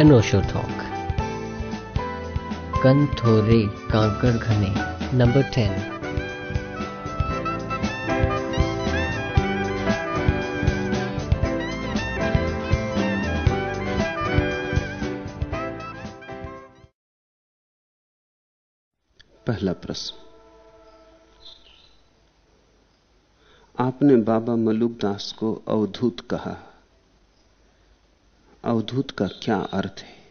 अनोशो talk कंथोरे कांकड़ घने number ten पहला प्रश्न। आपने बाबा मलुक दास को अवधूत कहा। अवधूत का क्या अर्थ है?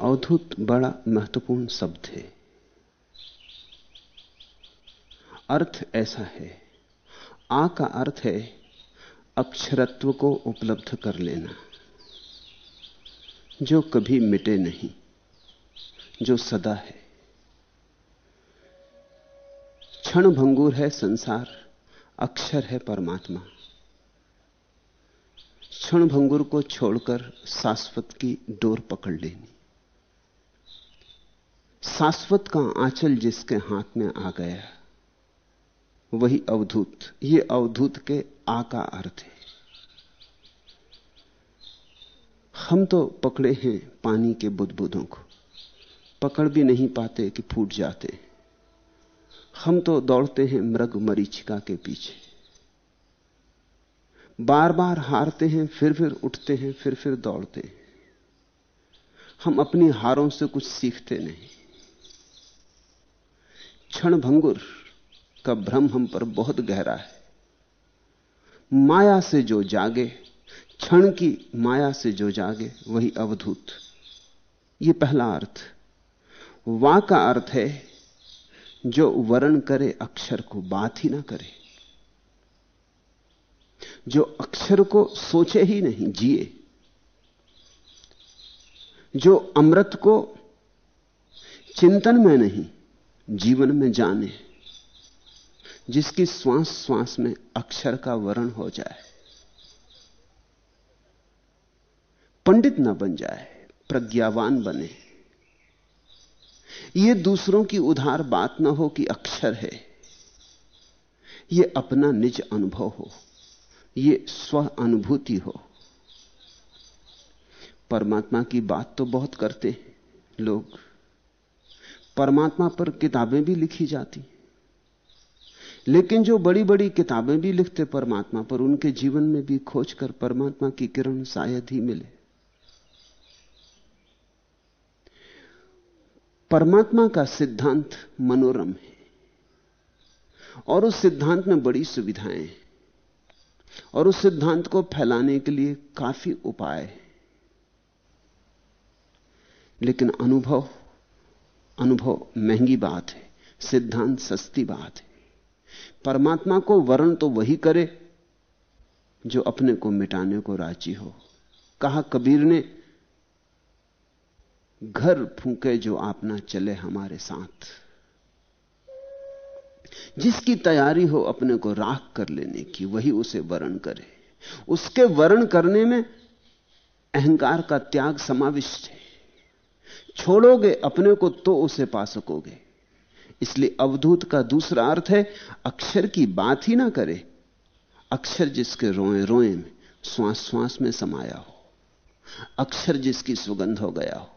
अवधूत बड़ा महत्वपूर्ण शब्द है। अर्थ ऐसा है। आ का अर्थ है, अक्षरत्व को उपलब्ध कर लेना, जो कभी मिटे नहीं, जो सदा है। क्षण भंगुर है संसार, अक्षर है परमात्मा। क्षण भंगुर को छोड़कर शाश्वत की डोर पकड़ लेनी। शाश्वत का आंचल जिसके हाथ में आ गया, वही अवधूत। ये अवधूत के आ का अर्थ है। हम तो पकड़े हैं पानी के बुदबुदों को। पकड़ भी नहीं पाते कि फूट जाते। हम तो दौड़ते हैं मृग मरीचिका के पीछे। बार बार हारते हैं फिर फिर उठते हैं फिर फिर दौड़ते हैं। हम अपनी हारों से कुछ सीखते नहीं। क्षण भंगुर का भ्रम हम पर बहुत गहरा है। माया से जो जागे, क्षण की माया से जो जागे, वही अवधूत। यह पहला अर्थ। वा का अर्थ है, जो वर्ण करे, अक्षर को बात ही ना करे। जो अक्षर को सोचे ही नहीं, जिए। जो अमृत को चिंतन में नहीं, जीवन में जाने। जिसकी श्वास श्वास में अक्षर का वर्ण हो जाए। पंडित ना बन जाए, प्रज्ञावान बने। यह दूसरों की उधार बात ना हो कि अक्षर है। यह अपना निज अनुभव हो। ये स्व अनुभूति हो। परमात्मा की बात तो बहुत करते हैं लोग। परमात्मा पर किताबें भी लिखी जाती। लेकिन जो बड़ी बड़ी किताबें भी लिखते, परमात्मा पर उनके जीवन में भी खोजकर परमात्मा की किरण शायद ही मिले। परमात्मा का सिद्धांत मनोरम है। और उस सिद्धांत में बड़ी सुविधाएँ हैं। और उस सिद्धांत को फैलाने के लिए काफ़ी उपाय है। लेकिन अनुभव अनुभव महँगी बात है, सिद्धांत सस्ती बात है। परमात्मा को वर्ण तो वही करे जो अपने को मिटाने को राज़ी हो। कहा कबीर ने, घर फूके जो आपना चले हमारे साथ। जिसकी तैयारी हो अपने को राख कर लेने की, वही उसे वर्ण करे। उसके वर्ण करने में अहंकार का त्याग समाविष्ट है। छोड़ोगे अपने को तो उसे पा सकोगे। इसलिए अवधूत का दूसरा अर्थ है, अक्षर की बात ही ना करे। अक्षर जिसके रोए रोए में, श्वास श्वास में समाया हो। अक्षर जिसकी सुगंध हो गया हो,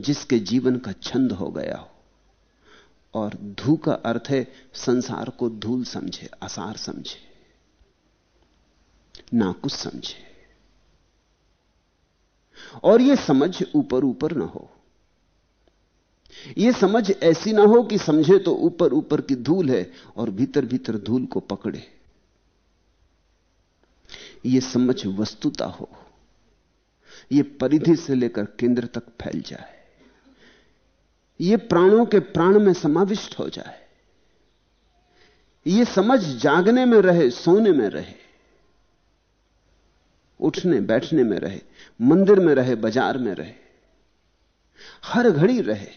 जिसके जीवन का छंद हो गया हो। और धू का अर्थ है संसार को धूल समझे, आसार समझे ना कुछ समझे। और यह समझ ऊपर ऊपर ना हो। यह समझ ऐसी ना हो कि समझे तो ऊपर ऊपर की धूल है और भीतर भीतर धूल को पकड़े। यह समझ वस्तुता हो। यह परिधि से लेकर केंद्र तक फैल जाए। यह प्राणों के प्राण में समाविष्ट हो जाए। ये समझ जागने में रहे, सोने में रहे, उठने, बैठने में रहे, मंदिर में रहे, बाज़ार में रहे, हर घड़ी रहे,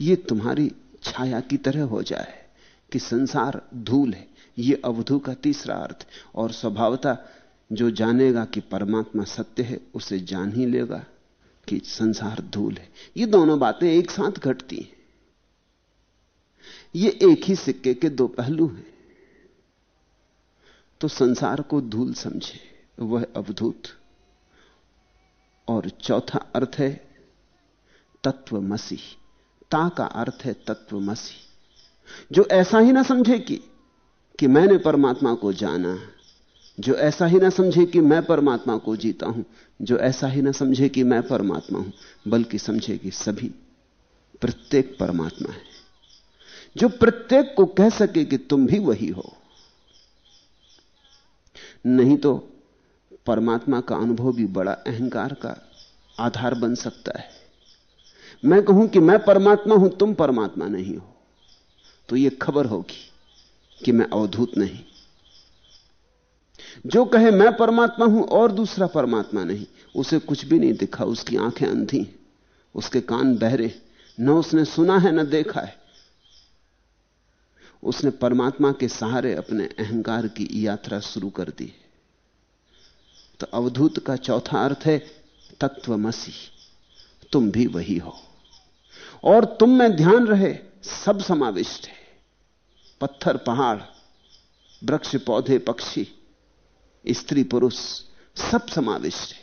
ये तुम्हारी छाया की तरह हो जाए कि संसार धूल है। यह अवधु का तीसरा अर्थ, और स्वभावता जो जानेगा कि परमात्मा सत्य है, उसे जान ही लेगा। कि संसार धूल है। ये दोनों बातें एक साथ घटती हैं। ये एक ही सिक्के के दो पहलू हैं। तो संसार को धूल समझे, वह अवधूत। और चौथा अर्थ है तत्वमसी ता का अर्थ है तत्वमसी जो ऐसा ही ना समझे कि कि मैंने परमात्मा को जाना जो ऐसा ही ना समझे कि मैं परमात्मा को जीता हूँ, जो ऐसा ही ना समझे कि मैं परमात्मा हूँ, बल्कि समझे कि सभी प्रत्येक परमात्मा है। जो प्रत्येक को कह सके कि तुम भी वही हो। नहीं तो परमात्मा का अनुभव भी बड़ा अहंकार का आधार बन सकता है। मैं कहूँ कि मैं परमात्मा हूँ, तुम परमात्मा नहीं हो। तो यह खबर होगी कि मैं अवधूत नहीं। जो कहे मैं परमात्मा हूँ और दूसरा परमात्मा नहीं, उसे कुछ भी नहीं दिखा, उसकी आँखें अंधी उसके कान बहरे न उसने सुना है, न देखा है। उसने परमात्मा के सहारे अपने अहंकार की यात्रा शुरू कर दी तो अवधूत का चौथा अर्थ है तत्वमसी, तुम भी वही हो। और तुम में ध्यान रहे, सब समाविष्ट है। पत्थर, पहाड़, वृक्ष, पौधे, पक्षी स्त्री पुरुष सब समाविष्ट है।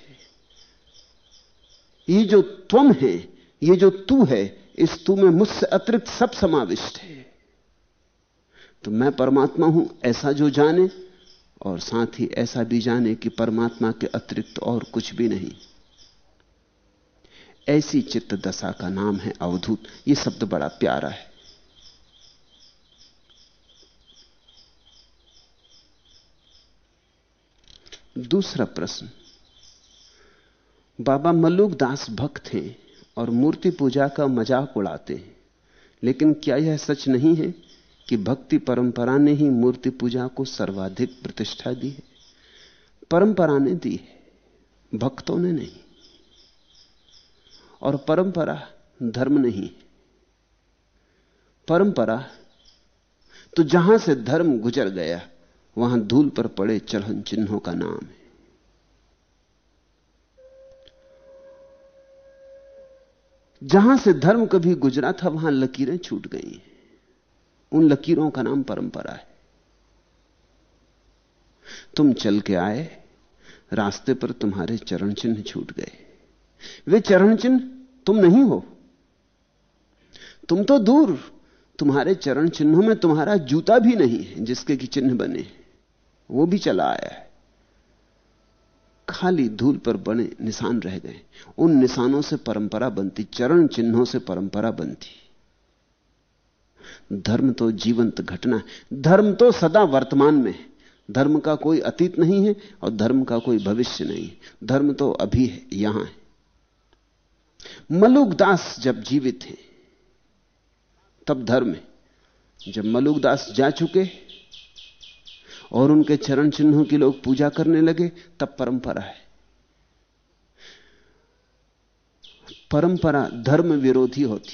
ये जो तुम है, ये जो तू है, इस तू में मुझसे अतिरिक्त सब समाविष्ट है। तो मैं परमात्मा हूँ, ऐसा जो जाने, और साथ ही ऐसा भी जाने कि परमात्मा के अतिरिक्त और कुछ भी नहीं। ऐसी चित्त दशा का नाम है अवधूत। यह शब्द बड़ा प्यारा है। दूसरा प्रश्न। बाबा मल्लुक दास भक्त हैं और मूर्ति पूजा का मज़ाक उड़ाते हैं। लेकिन क्या यह सच नहीं है कि भक्ति परंपरा ने ही मूर्ति पूजा को सर्वाधिक प्रतिष्ठा दी है? परंपरा ने दी है, भक्तों ने नहीं। और परंपरा धर्म नहीं परंपरा तो जहाँ से धर्म गुजर गया वहाँ धूल पर पड़े चढ़न चिन्हों का नाम है। जहाँ से धर्म कभी गुजरा था, वहाँ लकीरें छूट गई हैं। उन लकीरों का नाम परंपरा है। तुम चल के आए, रास्ते पर तुम्हारे चरण चिन्ह छूट गए। वे चरण चिन्ह तुम नहीं हो। तुम तो दूर, तुम्हारे चरण चिन्हों में तुम्हारा जूता भी नहीं है, जिसके कि चिन्ह बने वो भी चला आया है। खाली धूल पर बने निशान रह गए। उन निशानों से परंपरा बनती, चरण चिन्हों से परंपरा बनती। धर्म तो जीवंत घटना है। धर्म तो सदा वर्तमान में है। धर्म का कोई अतीत नहीं है और धर्म का कोई भविष्य नहीं धर्म तो अभी है, यहाँ है। मलुकदास जब जीवित है, तब धर्म है। जब मलुकदास जा चुके और उनके चरण चिन्हों की लोग पूजा करने लगे, तब परंपरा है। परंपरा धर्म विरोधी होती।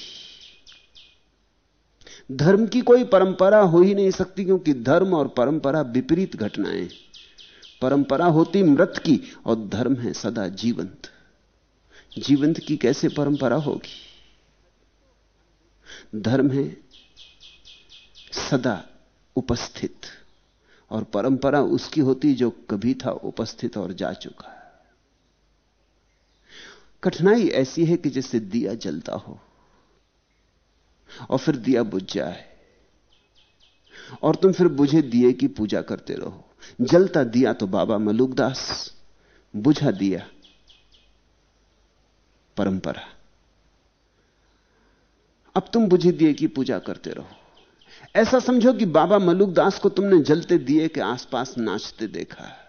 धर्म की कोई परंपरा हो ही नहीं सकती, क्योंकि धर्म और परंपरा विपरीत घटनाएँ परंपरा होती मृत की, और धर्म है सदा जीवंत। जीवंत की कैसे परंपरा होगी? धर्म है सदा उपस्थित। और परंपरा उसकी होती जो कभी था उपस्थित और जा चुका कठिनाई ऐसी है कि जैसे दिया जलता हो और फिर दिया बुझ जाए। और तुम फिर बुझे दिए की पूजा करते रहो। जलता दिया तो बाबा मलुकदास, बुझा दिया परंपरा। अब तुम बुझे दिए की पूजा करते रहो। ऐसा समझो कि बाबा मलुकदास को तुमने जलते दिए के आसपास नाचते देखा है।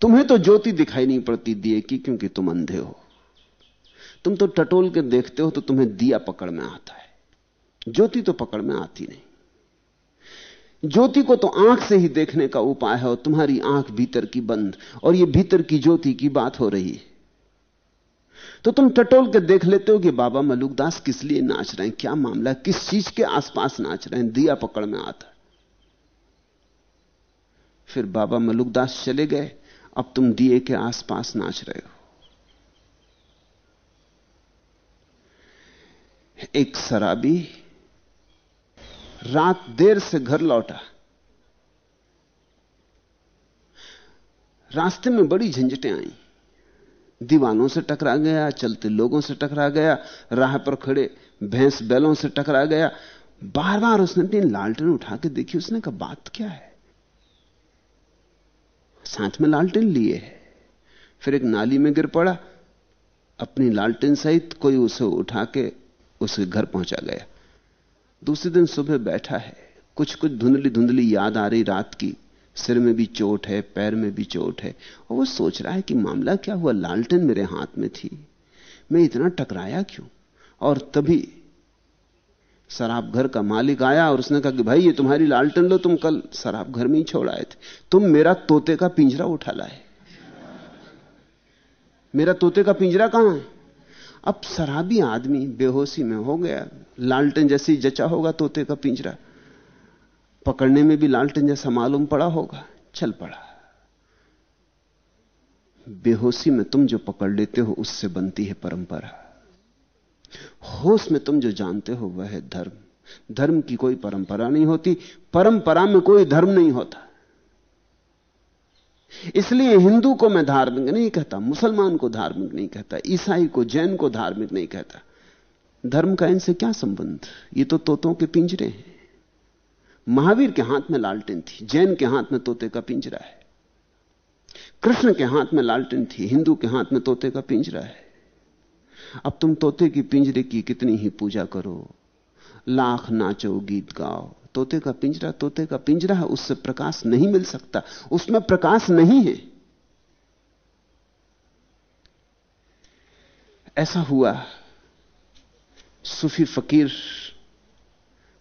तुम्हें तो ज्योति दिखाई नहीं पड़ती दिए की, क्योंकि तुम अंधे हो। तुम तो टटोल के देखते हो तो तुम्हें दिया पकड़ में आता है। ज्योति तो पकड़ में आती नहीं। ज्योति को तो आँख से ही देखने का उपाय है और तुम्हारी आँख भीतर की बंद और ये भीतर की ज्योति की बात हो रही है। तो तुम टटोल के देख लेते हो कि बाबा मलुकदास किस लिए नाच रहे हैं, क्या मामला किस चीज़ के आसपास नाच रहे हैं, दिया पकड़ में आता फिर बाबा मलुकदास चले गए, अब तुम दिए के आसपास नाच रहे हो। एक शराबी रात देर से घर लौटा। रास्ते में बड़ी झंझटें आई। दीवानों से टकरा गया, चलते लोगों से टकरा गया, राह पर खड़े, भैंस बैलों से टकरा गया। बार बार उसने अपनी लालटेन उठा के देखी, उसने कहा, बात क्या है? साथ में लालटेन लिए है। फिर एक नाली में गिर पड़ा। अपनी लालटेन सहित कोई उसे उठा के उसके घर पहुँचा गया। दूसरे दिन सुबह बैठा है। कुछ कुछ धुंधली धुंधली याद आ रही रात की। सिर में भी चोट है, पैर में भी चोट है। और वो सोच रहा है कि मामला क्या हुआ? लालटेन मेरे हाथ में थी। मैं इतना टकराया क्यों? और तभी शराब घर का मालिक आया और उसने कहा कि भाई, ये तुम्हारी लालटेन लो, तुम कल शराब घर में ही छोड़ आए थे। तुम मेरा तोते का पिंजरा उठा लाए। मेरा तोते का पिंजरा कहाँ है? अब शराबी आदमी बेहोशी में हो गया। लालटेन जैसी जचा होगा तोते का पिंजरा। पकड़ने में भी लालटेन जैसा मालूम पड़ा होगा, चल पड़ा। बेहोशी में तुम जो पकड़ लेते हो, उससे बनती है परंपरा। होश में तुम जो जानते हो, वह है धर्म। धर्म की कोई परंपरा नहीं होती, परंपरा में कोई धर्म नहीं होता। इसलिए हिंदू को मैं धार्मिक नहीं कहता, मुसलमान को धार्मिक नहीं कहता, ईसाई को, जैन को धार्मिक नहीं कहता। धर्म का इनसे क्या संबंध? ये तो तोतों के पिंजरे हैं। महावीर के हाथ में लालटेन थी, जैन के हाथ में तोते का पिंजरा है, कृष्ण के हाथ में लालटेन थी, हिंदू के हाथ में तोते का पिंजरा है। अब तुम तोते की पिंजरे की कितनी ही पूजा करो, लाख नाचो, गीत गाओ। तोते का पिंजरा, तोते का पिंजरा है, उससे प्रकाश नहीं मिल सकता, उसमें प्रकाश नहीं है। ऐसा हुआ, सूफी फकीर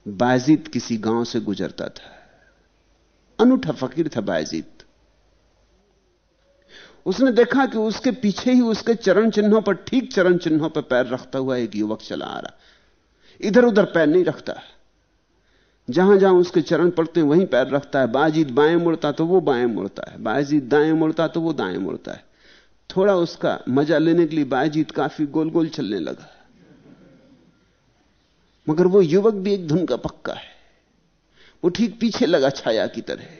बायजीद किसी गाँव से गुजरता था। अनूठा फकीर था बायजीद। उसने देखा कि उसके पीछे ही उसके चरण चिन्हों पर, ठीक चरण चिन्हों पर पैर रखता हुआ एक युवक चला आ रहा। इधर उधर पैर नहीं रखता। जहाँ जहाँ उसके चरण पड़ते हैं, वहीं पैर रखता है। बाजीत बाएँ मुड़ता तो वो बाएँ मुड़ता है। बाजीद दाएँ मुड़ता तो वो दाएँ मुड़ता है। थोड़ा उसका मज़ा लेने के लिए बाजीद काफ़ी गोल गोल चलने लगा। मगर वो युवक भी एक धुन का पक्का है। वो ठीक पीछे लगा छाया की तरह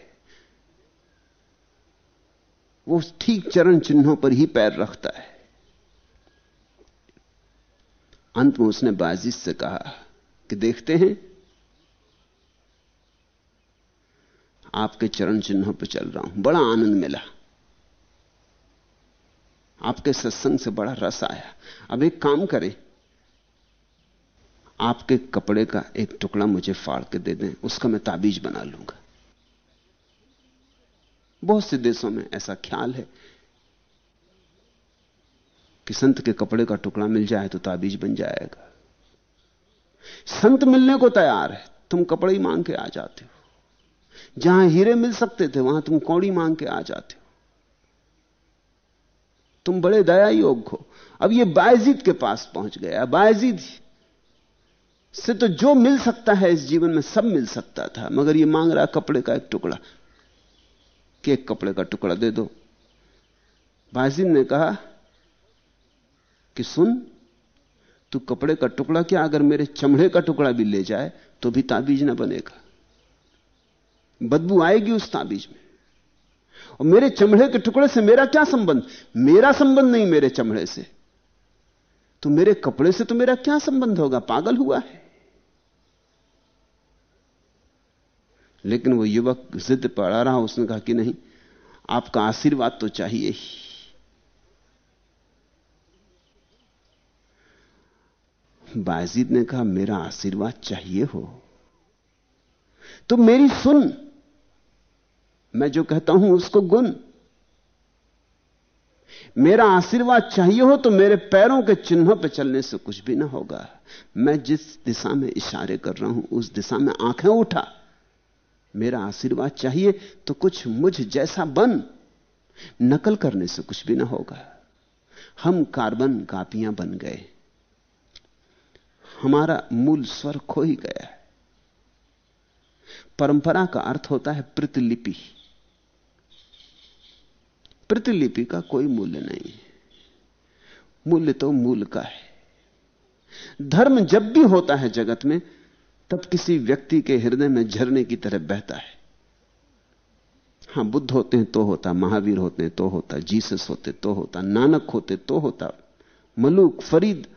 वो ठीक चरण चिन्हों पर ही पैर रखता है। अंत में उसने बाजिश से कहा कि देखते हैं, आपके चरण चिन्हों पर चल रहा हूँ। बड़ा आनंद मिला। आपके सत्संग से बड़ा रस आया। अब एक काम करें आपके कपड़े का एक टुकड़ा मुझे फाड़ के दे दें, उसका मैं ताबीज बना लूँगा। बहुत से देशों में ऐसा ख्याल है कि संत के कपड़े का टुकड़ा मिल जाए तो ताबीज बन जाएगा। संत मिलने को तैयार है, तुम कपड़े ही मांग के आ जाते हो। जहाँ हीरे मिल सकते थे, वहाँ तुम कौड़ी मांग के आ जाते हो। तुम बड़े दया योग्य हो। अब ये बायजीत के पास पहुँच गया बायजीद से तो जो मिल सकता है इस जीवन में सब मिल सकता था, मगर ये मांग रहा कपड़े का एक टुकड़ा। कि एक कपड़े का टुकड़ा दे दो। बाजिन ने कहा कि सुन, तू कपड़े का टुकड़ा क्या, अगर मेरे चमड़े का टुकड़ा भी ले जाए तो भी ताबीज ना बनेगा। बदबू आएगी उस ताबीज में। और मेरे चमड़े के टुकड़े से मेरा क्या संबंध? मेरा संबंध नहीं मेरे चमड़े से। तो मेरे कपड़े से तो मेरा क्या संबंध होगा? पागल हुआ है। लेकिन वो युवक जिद पर पड़ा रहा, उसने कहा कि नहीं, आपका आशीर्वाद तो चाहिए ही। बाजीद ने कहा, मेरा आशीर्वाद चाहिए हो। तो मेरी सुन, मैं जो कहता हूँ उसको गुन। मेरा आशीर्वाद चाहिए हो तो मेरे पैरों के चिन्हों पर चलने से कुछ भी ना होगा। मैं जिस दिशा में इशारे कर रहा हूँ, उस दिशा में आँखें उठा। मेरा आशीर्वाद चाहिए तो कुछ मुझ जैसा बन नकल करने से कुछ भी ना होगा। हम कार्बन कापियाँ बन गए। हमारा मूल स्वर खो ही गया है। परंपरा का अर्थ होता है प्रतिलिपि। प्रतिलिपि का कोई मूल्य नहीं है। मूल्य तो मूल का है। धर्म जब भी होता है जगत में तब किसी व्यक्ति के हृदय में झरने की तरह बहता है। हाँ, बुद्ध होते हैं तो होता, महावीर होते हैं तो होता, जीसस होते तो होता, नानक होते तो होता, मलूक, फरीद।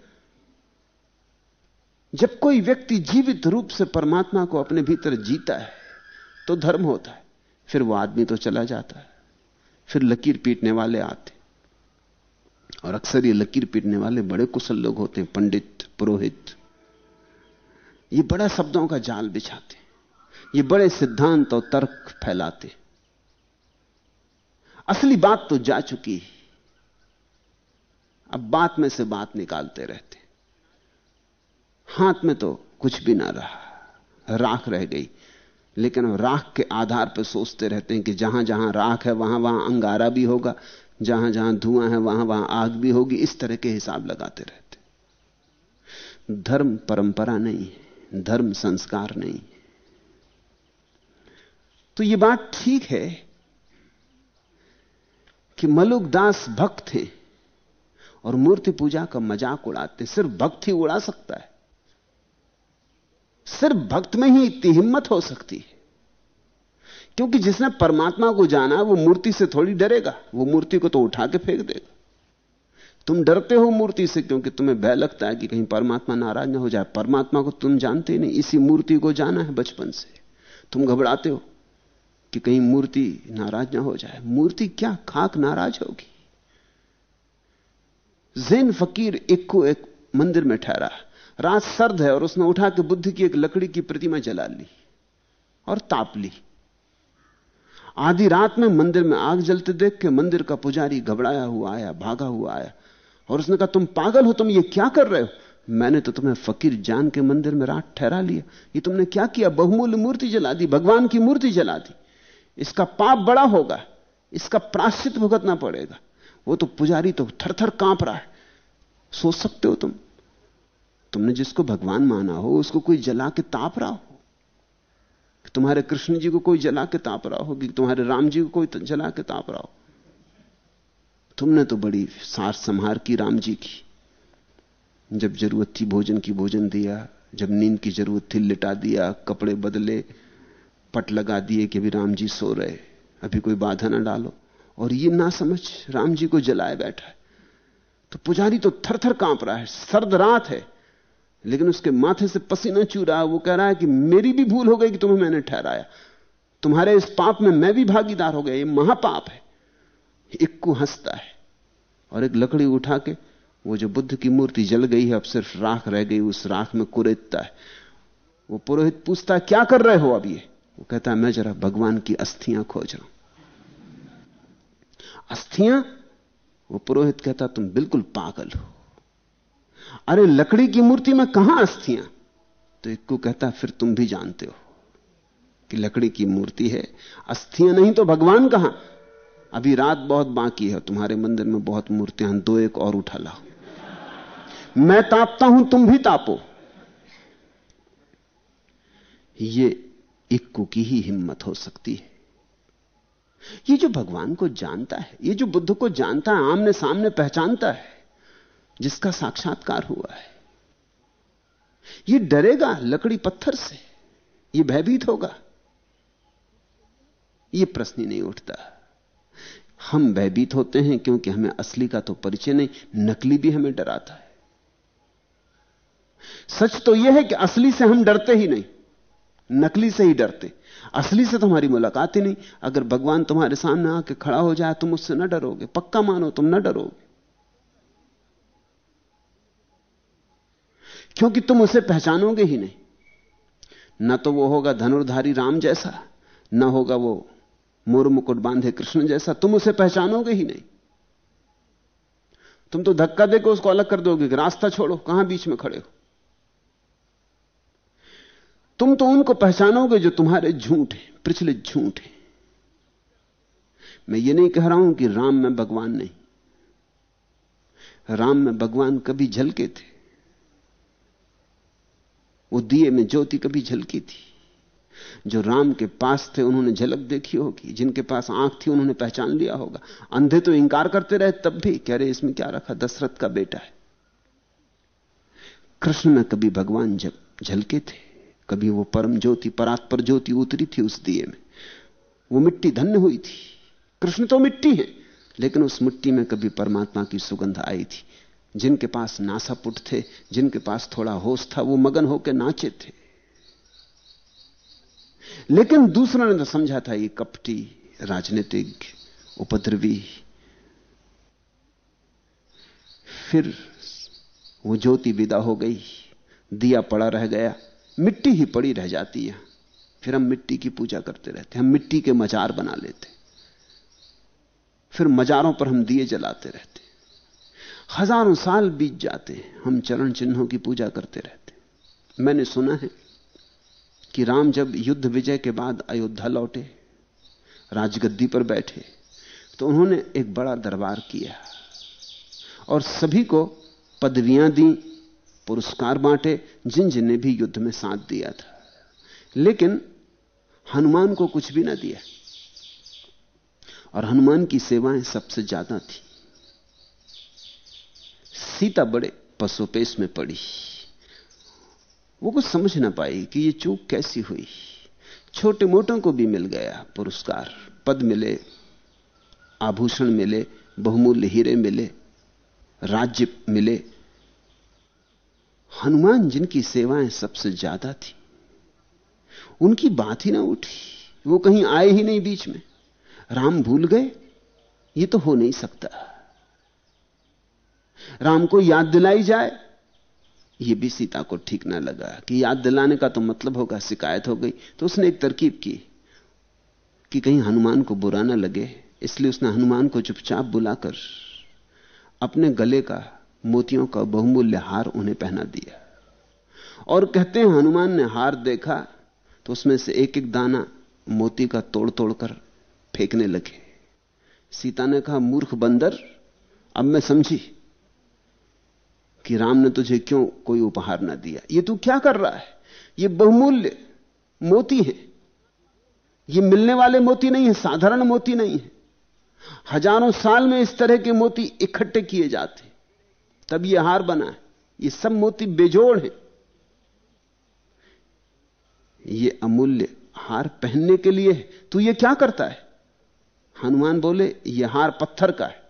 जब कोई व्यक्ति जीवित रूप से परमात्मा को अपने भीतर जीता है तो धर्म होता है। फिर वो आदमी तो चला जाता है। फिर लकीर पीटने वाले आते और अक्सर ये लकीर पीटने वाले बड़े कुशल लोग होते हैं, पंडित, पुरोहित। ये बड़ा शब्दों का जाल बिछाते ये बड़े सिद्धांत और तर्क फैलाते असली बात तो जा चुकी अब बात में से बात निकालते रहते हाथ में तो कुछ भी ना रहा। राख रह गई। लेकिन राख के आधार पर सोचते रहते हैं कि जहाँ जहाँ राख है वहाँ वहाँ अंगारा भी होगा। जहाँ जहाँ धुआँ है वहाँ वहाँ आग भी होगी। इस तरह के हिसाब लगाते रहते धर्म परंपरा नहीं है। धर्म संस्कार नहीं। तो यह बात ठीक है कि मलुक दास भक्त हैं और मूर्ति पूजा का मज़ाक उड़ाते सिर्फ़ भक्त ही उड़ा सकता है। सिर्फ़ भक्त में ही इतनी हिम्मत हो सकती है। क्योंकि जिसने परमात्मा को जाना, वो मूर्ति से थोड़ी डरेगा, वो मूर्ति को तो उठा के फेंक देगा। तुम डरते हो मूर्ति से क्योंकि तुम्हें भय लगता है कि कहीं परमात्मा नाराज़ ना हो जाए। परमात्मा को तुम जानते ही नहीं, इसी मूर्ति को जाना है बचपन से। तुम घबराते हो कि कहीं मूर्ति नाराज़ ना हो जाए। मूर्ति क्या खाक नाराज़ होगी? जैन फकीर एक को एक मंदिर में ठहरा। रात सर्द है और उसने उठा के बुद्ध की एक लकड़ी की प्रतिमा जला ली और ताप ली। आधी रात में मंदिर में आग जलते देख के मंदिर का पुजारी घबराया हुआ आया, भागा हुआ आया। और उसने कहा, तुम पागल हो, तुम ये क्या कर रहे हो? मैंने तो तुम्हें फकीर जान के मंदिर में रात ठहरा लिया। ये तुमने क्या किया? बहुमूल्य मूर्ति जला दी, भगवान की मूर्ति जला दी। इसका पाप बड़ा होगा, इसका प्राश्चित भुगतना पड़ेगा। वो तो पुजारी तो थर थर काँप रहा है। सोच सकते हो तुम? तुमने जिसको भगवान माना हो, उसको कोई जला के ताप रहा हो? तुम्हारे कृष्ण जी को कोई जला के ताप रहा हो तुम्हारे राम जी को कोई जला के ताप रहा हो? तुमने तो बड़ी सार संहार की राम जी की। जब ज़रूरत थी भोजन की भोजन दिया, जब नींद की ज़रूरत थी लिटा दिया, कपड़े बदले, पट लगा दिए कि अभी राम जी सो रहे, अभी कोई बाधा ना डालो। और ये ना समझ, राम जी को जलाए बैठा है। तो पुजारी तो थर थर काँप रहा है, सर्द रात है, लेकिन उसके माथे से पसीना चू रहा है। वो कह रहा है कि मेरी भी भूल हो गई कि तुम्हें मैंने ठहराया। तुम्हारे इस पाप में मैं भी भागीदार हो गया, ये महापाप है। इक्कू हंसता है और एक लकड़ी उठा के वो जो बुद्ध की मूर्ति जल गई है, अब सिर्फ़ राख रह गई, उस राख में कुरेदता है। वो पुरोहित पूछता है, क्या कर रहे हो अब ये? वो कहता है, मैं जरा भगवान की अस्थियाँ खोज रहा हूँ। अस्थियाँ? वो पुरोहित कहता तुम बिल्कुल पागल हो। अरे लकड़ी की मूर्ति में कहाँ अस्थियाँ? तो एक को कहता फिर तुम भी जानते हो कि लकड़ी की मूर्ति है। अस्थियाँ नहीं तो भगवान कहाँ? अभी रात बहुत बाकी है, तुम्हारे मंदिर में बहुत मूर्तियाँ दो एक और उठा लाओ। मैं तापता हूँ, तुम भी तापो। ये इक्कू की ही हिम्मत हो सकती है। ये जो भगवान को जानता है, ये जो बुद्ध को जानता है, आमने सामने पहचानता है, जिसका साक्षात्कार हुआ है, ये डरेगा लकड़ी पत्थर से, ये भयभीत होगा, ये प्रश्न ही नहीं उठता। हम भयभीत होते हैं क्योंकि हमें असली का तो परिचय नहीं, नकली भी हमें डराता है। सच तो यह है कि असली से हम डरते ही नहीं, नकली से ही डरते। असली से तुम्हारी मुलाकात ही नहीं। अगर भगवान तुम्हारे सामने आके खड़ा हो जाए, तुम उससे ना डरोगे। पक्का मानो, तुम ना डरोगे। क्योंकि तुम उसे पहचानोगे ही नहीं। ना तो वो होगा धनुर्धारी राम जैसा, ना होगा वो मोर मुकुट बांधे कृष्ण जैसा, तुम उसे पहचानोगे ही नहीं। तुम तो धक्का देकर उसको अलग कर दोगे रास्ता छोड़ो, कहाँ बीच में खड़े हो। तुम तो उनको पहचानोगे जो तुम्हारे झूठ हैं, प्रचलित झूठ हैं। मैं ये नहीं कह रहा हूँ कि राम में भगवान नहीं। राम में भगवान कभी झलके थे। वो दिए में ज्योति कभी झलकी थी। जो राम के पास थे, उन्होंने झलक देखी होगी। जिनके पास आँख थी, उन्होंने पहचान लिया होगा। अंधे तो इंकार करते रहे तब भी कह रहे इसमें क्या रखा? दशरथ का बेटा है। कृष्ण में कभी भगवान जब झलके थे, कभी वो परम ज्योति, परात्पर ज्योति उतरी थी उस दिए में। वो मिट्टी धन्य हुई थी। कृष्ण तो मिट्टी है, लेकिन उस मिट्टी में कभी परमात्मा की सुगंध आई थी। जिनके पास नासापुट थे, जिनके पास थोड़ा होश था, वो मगन होकर नाचे थे। लेकिन दूसरों ने तो समझा था, ये कपटी राजनीतिक उपद्रवी। फिर वो ज्योति विदा हो गई, दिया पड़ा रह गया, मिट्टी ही पड़ी रह जाती है। फिर हम मिट्टी की पूजा करते रहते हम मिट्टी के मजार बना लेते फिर मजारों पर हम दिए जलाते रहते हज़ारों साल बीत जाते हम चरण चिन्हों की पूजा करते रहते मैंने सुना है कि राम जब युद्ध विजय के बाद अयोध्या लौटे, राजगद्दी पर बैठे तो उन्होंने एक बड़ा दरबार किया और सभी को पदवियाँ दी, पुरस्कार बांटे, जिन जिन ने भी युद्ध में साथ दिया था। लेकिन हनुमान को कुछ भी ना दिया और हनुमान की सेवाएँ सबसे ज़्यादा थी। सीता बड़े पशुपेश में पड़ी। वो कुछ समझ ना पाई कि ये चूक कैसी हुई। छोटे मोटों को भी मिल गया पुरस्कार। पद मिले, आभूषण मिले, बहुमूल्य हीरे मिले, राज्य मिले। हनुमान जिनकी सेवाएँ सबसे ज़्यादा थी, उनकी बात ही ना उठी। वो कहीं आए ही नहीं बीच में। राम भूल गए, ये तो हो नहीं सकता। राम को याद दिलाई जाए ये भी सीता को ठीक ना लगा। कि याद दिलाने का तो मतलब होगा, शिकायत हो गई। तो उसने एक तरकीब की कि कहीं हनुमान को बुरा ना लगे, इसलिए उसने हनुमान को चुपचाप बुलाकर अपने गले का, मोतियों का बहुमूल्य हार उन्हें पहना दिया। और कहते हैं, हनुमान ने हार देखा तो उसमें से एक एक दाना मोती का तोड़ तोड़कर फेंकने लगे। सीता ने कहा, मूर्ख बंदर, अब मैं समझी कि राम ने तुझे क्यों कोई उपहार ना दिया? ये तू क्या कर रहा है? ये बहुमूल्य मोती है। ये मिलने वाले मोती नहीं है, साधारण मोती नहीं है। हज़ारों साल में इस तरह के मोती इकट्ठे किए जाते तब ये हार बना है। ये सब मोती बेजोड़ है। ये अमूल्य हार पहनने के लिए है। तू ये क्या करता है? हनुमान बोले यह हार पत्थर का है।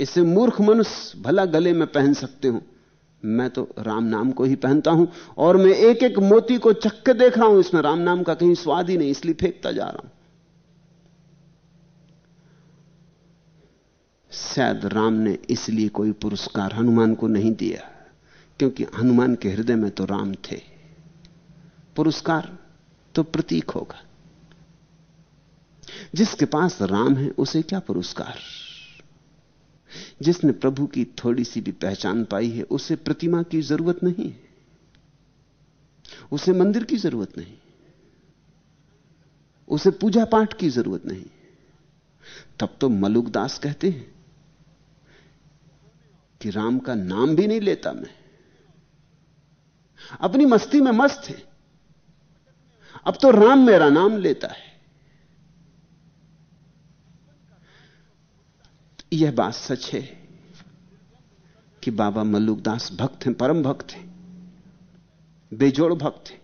इसे मूर्ख मनुष्य भला गले में पहन सकते हो। मैं तो राम नाम को ही पहनता हूँ और मैं एक एक मोती को चक्के देख रहा हूँ, इसमें राम नाम का कहीं स्वाद ही नहीं, इसलिए फेंकता जा रहा हूँ। शायद राम ने इसलिए कोई पुरस्कार हनुमान को नहीं दिया, क्योंकि हनुमान के हृदय में तो राम थे। पुरस्कार तो प्रतीक होगा। जिसके पास राम है, उसे क्या पुरस्कार? जिसने प्रभु की थोड़ी सी भी पहचान पाई है, उसे प्रतिमा की ज़रूरत नहीं है। उसे मंदिर की ज़रूरत नहीं। उसे पूजा पाठ की ज़रूरत नहीं। तब तो मलुकदास कहते हैं कि राम का नाम भी नहीं लेता मैं। अपनी मस्ती में मस्त है। अब तो राम मेरा नाम लेता है। यह बात सच है कि बाबा मल्लुकदास भक्त हैं, परम भक्त हैं, बेजोड़ भक्त हैं।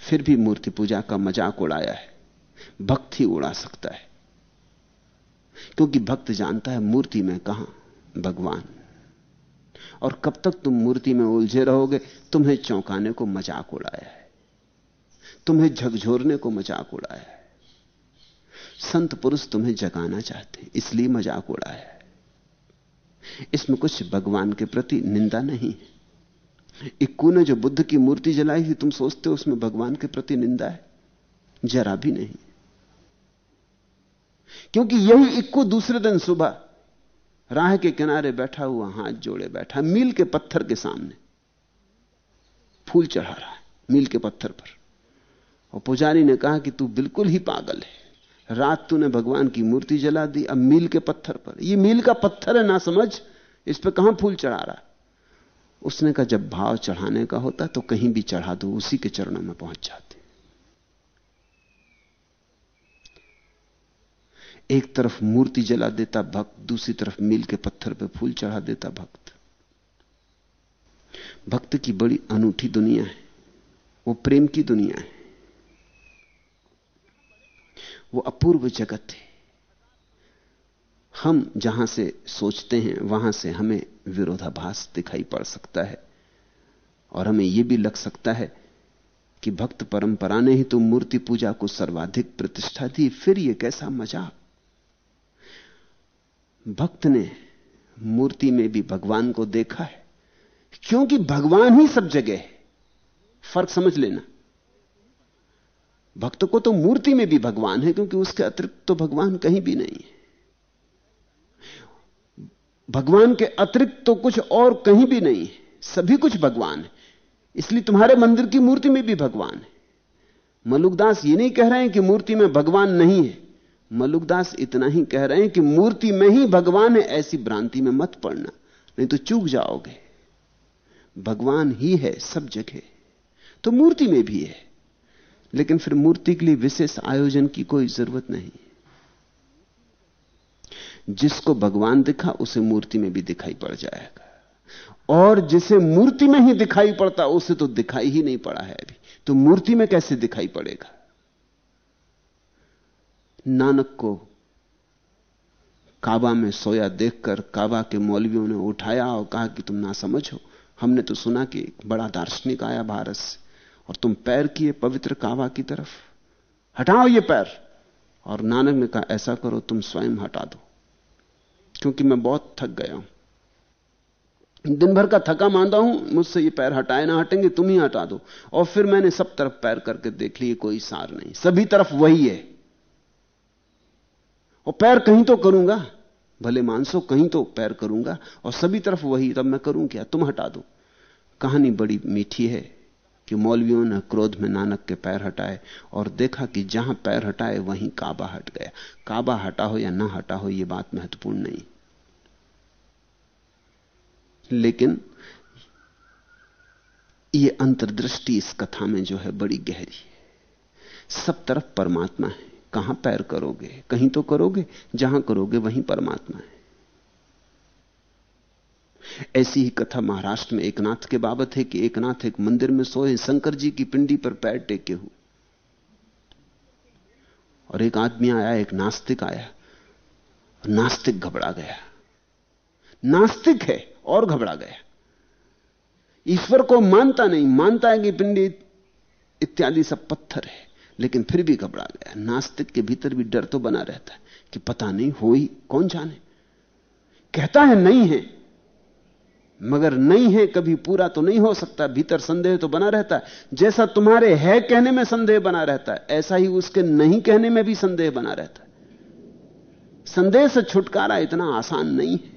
फिर भी मूर्ति पूजा का मज़ाक उड़ाया है, भक्त ही उड़ा सकता है। क्योंकि भक्त जानता है मूर्ति में कहाँ भगवान। और कब तक तुम मूर्ति में उलझे रहोगे, तुम्हें चौंकाने को मज़ाक उड़ाया है, तुम्हें झकझोरने को मज़ाक उड़ाया है। संत पुरुष तुम्हें जगाना चाहते इसलिए मज़ाक उड़ा है। इसमें कुछ भगवान के प्रति निंदा नहीं है। इक्कू ने जो बुद्ध की मूर्ति जलाई थी तुम सोचते हो उसमें भगवान के प्रति निंदा है? जरा भी नहीं। क्योंकि यही इक्कू दूसरे दिन सुबह राह के किनारे बैठा हुआ, हाथ जोड़े बैठा, मील के पत्थर के सामने फूल चढ़ा रहा है, मील के पत्थर पर। और पुजारी ने कहा कि तू बिल्कुल ही पागल है। रात तूने भगवान की मूर्ति जला दी, अब मील के पत्थर पर। यह मील का पत्थर है ना समझ? इस पर कहाँ फूल चढ़ा रहा उसने कहा, जब भाव चढ़ाने का होता तो कहीं भी चढ़ा दो, उसी के चरणों में पहुँच जाते। एक तरफ़ मूर्ति जला देता भक्त, दूसरी तरफ़ मील के पत्थर पर फूल चढ़ा देता भक्त। भक्त की बड़ी अनूठी दुनिया है, वो प्रेम की दुनिया है। वो अपूर्व जगत है हम जहाँ से सोचते हैं, वहाँ से हमें विरोधाभास दिखाई पड़ सकता है। और हमें यह भी लग सकता है कि भक्त परंपरा ने ही तो मूर्ति पूजा को सर्वाधिक प्रतिष्ठा दी, फिर यह कैसा मज़ाक भक्त ने मूर्ति में भी भगवान को देखा है। क्योंकि भगवान ही सब जगह है। फ़र्क समझ लेना। भक्त को तो मूर्ति में भी भगवान है, क्योंकि उसके अतिरिक्त तो भगवान कहीं भी नहीं है। भगवान के अतिरिक्त तो कुछ और कहीं भी नहीं है। सभी कुछ भगवान है। इसलिए तुम्हारे मंदिर की मूर्ति में भी भगवान है। मलुकदास ये नहीं कह रहे हैं कि मूर्ति में भगवान नहीं है। मलुकदास इतना ही कह रहे हैं कि मूर्ति में ही भगवान है, ऐसी भ्रांति में मत पड़ना, नहीं तो चूक जाओगे। भगवान ही है, सब जगह। तो मूर्ति में भी है। लेकिन फिर मूर्ति के लिए विशेष आयोजन की कोई ज़रूरत नहीं। जिसको भगवान दिखा, उसे मूर्ति में भी दिखाई पड़ जाएगा। और जिसे मूर्ति में ही दिखाई पड़ता, उसे तो दिखाई ही नहीं पड़ा है अभी। तो मूर्ति में कैसे दिखाई पड़ेगा? नानक को काबा में सोया देखकर काबा के मौलवियों ने उठाया और कहा कि तुम ना समझो हमने तो सुना कि बड़ा दार्शनिक आया भारत से। और तुम पैर किए पवित्र कावा की तरफ़ हटाओ ये पैर। और नानक ने कहा, ऐसा करो, तुम स्वयं हटा दो। क्योंकि मैं बहुत थक गया हूँ। दिन भर का थका मानता हूँ, मुझसे ये पैर हटाए ना हटेंगे, तुम ही हटा दो। और फिर मैंने सब तरफ़ पैर करके देख लिए, कोई सार नहीं। सभी तरफ़ वही है। और पैर कहीं तो करूँगा, भले मानसो, कहीं तो पैर करूँगा, और सभी तरफ़ वही। तब मैं करूँ क्या? तुम हटा दो। कहानी बड़ी मीठी है। कि मौलवियों ने क्रोध में नानक के पैर हटाए और देखा कि जहाँ पैर हटाए वहीं काबा हट गया। काबा हटा हो या ना हटा हो यह बात महत्वपूर्ण नहीं। लेकिन यह अंतर्दृष्टि इस कथा में जो है बड़ी गहरी है। सब तरफ़ परमात्मा है। कहाँ पैर करोगे? कहीं तो करोगे, जहाँ करोगे वहीं परमात्मा है। ऐसी ही कथा महाराष्ट्र में एकनाथ के बाबत है कि एकनाथ एक मंदिर में सोए, शंकर जी की पिंडी पर पैर टेके हुए। और एक आदमी आया, एक नास्तिक आया नास्तिक घबरा गया। नास्तिक है और घबरा गया। ईश्वर को मानता नहीं, मानता है कि पिंडी इत्यादि सब पत्थर है, लेकिन फिर भी घबरा गया। नास्तिक के भीतर भी डर तो बना रहता है कि पता नहीं, हो ही कौन जाने। कहता है, नहीं है। मगर नहीं है, कभी पूरा तो नहीं हो सकता, भीतर संदेह तो बना रहता है। जैसा तुम्हारे है कहने में संदेह बना रहता है, ऐसा ही उसके नहीं कहने में भी संदेह बना रहता है। संदेह से छुटकारा इतना आसान नहीं है।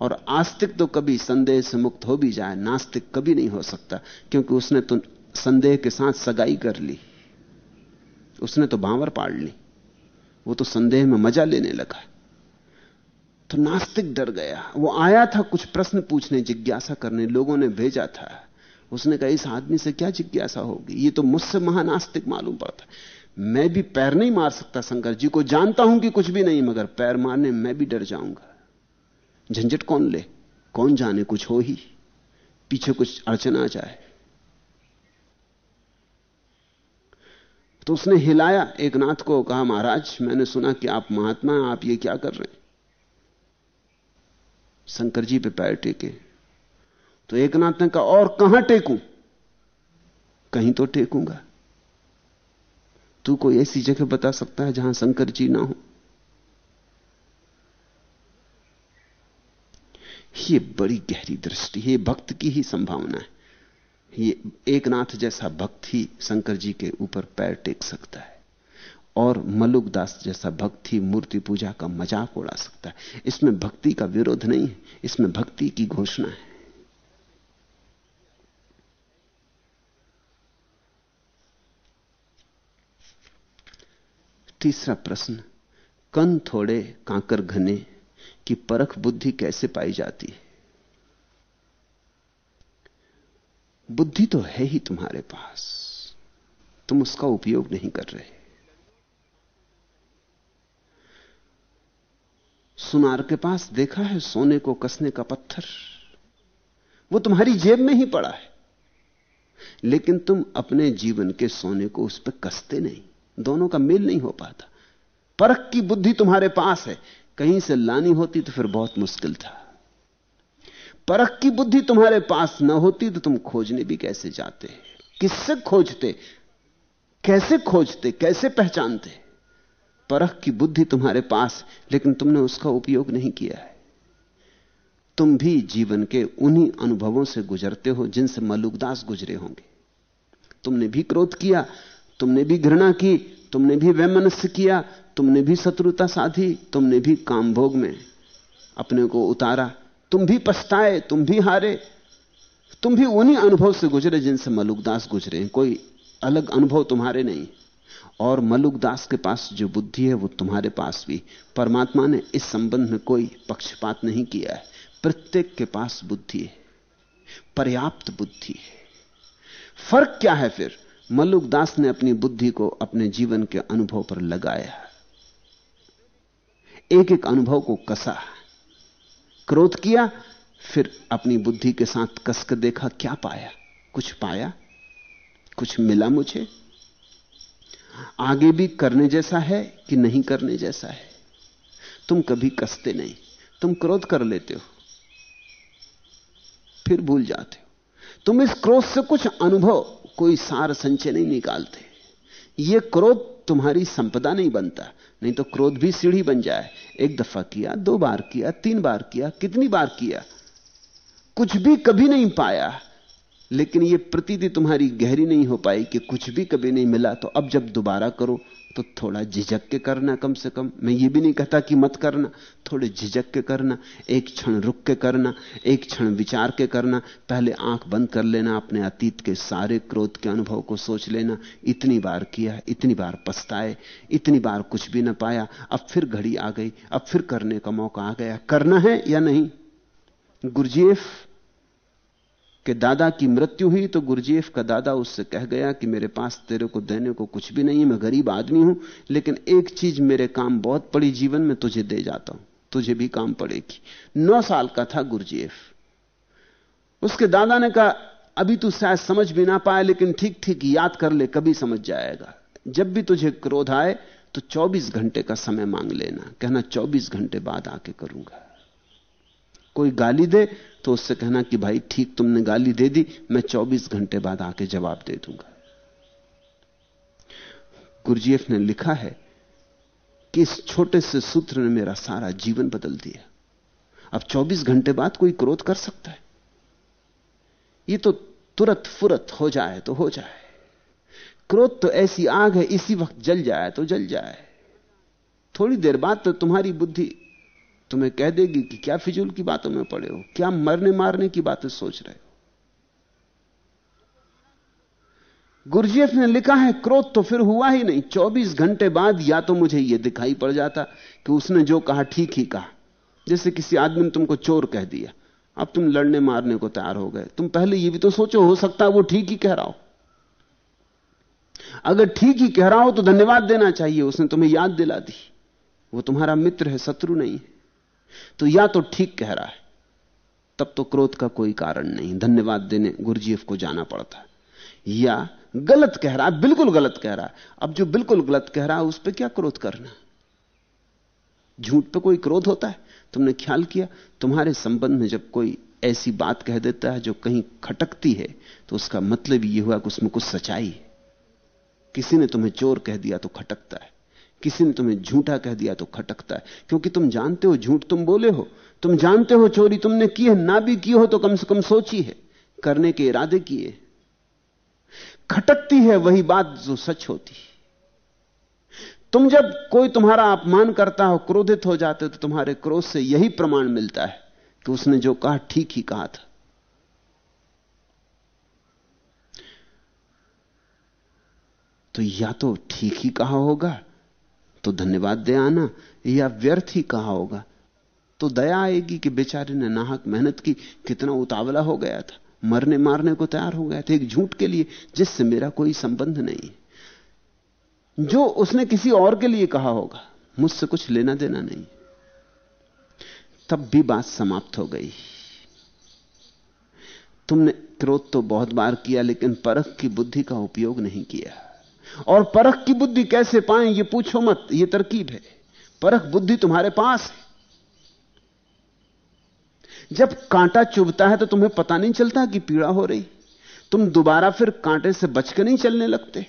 और आस्तिक तो कभी संदेह से मुक्त हो भी जाए, नास्तिक कभी नहीं हो सकता, क्योंकि उसने तो संदेह के साथ सगाई कर ली। उसने तो बांवर पाड़ ली। वो तो संदेह में मज़ा लेने लगा तो नास्तिक डर गया। वो आया था कुछ प्रश्न पूछने, जिज्ञासा करने। लोगों ने भेजा था। उसने कहा, इस आदमी से क्या जिज्ञासा होगी? ये तो मुझसे महानास्तिक मालूम पड़ता मैं भी पैर नहीं मार सकता, शंकर जी को। जानता हूँ कि कुछ भी नहीं, मगर पैर मारने मैं भी डर जाऊँगा। झंझट कौन ले? कौन जाने कुछ हो ही? पीछे कुछ अड़चन आ जाए। तो उसने हिलाया। एक नाथ को कहा, महाराज, मैंने सुना कि आप महात्मा आप ये क्या कर रहे हैं? शंकर जी पे पैर टेके। तो एक नाथ ने कहा, और कहाँ टेकूं? कहीं तो टेकूँगा। तू कोई ऐसी जगह बता सकता है जहाँ शंकर जी ना हो? ये बड़ी गहरी दृष्टि है भक्त की ही संभावना है। ये एक नाथ जैसा भक्त ही शंकर जी के ऊपर पैर टेक सकता है। और मलुकदास जैसा भक्त मूर्ति पूजा का मज़ाक उड़ा सकता है। इसमें भक्ति का विरोध नहीं है, इसमें भक्ति की घोषणा है। तीसरा प्रश्न, कन थोड़े कांकर घने की परख बुद्धि कैसे पाई जाती है? बुद्धि तो है ही तुम्हारे पास, तुम उसका उपयोग नहीं कर रहे। सुनार के पास देखा है सोने को कसने का पत्थर। वो तुम्हारी जेब में ही पड़ा है। लेकिन तुम अपने जीवन के सोने को उस पर कसते नहीं। दोनों का मेल नहीं हो पाता। परख की बुद्धि तुम्हारे पास है। कहीं से लानी होती तो फिर बहुत मुश्किल था। परख की बुद्धि तुम्हारे पास ना होती तो तुम खोजने भी कैसे जाते? किससे खोजते? कैसे खोजते? कैसे पहचानते? परख की बुद्धि तुम्हारे पास, लेकिन तुमने उसका उपयोग नहीं किया है। तुम भी जीवन के उन्हीं अनुभवों से गुजरते हो जिनसे मलुकदास गुजरे होंगे। तुमने भी क्रोध किया, तुमने भी घृणा की, तुमने भी वैमनस्य किया, तुमने भी शत्रुता साधी, तुमने भी काम भोग में अपने को उतारा। तुम भी पछताए, तुम भी हारे, तुम भी उन्हीं अनुभव से गुजरे जिनसे मलुकदास गुजरे कोई अलग अनुभव तुम्हारे नहीं। और मलुकदास के पास जो बुद्धि है, वो तुम्हारे पास भी। परमात्मा ने इस संबंध में कोई पक्षपात नहीं किया है। प्रत्येक के पास बुद्धि है। पर्याप्त बुद्धि है। फ़र्क क्या है फिर? मलुकदास ने अपनी बुद्धि को अपने जीवन के अनुभव पर लगाया। एक एक अनुभव को कसा। क्रोध किया, फिर अपनी बुद्धि के साथ कस कर देखा, क्या पाया? कुछ पाया? कुछ मिला मुझे? आगे भी करने जैसा है कि नहीं करने जैसा है? तुम कभी कसते नहीं। तुम क्रोध कर लेते हो। फिर भूल जाते हो। तुम इस क्रोध से कुछ अनुभव, कोई सार संचय नहीं निकालते। यह क्रोध तुम्हारी संपदा नहीं बनता। नहीं तो क्रोध भी सीढ़ी बन जाए। एक दफ़ा किया, दो बार किया, तीन बार किया, कितनी बार किया? कुछ भी कभी नहीं पाया। लेकिन यह प्रतीति तुम्हारी गहरी नहीं हो पाई कि कुछ भी कभी नहीं मिला तो अब जब दोबारा करो तो थोड़ा झिझक के करना कम से कम। मैं ये भी नहीं कहता कि मत करना, थोड़े झिझक के करना, एक क्षण रुक के करना, एक क्षण विचार के करना, पहले आँख बंद कर लेना, अपने अतीत के सारे क्रोध के अनुभव को सोच लेना। इतनी बार किया, इतनी बार पछताए, इतनी बार कुछ भी ना पाया, अब फिर घड़ी आ गई, अब फिर करने का मौका आ गया। करना है या नहीं? गुरजेफ कि दादा की मृत्यु हुई तो गुरजेफ का दादा उससे कह गया कि मेरे पास तेरे को देने को कुछ भी नहीं मैं गरीब आदमी हूँ, लेकिन एक चीज़ मेरे काम बहुत पड़ी जीवन में, तुझे दे जाता हूँ, तुझे भी काम पड़ेगी। नौ साल का था गुरजेफ। उसके दादा ने कहा, अभी तू शायद समझ भी ना पाए लेकिन ठीक ठीक याद कर ले, कभी समझ जाएगा। जब भी तुझे क्रोध आए तो 24 घंटे का समय मांग लेना। कहना 24 घंटे बाद आके करूँगा। कोई गाली दे तो उससे कहना कि भाई ठीक तुमने गाली दे दी, मैं 24 घंटे बाद आके जवाब दे दूँगा। गुरजीएफ ने लिखा है कि इस छोटे से सूत्र ने मेरा सारा जीवन बदल दिया। अब 24 घंटे बाद कोई क्रोध कर सकता है। ये तो तुरंत फुरत हो जाए तो हो जाए। क्रोध तो ऐसी आग है, इसी वक्त जल जाए तो जल जाए। थोड़ी देर बाद तो तुम्हारी बुद्धि तुम्हें कह देगी कि क्या फिजूल की बातों में पड़े हो? क्या मरने मारने की बातें सोच रहे हो? गुरजेफ ने लिखा है, क्रोध तो फिर हुआ ही नहीं। 24 घंटे बाद या तो मुझे यह दिखाई पड़ जाता कि उसने जो कहा ठीक ही कहा। जैसे किसी आदमी ने तुमको चोर कह दिया। अब तुम लड़ने मारने को तैयार हो गए। तुम पहले यह भी तो सोचो, हो सकता है वो ठीक ही कह रहा हो। अगर ठीक ही कह रहा हो तो धन्यवाद देना चाहिए। उसने तुम्हें याद दिला दी। वो तुम्हारा मित्र है, शत्रु नहीं है। तो या तो ठीक कह रहा है, तब तो क्रोध का कोई कारण नहीं, धन्यवाद देने गुरुजीएफ को जाना पड़ता या गलत कह रहा है बिल्कुल गलत कह रहा है। अब जो बिल्कुल गलत कह रहा है, उस पर क्या क्रोध करना झूठ पे कोई क्रोध होता है? तुमने ख्याल किया? तुम्हारे संबंध में जब कोई ऐसी बात कह देता है जो कहीं खटकती है तो उसका मतलब यह हुआ कि उसमें कुछ सच्चाई है। किसी ने तुम्हें चोर कह दिया तो खटकता है। किसी ने तुम्हें झूठा कह दिया तो खटकता है। क्योंकि तुम जानते हो, झूठ तुम बोले हो। तुम जानते हो, चोरी तुमने की है, ना भी की हो तो कम से कम सोची है। करने के इरादे किए। खटकती है वही बात जो सच होती। तुम जब कोई तुम्हारा अपमान करता हो, क्रोधित हो जाते हो तो तुम्हारे क्रोध से यही प्रमाण मिलता है कि उसने जो कहा, ठीक ही कहा था। तो या तो ठीक ही कहा होगा तो धन्यवाद दे आना, या व्यर्थ ही कहा होगा। तो दया आएगी कि बेचारे ने नाहक मेहनत की, कितना उतावला हो गया था। मरने मारने को तैयार हो गया था, एक झूठ के लिए, जिससे मेरा कोई संबंध नहीं जो उसने किसी और के लिए कहा होगा, मुझसे कुछ लेना देना नहीं। तब भी बात समाप्त हो गई। तुमने क्रोध तो बहुत बार किया, लेकिन परख की बुद्धि का उपयोग नहीं किया। और परख की बुद्धि कैसे पाएँ, ये पूछो मत, ये तरकीब है। परख बुद्धि तुम्हारे पास है। जब कांटा चुभता है तो तुम्हें पता नहीं चलता कि पीड़ा हो रही। तुम दोबारा फिर कांटे से बच के नहीं चलने लगते।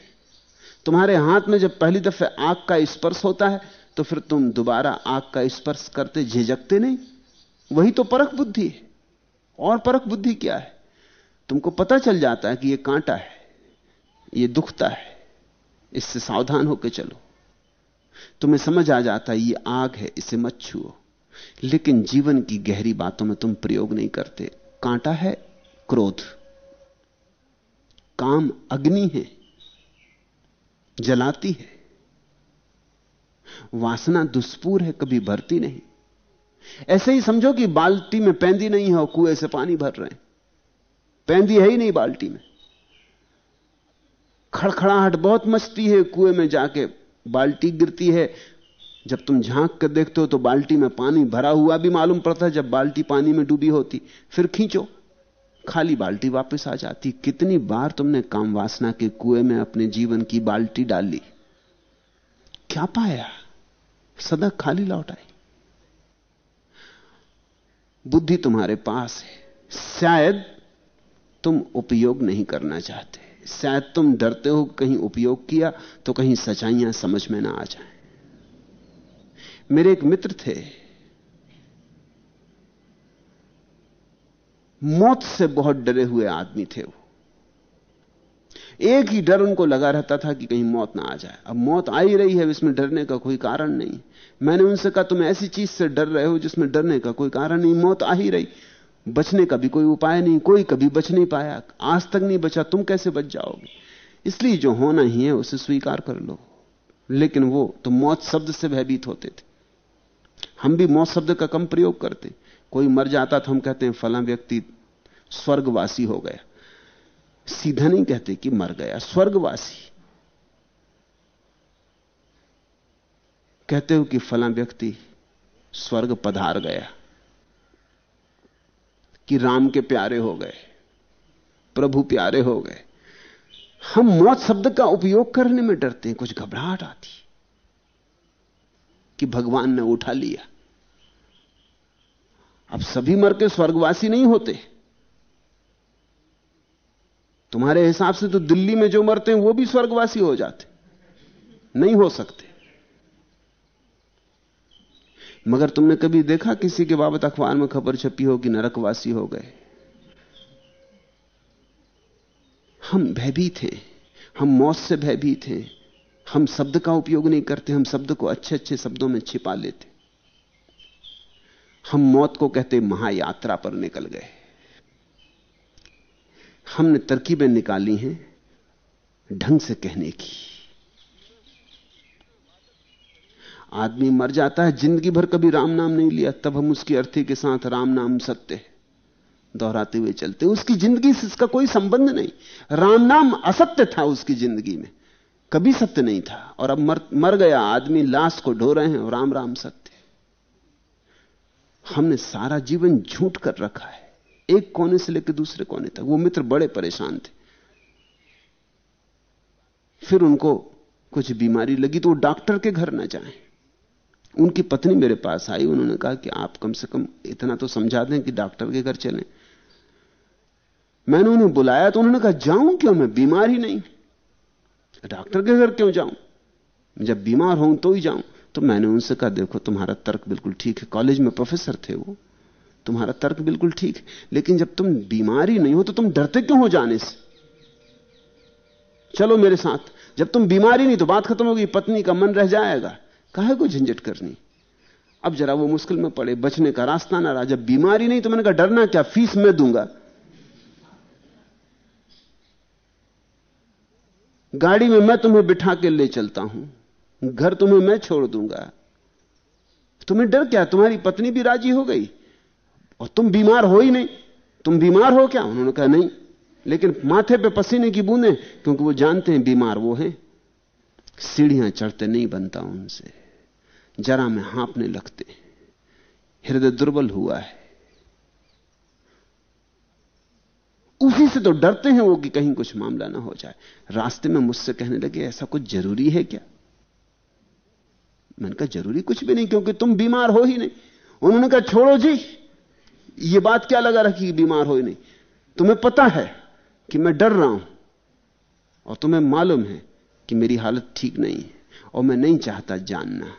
तुम्हारे हाथ में जब पहली दफे आग का स्पर्श होता है तो फिर तुम दोबारा आग का स्पर्श करते झिझकते नहीं। वही तो परख बुद्धि है। और परख बुद्धि क्या है? तुमको पता चल जाता है कि यह कांटा है यह दुखता है। इससे सावधान होकर चलो। तुम्हें समझ आ जाता है यह आग है, इसे मत छुओ। लेकिन जीवन की गहरी बातों में तुम प्रयोग नहीं करते। कांटा है, क्रोध। काम अग्नि है, जलाती है। वासना दुष्पूर है, कभी भरती नहीं। ऐसे ही समझो कि बाल्टी में पैंदी नहीं है और कुएँ से पानी भर रहे हैं। पैंदी है ही नहीं बाल्टी में। खड़खड़ाहट बहुत मचती है, कुएँ में जाके बाल्टी गिरती है। जब तुम झाँक कर देखते हो तो बाल्टी में पानी भरा हुआ भी मालूम पड़ता है, जब बाल्टी पानी में डूबी होती, फिर खींचो। खाली बाल्टी वापस आ जाती। कितनी बार तुमने काम वासना के कुएँ में अपने जीवन की बाल्टी डाली क्या पाया? सदा खाली लौट आई। बुद्धि तुम्हारे पास है। शायद तुम उपयोग नहीं करना चाहते। शायद तुम डरते हो कहीं उपयोग किया तो कहीं सच्चाइयाँ समझ में ना आ जाए। मेरे एक मित्र थे। मौत से बहुत डरे हुए आदमी थे वो। एक ही डर उनको लगा रहता था कि कहीं मौत ना आ जाए। अब मौत आ ही रही है इसमें डरने का कोई कारण नहीं। मैंने उनसे कहा, तुम ऐसी चीज़ से डर रहे हो जिसमें डरने का कोई कारण नहीं। मौत आ ही रही। बचने का भी कोई उपाय नहीं, कोई कभी बच नहीं पाया। आज तक नहीं बचा, तुम कैसे बच जाओगे? इसलिए जो होना ही है, उसे स्वीकार कर लो। लेकिन वो तो मौत शब्द से भयभीत होते थे। हम भी मौत शब्द का कम प्रयोग करते। कोई मर जाता तो हम कहते हैं, फला व्यक्ति स्वर्गवासी हो गया। सीधा नहीं कहते कि मर गया, स्वर्गवासी। कहते हो कि फला व्यक्ति स्वर्ग पधार गया। कि राम के प्यारे हो गए, प्रभु प्यारे हो गए। हम मौत शब्द का उपयोग करने में डरते हैं, कुछ घबराहट आती कि भगवान ने उठा लिया। अब सभी मर के स्वर्गवासी नहीं होते। तुम्हारे हिसाब से तो दिल्ली में जो मरते हैं, वो भी स्वर्गवासी हो जाते। नहीं हो सकते। मगर तुमने कभी देखा किसी के बाबत अखबार में खबर छपी हो कि नरकवासी हो गए? हम भयभीत हैं, हम मौत से भयभीत हैं। हम शब्द का उपयोग नहीं करते, हम शब्द को अच्छे अच्छे शब्दों में छिपा लेते। हम मौत को कहते महायात्रा पर निकल गए। हमने तरकीबें निकाली हैं, ढंग से कहने की। आदमी मर जाता है ज़िंदगी भर कभी राम नाम नहीं लिया तब हम उसकी अर्थी के साथ राम नाम सत्य दोहराते हुए चलते उसकी ज़िंदगी से इसका कोई संबंध नहीं। राम नाम असत्य था उसकी ज़िंदगी में। कभी सत्य नहीं था। और अब मर, मर गया आदमी लाश को ढो रहे हैं और राम राम सत्य हमने सारा जीवन झूठ कर रखा है। एक कोने से लेकर दूसरे कोने तक। वो मित्र बड़े परेशान थे। फिर उनको कुछ बीमारी लगी तो वो डॉक्टर के घर ना जाएँ। उनकी पत्नी मेरे पास आई, उन्होंने कहा कि आप कम से कम इतना तो समझा दें कि डॉक्टर के घर चलें। मैंने उन्हें बुलाया तो उन्होंने कहा, जाऊँ क्यों? मैं बीमार ही नहीं डॉक्टर के घर क्यों जाऊँ? जब बीमार हूँ तो ही जाऊँ। तो मैंने उनसे कहा, देखो, तुम्हारा तर्क बिल्कुल ठीक है। कॉलेज में प्रोफेसर थे वो। तुम्हारा तर्क बिल्कुल ठीक है। लेकिन जब तुम बीमार ही नहीं हो तो तुम डरते क्यों हो जाने से? चलो मेरे साथ। जब तुम बीमारी नहीं तो बात खत्म होगी पत्नी का मन रह जाएगा। काहे को झंझट करनी? अब जरा वो मुश्किल में पड़े, बचने का रास्ता ना रहा। जब बीमारी नहीं तो मैंने कहा, डरना क्या? फ़ीस मैं दूँगा। गाड़ी में मैं तुम्हें बिठा के ले चलता हूँ। घर तुम्हें मैं छोड़ दूँगा। तुम्हें डर क्या? तुम्हारी पत्नी भी राज़ी हो गई। और तुम बीमार हो ही नहीं। तुम बीमार हो क्या? उन्होंने कहा, नहीं। लेकिन माथे पे पसीने की बूंदें, क्योंकि वो जानते हैं बीमार वो हैं। सीढ़ियाँ चढ़ते नहीं बनता उनसे। जरा में हाँपने लगते। हृदय दुर्बल हुआ है। उसी से तो डरते हैं वो कि कहीं कुछ मामला ना हो जाए। रास्ते में मुझसे कहने लगे, ऐसा कुछ ज़रूरी है क्या? मैंने कहा, ज़रूरी कुछ भी नहीं, क्योंकि तुम बीमार हो ही नहीं। उन्होंने कहा, छोड़ो जी, ये बात क्या लगा रखी बीमार हो ही नहीं? तुम्हें पता है कि मैं डर रहा हूँ, और तुम्हें मालूम है कि मेरी हालत ठीक नहीं है, और मैं नहीं चाहता जानना।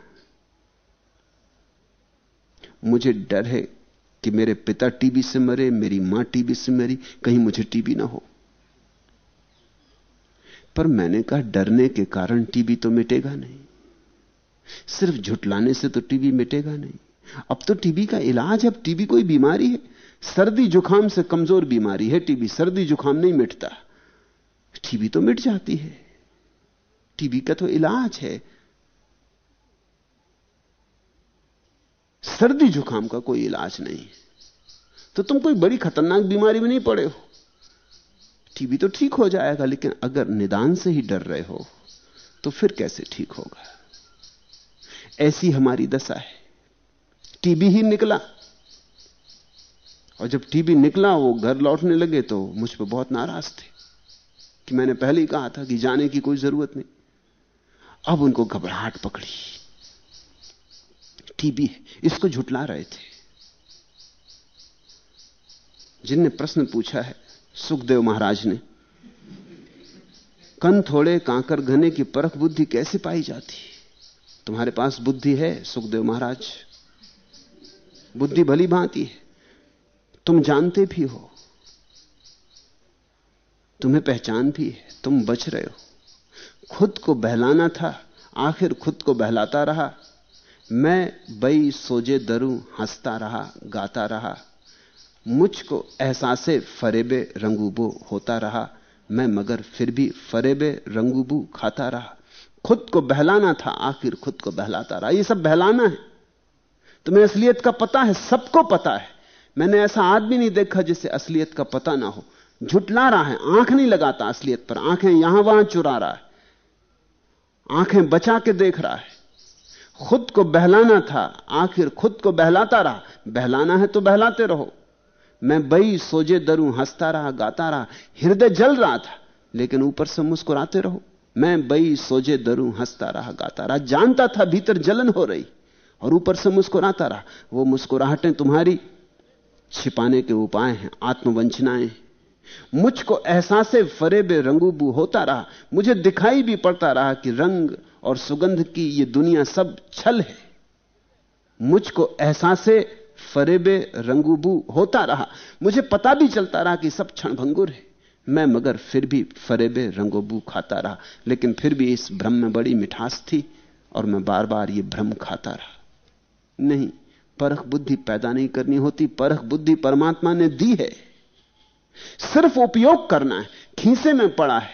मुझे डर है कि मेरे पिता टीबी से मरे, मेरी माँ टीबी से मरी, कहीं मुझे टीबी ना हो। पर मैंने कहा, डरने के कारण टीबी तो मिटेगा नहीं। सिर्फ़ झुटलाने से तो टीबी मिटेगा नहीं। अब तो टीबी का इलाज, अब टीबी कोई बीमारी है। सर्दी जुकाम से कमज़ोर बीमारी है टीबी सर्दी जुकाम नहीं मिटता। टीबी तो मिट जाती है। टीबी का तो इलाज है। सर्दी जुकाम का कोई इलाज नहीं। तो तुम कोई बड़ी खतरनाक बीमारी में नहीं पड़े हो। टीबी तो ठीक हो जाएगा, लेकिन अगर निदान से ही डर रहे हो तो फिर कैसे ठीक होगा? ऐसी हमारी दशा है। टीबी ही निकला। और जब टीबी निकला, वो घर लौटने लगे तो मुझ पर बहुत नाराज़ थे कि मैंने पहले ही कहा था कि जाने की कोई ज़रूरत नहीं। अब उनको घबराहट पकड़ी। टीबी है इसको झुटला रहे थे। जिनने प्रश्न पूछा है, सुखदेव महाराज ने, कन थोड़े कांकर घने की परख बुद्धि कैसे पाई जाती? तुम्हारे पास बुद्धि है, सुखदेव महाराज? बुद्धि भली भांति है, तुम जानते भी हो, तुम्हें पहचान भी है, तुम बच रहे हो। खुद को बहलाना था, आखिर खुद को बहलाता रहा मैं बई सोजे दरू, हंसता रहा, गाता रहा। मुझको एहसासे फरेबे रंगूबो होता रहा। मैं मगर फिर भी फरेबे रंगूबू खाता रहा। खुद को बहलाना था, आखिर खुद को बहलाता रहा। ये सब बहलाना है। तुम्हें असलियत का पता है, सबको पता है। मैंने ऐसा आदमी नहीं देखा जिसे असलियत का पता ना हो। झुटला रहा है, आँख नहीं लगाता असलियत पर। आँखें यहाँ वहाँ चुरा रहा है। आँखें बचा के देख रहा है। खुद को बहलाना था, आखिर खुद को बहलाता रहा। बहलाना है तो बहलाते रहो। मैं बई सोजे दरू, हंसता रहा, गाता रहा, हृदय जल रहा था, लेकिन ऊपर से मुस्कुराते रहो। मैं बई सोजे दरू, हंसता रहा, गाता रहा, जानता था भीतर जलन हो रही, और ऊपर से मुस्कुराता रहा। वो मुस्कुराहटें तुम्हारी छिपाने के उपाय हैं, आत्मवंचनाएँ मुझको एहसास फरेबे रंगूबू होता रहा, मुझे दिखाई भी पड़ता रहा कि रंग और सुगंध की ये दुनिया सब छल है। मुझको एहसास फरेबे रंगूबू होता रहा। मुझे पता भी चलता रहा कि सब क्षण भंगुर है। मैं मगर फिर भी फरेबे रंगोबू खाता रहा। लेकिन फिर भी इस भ्रम में बड़ी मिठास थी और मैं बार बार ये भ्रम खाता रहा। नहीं, परख बुद्धि पैदा नहीं करनी होती। परख बुद्धि परमात्मा ने दी है। सिर्फ़ उपयोग करना है। खीसे में पड़ा है।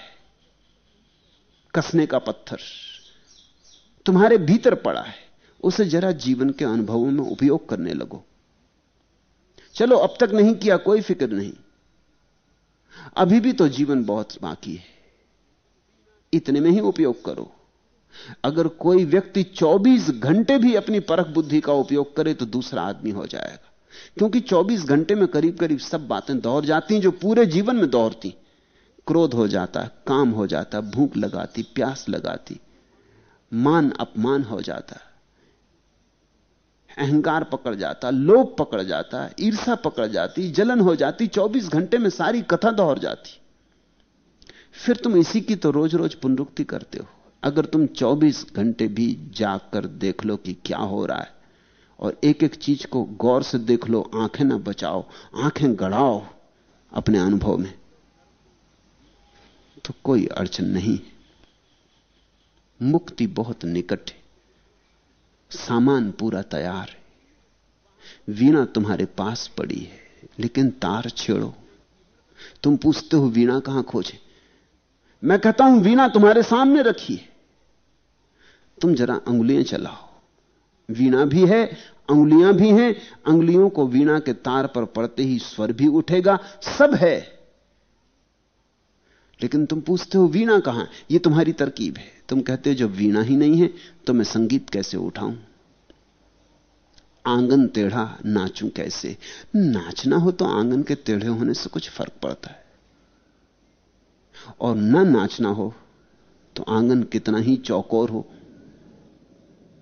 कसने का पत्थर। तुम्हारे भीतर पड़ा है, उसे जरा जीवन के अनुभवों में उपयोग करने लगो। चलो, अब तक नहीं किया, कोई फ़िक्र नहीं। अभी भी तो जीवन बहुत बाकी है। इतने में ही उपयोग करो। अगर कोई व्यक्ति 24 घंटे भी अपनी परख बुद्धि का उपयोग करे तो दूसरा आदमी हो जाएगा। क्योंकि 24 घंटे में करीब करीब सब बातें दौड़ जाती जो पूरे जीवन में दौड़ती। क्रोध हो जाता, काम हो जाता, भूख लगाती, प्यास लगाती। मान अपमान हो जाता, अहंकार पकड़ जाता, लोभ पकड़ जाता ईर्षा पकड़ जाती, जलन हो जाती 24 घंटे में सारी कथा दोहर जाती। फिर तुम इसी की तो रोज रोज पुनरुक्ति करते हो। अगर तुम 24 घंटे भी जाकर देख लो कि क्या हो रहा है, और एक एक चीज़ को गौर से देख लो, आँखें ना बचाओ, आँखें गड़ाओ अपने अनुभव में तो कोई अड़चन नहीं। मुक्ति बहुत निकट है। सामान पूरा तैयार है। वीणा तुम्हारे पास पड़ी है, लेकिन तार छेड़ो। तुम पूछते हो, वीणा कहाँ खोजे? मैं कहता हूँ, वीणा तुम्हारे सामने रखी है। तुम जरा अंगुलियाँ चलाओ। वीणा भी है, अंगुलियाँ भी हैं। अंगुलियों को वीणा के तार पर पड़ते ही स्वर भी उठेगा। सब है। लेकिन तुम पूछते हो, वीणा कहाँ? यह तुम्हारी तरकीब है। तुम कहते हो, जब वीणा ही नहीं है तो मैं संगीत कैसे उठाऊं? आँगन टेढ़ा, नाचूं कैसे? नाचना हो तो आँगन के टेढ़े होने से कुछ फ़र्क पड़ता है। और न नाचना हो तो आँगन कितना ही चौकोर हो।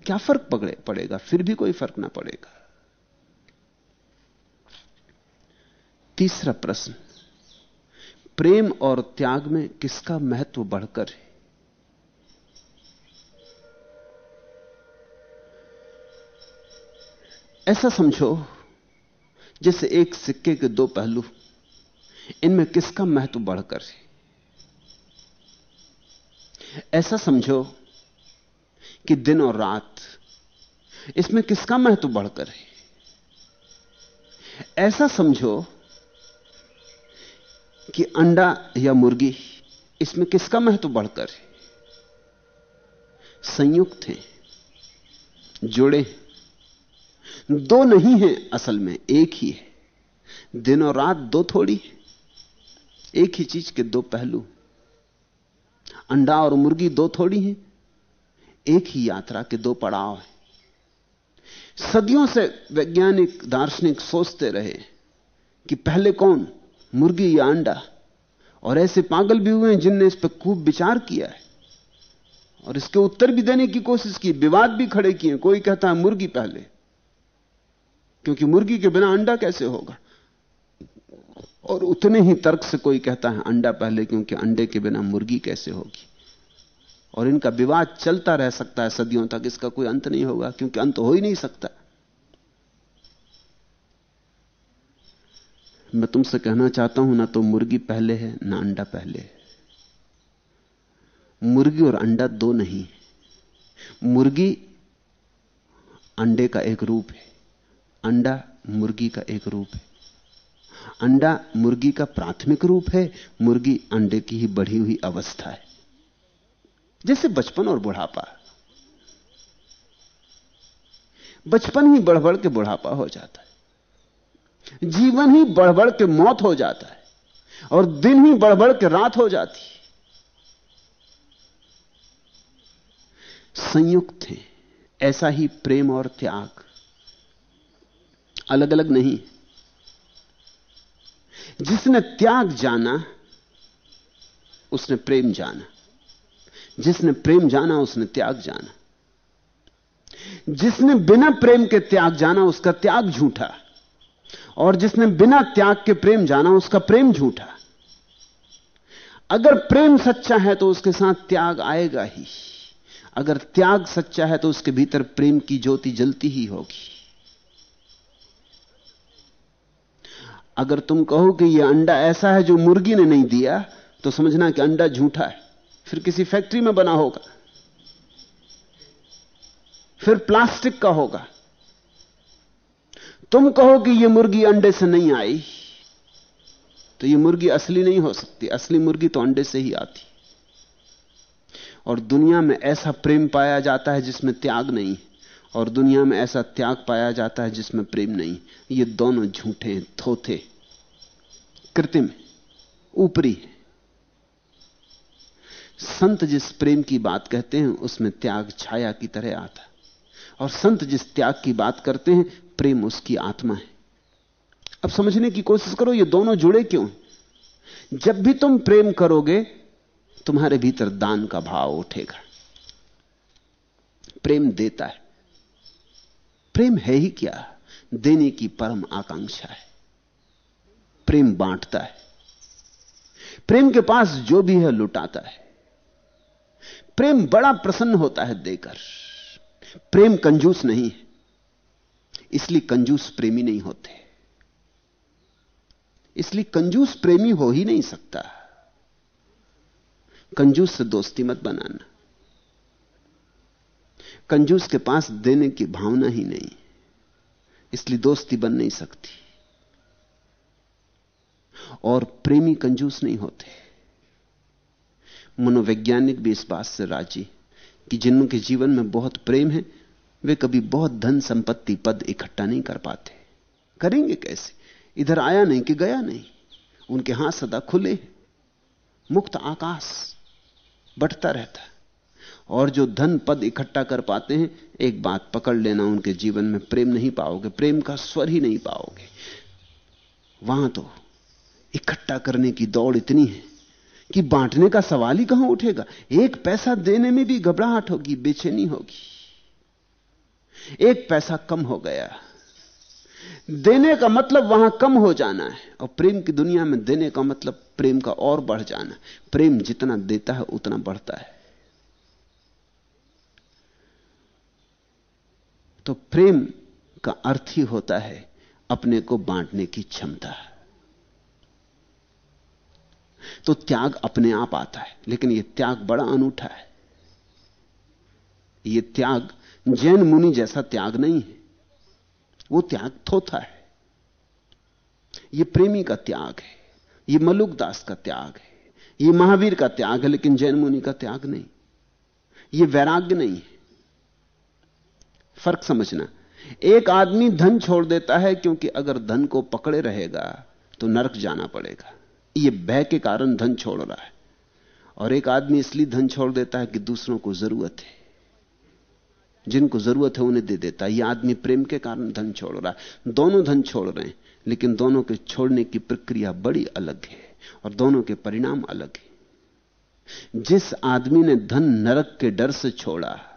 क्या फ़र्क पकड़े पड़ेगा? फिर भी कोई फ़र्क ना पड़ेगा। तीसरा प्रश्न, प्रेम और त्याग में किसका महत्व बढ़कर है? ऐसा समझो, जैसे एक सिक्के के दो पहलू, इनमें किसका महत्व बढ़कर है? ऐसा समझो कि दिन और रात, इसमें किसका महत्व बढ़कर है? ऐसा समझो कि अंडा या मुर्गी, इसमें किसका महत्व बढ़कर है? संयुक्त हैं, जुड़े दो नहीं है असल में, एक ही है। दिन और रात दो थोड़ी एक ही चीज़ के दो पहलू। अंडा और मुर्गी दो थोड़ी हैं। एक ही यात्रा के दो पड़ाव हैं। सदियों से वैज्ञानिक, दार्शनिक सोचते रहे कि पहले कौन, मुर्गी या अंडा? और ऐसे पागल भी हुए हैं जिनने इस पर खूब विचार किया है। और इसके उत्तर भी देने की कोशिश की, विवाद भी खड़े किए कोई कहता है मुर्गी पहले। क्योंकि मुर्गी के बिना अंडा कैसे होगा? और उतने ही तर्क से कोई कहता है अंडा पहले, क्योंकि अंडे के बिना मुर्गी कैसे होगी? और इनका विवाद चलता रह सकता है सदियों तक, इसका कोई अंत नहीं होगा, क्योंकि अंत हो ही नहीं सकता। मैं तुमसे कहना चाहता हूँ, ना तो मुर्गी पहले है, ना अंडा पहले है। मुर्गी और अंडा दो नहीं मुर्गी अंडे का एक रूप है। अंडा मुर्गी का एक रूप है। अंडा मुर्गी का प्राथमिक रूप है, मुर्गी अंडे की ही बढ़ी हुई अवस्था है। जैसे बचपन और बुढ़ापा। बचपन ही बढ़ बढ़ के बुढ़ापा हो जाता है। जीवन ही बढ़ बढ़ के मौत हो जाता है और दिन ही बढ़ बढ़ के रात हो जाती है। संयुक्त हैं, ऐसा ही प्रेम और त्याग। अलग अलग नहीं। जिसने त्याग जाना, उसने प्रेम जाना। जिसने प्रेम जाना, उसने त्याग जाना। जिसने बिना प्रेम के त्याग जाना, उसका त्याग झूठा। और जिसने बिना त्याग के प्रेम जाना, उसका प्रेम झूठा। अगर प्रेम सच्चा है तो उसके साथ त्याग आएगा ही। अगर त्याग सच्चा है तो उसके भीतर प्रेम की ज्योति जलती ही होगी। अगर तुम कहो कि यह अंडा ऐसा है जो मुर्गी ने नहीं दिया तो समझना कि अंडा झूठा है। फिर किसी फैक्ट्री में बना होगा। फिर प्लास्टिक का होगा। तुम कहो कि यह मुर्गी अंडे से नहीं आई तो यह मुर्गी असली नहीं हो सकती। असली मुर्गी तो अंडे से ही आती। और दुनिया में ऐसा प्रेम पाया जाता है जिसमें त्याग नहीं और दुनिया में ऐसा त्याग पाया जाता है जिसमें प्रेम नहीं। ये दोनों झूठे हैं थोथे कृत्रिम, ऊपरी। है संत जिस प्रेम की बात कहते हैं, उसमें त्याग छाया की तरह आता और संत जिस त्याग की बात करते हैं, प्रेम उसकी आत्मा है। अब समझने की कोशिश करो, ये दोनों जुड़े क्यों? जब भी तुम प्रेम करोगे, तुम्हारे भीतर दान का भाव उठेगा। प्रेम देता है। प्रेम है ही क्या? देने की परम आकांक्षा है। प्रेम बांटता है। प्रेम के पास जो भी है, लुटाता है। प्रेम बड़ा प्रसन्न होता है देकर। प्रेम कंजूस नहीं है। इसलिए कंजूस प्रेमी नहीं होते। इसलिए कंजूस प्रेमी हो ही नहीं सकता। कंजूस से दोस्ती मत बनाना। कंजूस के पास देने की भावना ही नहीं। इसलिए दोस्ती बन नहीं सकती। और प्रेमी कंजूस नहीं होते। मनोवैज्ञानिक भी इस बात से राज़ी कि जिनके जीवन में बहुत प्रेम है, वे कभी बहुत धन संपत्ति पद इकट्ठा नहीं कर पाते। करेंगे कैसे? इधर आया नहीं कि गया नहीं। उनके हाथ सदा खुले मुक्त आकाश बढ़ता रहता और जो धन पद इकट्ठा कर पाते हैं, एक बात पकड़ लेना, उनके जीवन में प्रेम नहीं पाओगे, प्रेम का स्वर ही नहीं पाओगे। वहाँ तो इकट्ठा करने की दौड़ इतनी है कि बांटने का सवाल ही कहाँ उठेगा? एक पैसा देने में भी घबराहट होगी, बेचैनी होगी। एक पैसा कम हो गया। देने का मतलब वहाँ कम हो जाना है, और प्रेम की दुनिया में देने का मतलब प्रेम का और बढ़ जाना। प्रेम जितना देता है, उतना बढ़ता है। तो प्रेम का अर्थ ही होता है अपने को बांटने की क्षमता। तो त्याग अपने आप आता है, लेकिन यह त्याग बड़ा अनूठा है। यह त्याग जैन मुनि जैसा त्याग नहीं है, वो त्याग थोथा है। यह प्रेमी का त्याग है यह मलुकदास का त्याग है यह महावीर का त्याग है, लेकिन जैन मुनि का त्याग नहीं। यह वैराग्य नहीं है। फ़र्क समझना। एक आदमी धन छोड़ देता है क्योंकि अगर धन को पकड़े रहेगा तो नरक जाना पड़ेगा। यह भय के कारण धन छोड़ रहा है। और एक आदमी इसलिए धन छोड़ देता है कि दूसरों को ज़रूरत है। जिनको ज़रूरत है, उन्हें दे देता है। यह आदमी प्रेम के कारण धन छोड़ रहा है। दोनों धन छोड़ रहे हैं, लेकिन दोनों के छोड़ने की प्रक्रिया बड़ी अलग है और दोनों के परिणाम अलग है। जिस आदमी ने धन नरक के डर से छोड़ा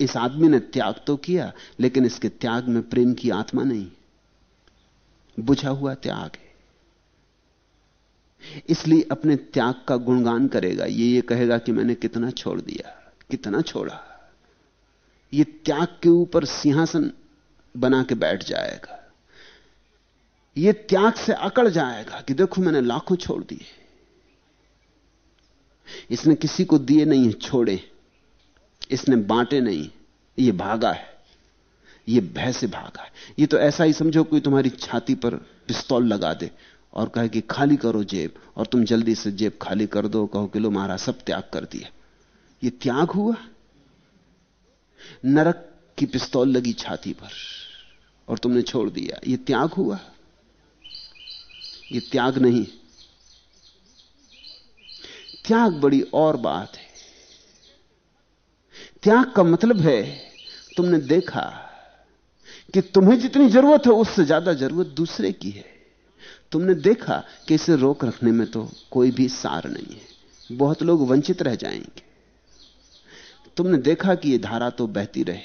इस आदमी ने त्याग तो किया, लेकिन इसके त्याग में प्रेम की आत्मा नहीं। बुझा हुआ त्याग है। इसलिए अपने त्याग का गुणगान करेगा। ये ये कहेगा कि मैंने कितना छोड़ दिया, कितना छोड़ा। ये त्याग के ऊपर सिंहासन बना के बैठ जाएगा। ये त्याग से अकड़ जाएगा कि देखो मैंने लाखों छोड़ दिए। इसने किसी को दिए नहीं, छोड़े। इसने बांटे नहीं, ये भागा है, ये भय से भागा है। ये तो ऐसा ही समझो कोई तुम्हारी छाती पर पिस्तौल लगा दे और कहे कि खाली करो जेब और तुम जल्दी से जेब खाली कर दो, कहो कि लो महाराज, सब त्याग कर दिया। ये त्याग हुआ? नरक की पिस्तौल लगी छाती पर और तुमने छोड़ दिया। ये त्याग हुआ? ये त्याग नहीं। त्याग बड़ी और बात है। त्याग का मतलब है? तुमने देखा कि तुम्हें जितनी ज़रूरत है, उससे ज़्यादा ज़रूरत दूसरे की है। तुमने देखा कि इसे रोक रखने में तो कोई भी सार नहीं है। बहुत लोग वंचित रह जाएँगे। तुमने देखा कि यह धारा तो बहती रहे।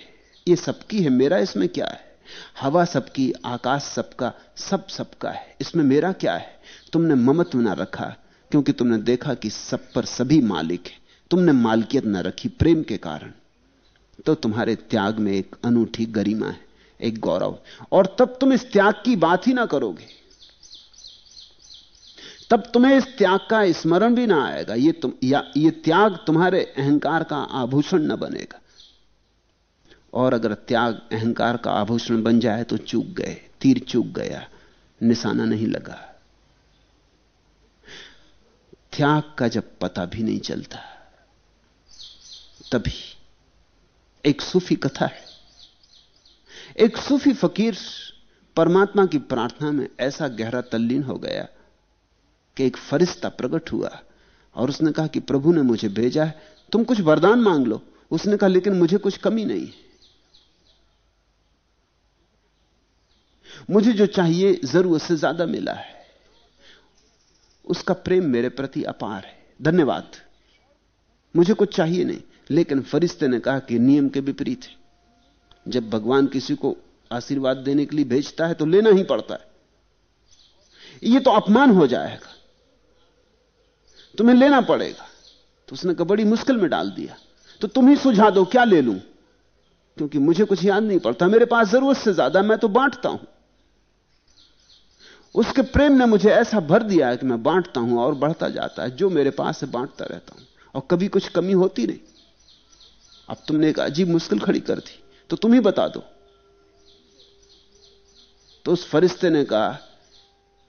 ये सबकी है, मेरा इसमें क्या है? हवा सबकी, आकाश सबका, सब सबका है। इसमें मेरा क्या है? तुमने ममत्व ना रखा, क्योंकि तुमने देखा कि सब पर सभी मालिक है। तुमने मालकियत ना रखी, प्रेम के कारण। तो तुम्हारे त्याग में एक अनूठी गरिमा है, एक गौरव। और तब तुम इस त्याग की बात ही ना करोगे। तब तुम्हें इस त्याग का स्मरण भी ना आएगा। ये तुम, या, ये त्याग तुम्हारे अहंकार का आभूषण न बनेगा। और अगर त्याग अहंकार का आभूषण बन जाए तो चूक गए, तीर चूक गया, निशाना नहीं लगा। त्याग का जब पता भी नहीं चलता, तभी एक सूफी कथा है। एक सूफी फकीर परमात्मा की प्रार्थना में ऐसा गहरा तल्लीन हो गया कि एक फरिश्ता प्रकट हुआ और उसने कहा कि प्रभु ने मुझे भेजा है, तुम कुछ वरदान मांग लो। उसने कहा, लेकिन मुझे कुछ कमी नहीं मुझे जो चाहिए ज़रूरत से ज़्यादा मिला है। उसका प्रेम मेरे प्रति अपार है। धन्यवाद। मुझे कुछ चाहिए नहीं। लेकिन फरिश्ते ने कहा कि नियम के विपरीत है। जब भगवान किसी को आशीर्वाद देने के लिए भेजता है तो लेना ही पड़ता है। यह तो अपमान हो जाएगा। तुम्हें लेना पड़ेगा। तो उसने कहा, बड़ी मुश्किल में डाल दिया। तो तुम ही सुझा दो, क्या ले लूँ? क्योंकि मुझे कुछ याद नहीं पड़ता। मेरे पास ज़रूरत से ज़्यादा मैं तो बांटता हूँ। उसके प्रेम ने मुझे ऐसा भर दिया है कि मैं बांटता हूँ और बढ़ता जाता है, जो मेरे पास है बांटता रहता हूँ। और कभी कुछ कमी होती नहीं। अब तुमने एक अजीब मुश्किल खड़ी कर दी तो तुम ही बता दो। तो उस फरिश्ते ने कहा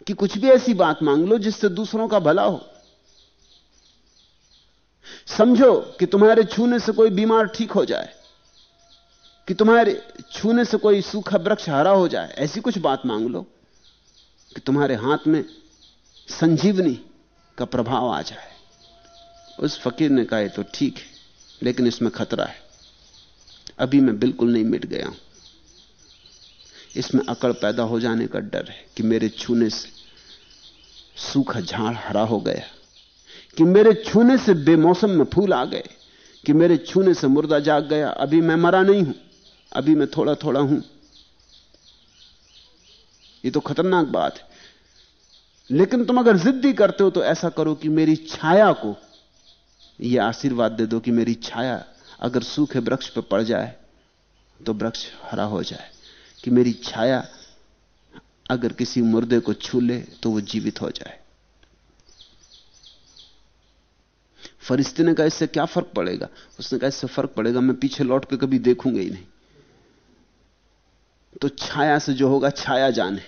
कि कुछ भी ऐसी बात मांग लो जिससे दूसरों का भला हो। समझो कि तुम्हारे छूने से कोई बीमार ठीक हो जाए, कि तुम्हारे छूने से कोई सूखा वृक्ष हरा हो जाए, ऐसी कुछ बात मांग लो कि तुम्हारे हाथ में संजीवनी का प्रभाव आ जाए। उस फकीर ने कहा तो ठीक है। लेकिन इसमें खतरा है। अभी मैं बिल्कुल नहीं मिट गया हूँ। इसमें अकड़ पैदा हो जाने का डर है कि मेरे छूने से सूखा झाड़ हरा हो गया, कि मेरे छूने से बेमौसम में फूल आ गए, कि मेरे छूने से मुर्दा जाग गया। अभी मैं मरा नहीं हूँ, अभी मैं थोड़ा थोड़ा हूँ। ये तो खतरनाक बात है। लेकिन तुम अगर जिद्दी करते हो तो ऐसा करो कि मेरी छाया को यह आशीर्वाद दे दो कि मेरी छाया अगर सूखे वृक्ष पर पड़ जाए तो वृक्ष हरा हो जाए। कि मेरी छाया अगर किसी मुर्दे को छू ले तो वो जीवित हो जाए। फरिश्ते ने कहा, इससे क्या फ़र्क पड़ेगा? उसने कहा, इससे फ़र्क पड़ेगा, मैं पीछे लौट के कभी देखूँगा ही नहीं। तो छाया से जो होगा, छाया जाने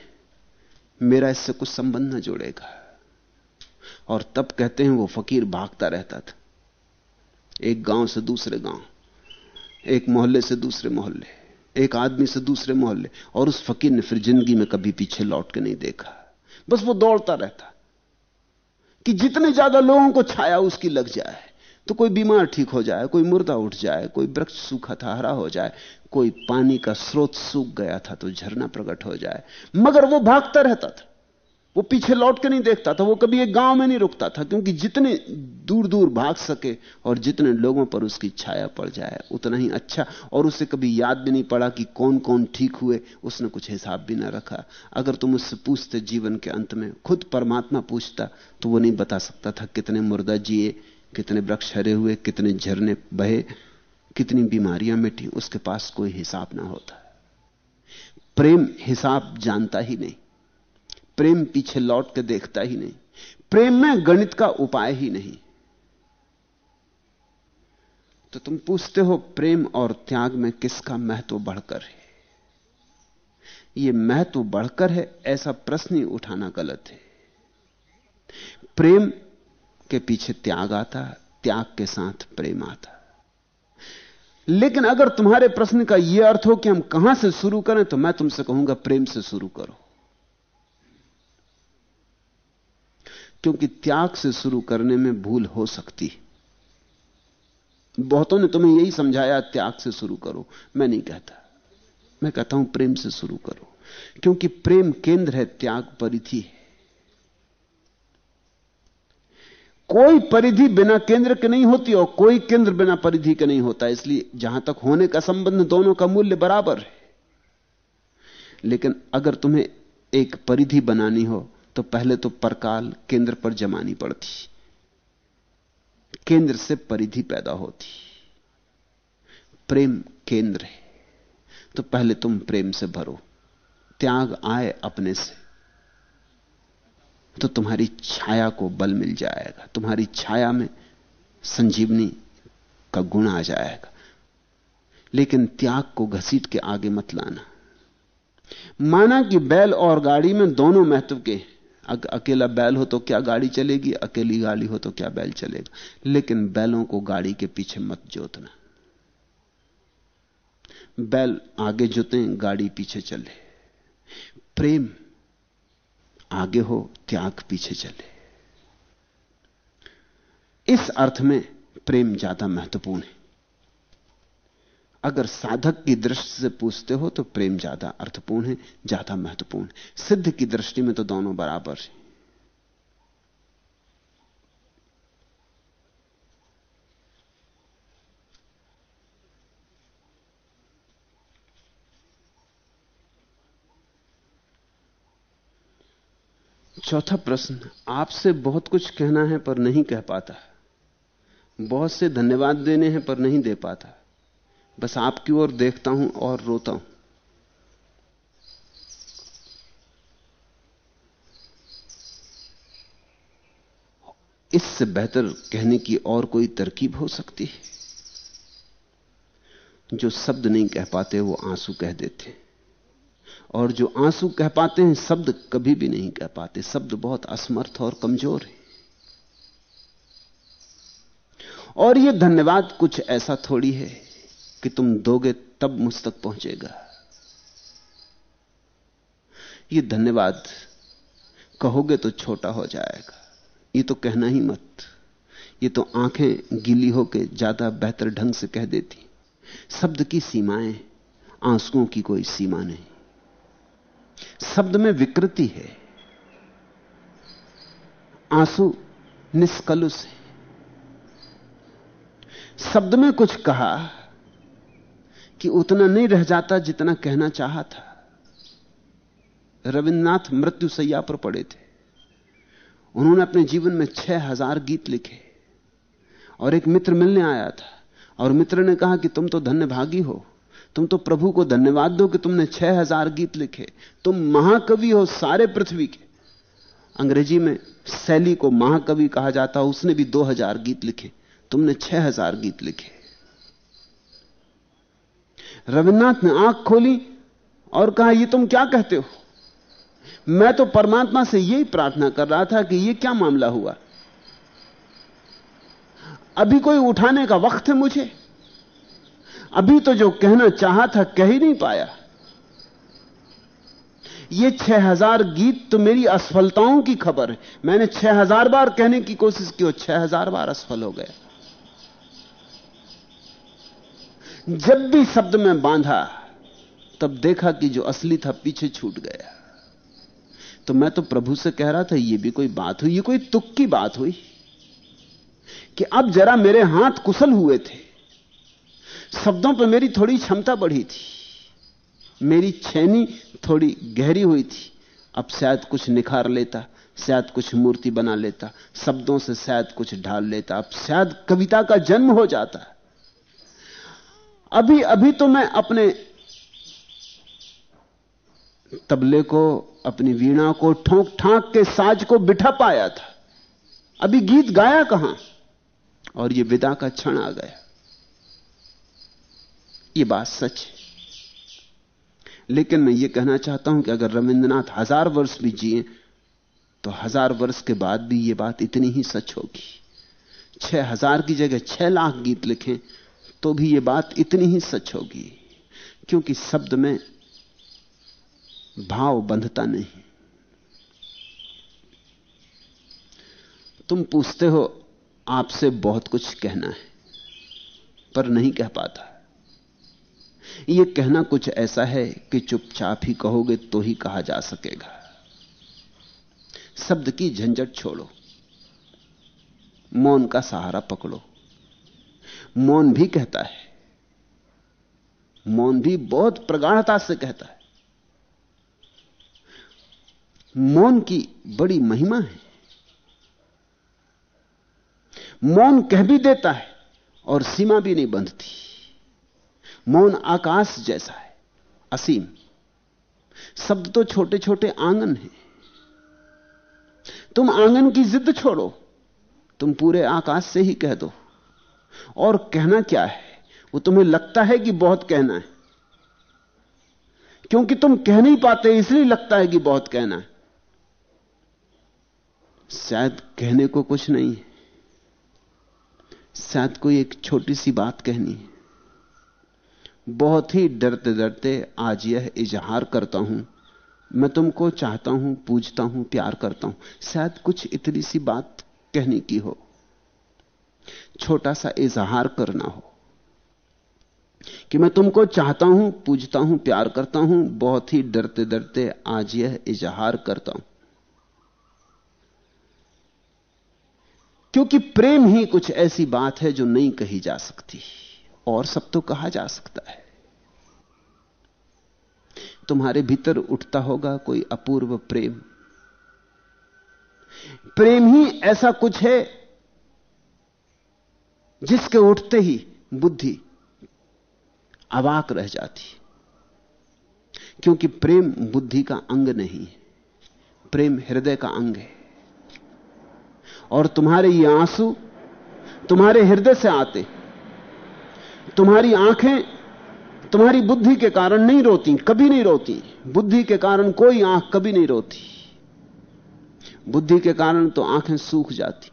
मेरा इससे कुछ संबंध न जोड़ेगा। और तब कहते हैं, वो फकीर भागता रहता था। एक गाँव से दूसरे गाँव, एक मोहल्ले से दूसरे मोहल्ले, एक आदमी से दूसरे मोहल्ले, और उस फकीर ने फिर ज़िंदगी में कभी पीछे लौट के नहीं देखा। बस वो दौड़ता रहता, कि जितने ज़्यादा लोगों को छाया उसकी लग जाए तो कोई बीमार ठीक हो जाए, कोई मुर्दा उठ जाए, कोई वृक्ष सूखा था, हरा हो जाए, कोई पानी का स्रोत सूख गया था तो झरना प्रकट हो जाए। मगर वो भागता रहता था। वो पीछे लौट के नहीं देखता था, वो कभी एक गाँव में नहीं रुकता था, क्योंकि जितने दूर दूर भाग सके और जितने लोगों पर उसकी छाया पड़ जाए, उतना ही अच्छा। और उसे कभी याद भी नहीं पड़ा कि कौन कौन ठीक हुए, उसने कुछ हिसाब भी ना रखा। अगर तुम उससे पूछते जीवन के अंत में, खुद परमात्मा पूछता तो वो नहीं बता सकता था कितने मुर्दा जिए, कितने वृक्ष हरे हुए, कितने झरने बहे, कितनी बीमारियाँ मिटी, उसके पास कोई हिसाब ना होता। प्रेम हिसाब जानता ही नहीं। प्रेम पीछे लौट के देखता ही नहीं। प्रेम में गणित का उपाय ही नहीं। तो तुम पूछते हो, प्रेम और त्याग में किसका महत्व बढ़कर है? यह महत्व बढ़कर है, ऐसा प्रश्न ही उठाना गलत है। प्रेम के पीछे त्याग आता, त्याग के साथ प्रेम आता। लेकिन अगर तुम्हारे प्रश्न का यह अर्थ हो कि हम कहाँ से शुरू करें तो मैं तुमसे कहूँगा, प्रेम से शुरू करो। क्योंकि त्याग से शुरू करने में भूल हो सकती बहुतों ने तुम्हें यही समझाया, त्याग से शुरू करो। मैं नहीं कहता। मैं कहता हूँ, प्रेम से शुरू करो। क्योंकि प्रेम केंद्र है, त्याग परिधि है। कोई परिधि बिना केंद्र के नहीं होती और कोई केंद्र बिना परिधि के नहीं होता। इसलिए जहाँ तक होने का संबंध, दोनों का मूल्य बराबर है। लेकिन अगर तुम्हें एक परिधि बनानी हो तो पहले तो परकाल केंद्र पर जमानी पड़ती, केंद्र से परिधि पैदा होती। प्रेम केंद्र है तो पहले तुम प्रेम से भरो, त्याग आए अपने से तो तुम्हारी छाया को बल मिल जाएगा, तुम्हारी छाया में संजीवनी का गुण आ जाएगा। लेकिन त्याग को घसीट के आगे मत लाना। माना कि बैल और गाड़ी में दोनों महत्व के अकेला बैल हो तो क्या गाड़ी चलेगी? अकेली गाड़ी हो तो क्या बैल चलेगा? लेकिन बैलों को गाड़ी के पीछे मत जोतना। बैल आगे जोते गाड़ी पीछे चले। प्रेम आगे हो, त्याग पीछे चले। इस अर्थ में प्रेम ज़्यादा महत्वपूर्ण है। अगर साधक की दृष्टि से पूछते हो तो प्रेम ज़्यादा अर्थपूर्ण है, ज़्यादा महत्वपूर्ण सिद्ध की दृष्टि में तो दोनों बराबर हैं। चौथा प्रश्न, आपसे बहुत कुछ कहना है पर नहीं कह पाता। बहुत से धन्यवाद देने हैं पर नहीं दे पाता। बस आपकी ओर देखता हूँ और रोता हूँ। इससे बेहतर कहने की और कोई तरकीब हो सकती है? जो शब्द नहीं कह पाते, वो आँसू कह देते और जो आँसू कह पाते हैं, शब्द कभी भी नहीं कह पाते। शब्द बहुत असमर्थ और कमज़ोर है। और यह धन्यवाद कुछ ऐसा थोड़ी है कि तुम दोगे तब मुझ तक पहुंचेगा। यह धन्यवाद। कहोगे तो छोटा हो जाएगा। ये तो कहना ही मत। ये तो आँखें गीली होके ज़्यादा बेहतर ढंग से कह देती। शब्द की सीमाएँ, आंसुओं की कोई सीमा नहीं। शब्द में विकृति है। आँसू निष्कलुष है। शब्द में कुछ कहा कि उतना नहीं रह जाता जितना कहना चाहा था। रविन्द्रनाथ मृत्यु सैया पर पड़े थे। उन्होंने अपने जीवन में छह हज़ार गीत लिखे और एक मित्र मिलने आया था और मित्र ने कहा कि तुम तो धन्य भागी हो, तुम तो प्रभु को धन्यवाद दो कि तुमने छह हज़ार गीत लिखे। तुम महाकवि हो सारे पृथ्वी के। अंग्रेज़ी में शैली को महाकवि कहा जाता, उसने भी दो हज़ार गीत लिखे। तुमने छह हज़ार गीत लिखे। रविन्द्रनाथ ने आँख खोली और कहा, ये तुम क्या कहते हो? मैं तो परमात्मा से यही प्रार्थना कर रहा था कि ये क्या मामला हुआ। अभी कोई उठाने का वक्त है मुझे। अभी तो जो कहना चाहा था कह ही नहीं पाया। ये छह हज़ार गीत तो मेरी असफलताओं की खबर है। मैंने छह हज़ार बार कहने की कोशिश की और छह हज़ार बार असफल हो गया। जब भी शब्द में बांधा, तब देखा कि जो असली था पीछे छूट गया। तो मैं तो प्रभु से कह रहा था, ये भी कोई बात हुई, ये कोई तुक की बात हुई कि अब जरा मेरे हाथ कुशल हुए थे। शब्दों पर मेरी थोड़ी क्षमता बढ़ी थी, मेरी छेनी थोड़ी गहरी हुई थी। अब शायद कुछ निखार लेता, शायद कुछ मूर्ति बना लेता, शब्दों से शायद कुछ ढाल लेता, अब शायद कविता का जन्म हो जाता। अभी अभी तो मैं अपने तबले को, अपनी वीणा को ठोंक ठाक के साज को बिठा पाया था। अभी गीत गाया कहाँ? और ये विदा का क्षण आ गया। ये बात सच है। लेकिन मैं ये कहना चाहता हूँ कि अगर रविंद्रनाथ हज़ार वर्ष भी जिए तो हज़ार वर्ष के बाद भी ये बात इतनी ही सच होगी। छह हज़ार की जगह छह लाख गीत लिखें तो भी ये बात इतनी ही सच होगी, क्योंकि शब्द में भाव बंधता नहीं। तुम पूछते हो, आपसे बहुत कुछ कहना है, पर नहीं कह पाता। यह कहना कुछ ऐसा है कि चुपचाप ही कहोगे तो ही कहा जा सकेगा। शब्द की झंझट छोड़ो, मौन का सहारा पकड़ो। मौन भी कहता है। मौन भी बहुत प्रगाढ़ता से कहता है। मौन की बड़ी महिमा है। मौन कह भी देता है और सीमा भी नहीं बंधती। मौन आकाश जैसा है, असीम। शब्द तो छोटे छोटे आँगन हैं। तुम आँगन की जिद छोड़ो, तुम पूरे आकाश से ही कह दो। और कहना क्या है? वो तुम्हें लगता है कि बहुत कहना है। क्योंकि तुम कह नहीं पाते, इसलिए लगता है कि बहुत कहना है। शायद कहने को कुछ नहीं है। शायद कोई एक छोटी सी बात कहनी है। बहुत ही डरते डरते आज यह इजहार करता हूँ। मैं तुमको चाहता हूँ पूछता हूँ, प्यार करता हूँ। शायद कुछ इतनी सी बात कहने की हो। छोटा सा इजहार करना हो। कि मैं तुमको चाहता हूँ पूछता हूँ, प्यार करता हूँ, बहुत ही डरते डरते आज यह इजहार करता हूँ। क्योंकि प्रेम ही कुछ ऐसी बात है जो नहीं कही जा सकती, और सब तो कहा जा सकता है। तुम्हारे भीतर उठता होगा कोई अपूर्व प्रेम। प्रेम ही ऐसा कुछ है जिसके उठते ही बुद्धि अवाक रह जाती क्योंकि प्रेम बुद्धि का अंग नहीं है। प्रेम हृदय का अंग है। और तुम्हारे ये आँसू तुम्हारे हृदय से आते तुम्हारी आँखें तुम्हारी बुद्धि के कारण नहीं रोती, कभी नहीं रोती। बुद्धि के कारण कोई आँख कभी नहीं रोती। बुद्धि के कारण तो आँखें सूख जाती।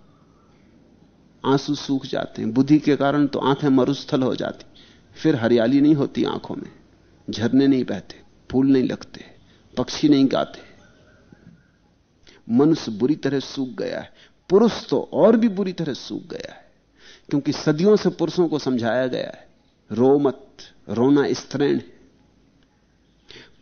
आँसू सूख जाते हैं। बुद्धि के कारण तो आँखें मरुस्थल हो जाती। फिर हरियाली नहीं होती आँखों में। झरने नहीं बहते, फूल नहीं लगते, पक्षी नहीं गाते। मनुष्य बुरी तरह सूख गया है। पुरुष तो और भी बुरी तरह सूख गया है। क्योंकि सदियों से पुरुषों को समझाया गया है। रो मत, रोना स्त्रीण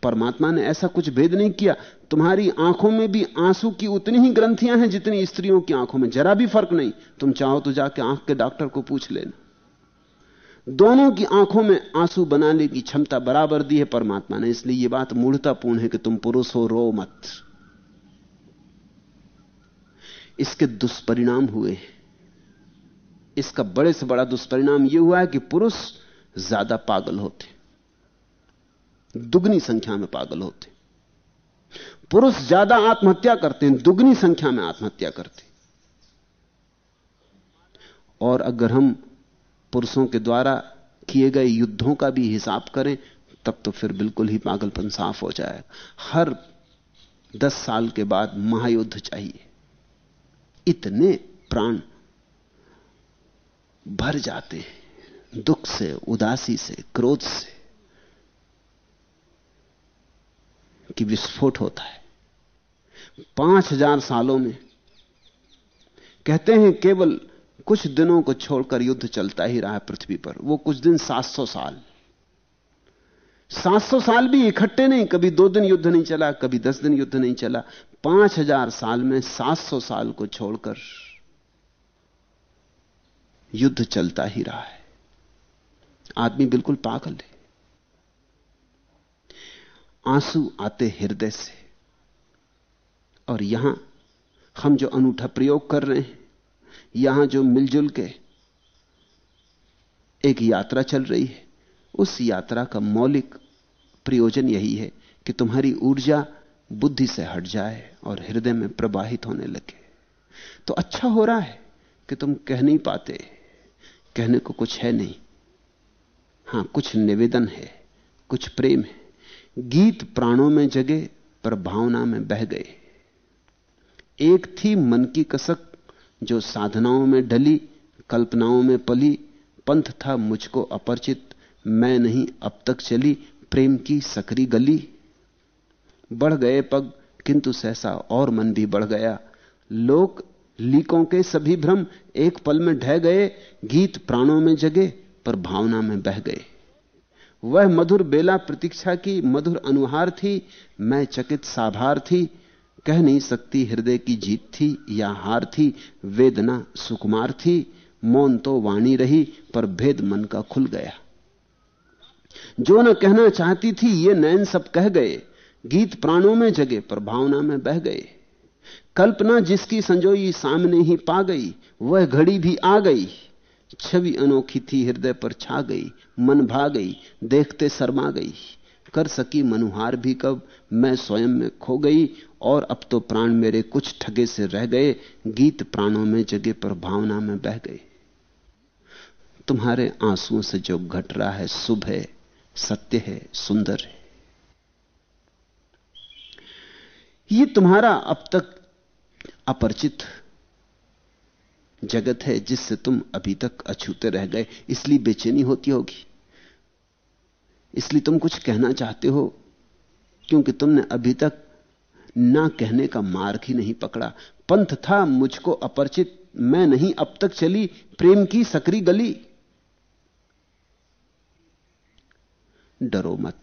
परमात्मा ने ऐसा कुछ भेद नहीं किया। तुम्हारी आँखों में भी आँसू की उतनी ही ग्रंथियाँ हैं जितनी स्त्रियों की आँखों में। जरा भी फ़र्क नहीं। तुम चाहो तो जाके आँख के डॉक्टर को पूछ लेना। दोनों की आँखों में आँसू बनाने की क्षमता बराबर दी है परमात्मा ने। इसलिए यह बात मूढ़तापूर्ण है कि तुम पुरुष हो, रो मत। इसके दुष्परिणाम हुए इसका बड़े से बड़ा दुष्परिणाम यह हुआ है कि पुरुष ज़्यादा पागल होते। दुगनी संख्या में पागल होते। पुरुष ज़्यादा आत्महत्या करते हैं, दुगनी संख्या में आत्महत्या करते हैं। और अगर हम पुरुषों के द्वारा किए गए युद्धों का भी हिसाब करें, तब तो फिर बिल्कुल ही पागलपन साफ़ हो जाएगा। हर दस साल के बाद महायुद्ध चाहिए। इतने प्राण भर जाते हैं, दुख से, उदासी से, क्रोध से। कि विस्फोट होता है। पाँच हज़ार सालों में कहते हैं केवल कुछ दिनों को छोड़कर युद्ध चलता ही रहा पृथ्वी पर। वो कुछ दिन 700 साल। 700 साल भी इकट्ठे नहीं, कभी दो दिन युद्ध नहीं चला, कभी दस दिन युद्ध नहीं चला। पाँच हज़ार साल में 700 साल को छोड़कर युद्ध चलता ही रहा है। आदमी बिल्कुल पागल है। आँसू आते हृदय से। और यहाँ हम जो अनूठा प्रयोग कर रहे हैं, यहाँ जो मिलजुल के एक यात्रा चल रही है, उस यात्रा का मौलिक प्रयोजन यही है कि तुम्हारी ऊर्जा बुद्धि से हट जाए और हृदय में प्रवाहित होने लगे। तो अच्छा हो रहा है कि तुम कह नहीं पाते। कहने को कुछ है नहीं। हाँ, कुछ निवेदन है, कुछ प्रेम है। गीत प्राणों में जगे, पर भावना में बह गए। एक थी मन की कसक, जो साधनाओं में ढली, कल्पनाओं में पली। पंथ था मुझको अपरिचित, मैं नहीं अब तक चली। प्रेम की सकरी गली। बढ़ गए पग, किंतु सहसा और मन भी बढ़ गया। लोक, लीकों के सभी भ्रम, एक पल में ढह गए। गीत प्राणों में जगे, पर भावना में बह गए। वह मधुर बेला प्रतीक्षा की मधुर अनुहार थी, मैं चकित साभार थी, कह नहीं सकती हृदय की जीत थी या हार थी, वेदना सुकुमार थी, मौन तो वाणी रही, पर भेद मन का खुल गया। जो न कहना चाहती थी, ये नयन सब कह गए, गीत प्राणों में जगे, पर भावना में बह गए। कल्पना जिसकी संजोई सामने ही पा गई, वह घड़ी भी आ गई। छवि अनोखी थी, हृदय पर छा गई, मन भा गई, देखते शर्मा गई। कर सकी मनुहार भी कब, मैं स्वयं में खो गई, और अब तो प्राण मेरे कुछ ठगे से रह गए, गीत प्राणों में जगे पर भावना में बह गए। तुम्हारे आंसुओं से जो घट रहा है, शुभ है, सत्य है, सुंदर है। ये तुम्हारा अब तक अपरिचित जगत है जिससे तुम अभी तक अछूते रह गए, इसलिए बेचैनी होती होगी। इसलिए तुम कुछ कहना चाहते हो, क्योंकि तुमने अभी तक ना कहने का मार्ग ही नहीं पकड़ा। पंथ था मुझको अपरिचित, मैं नहीं, अब तक चली प्रेम की सकरी गली। डरो मत,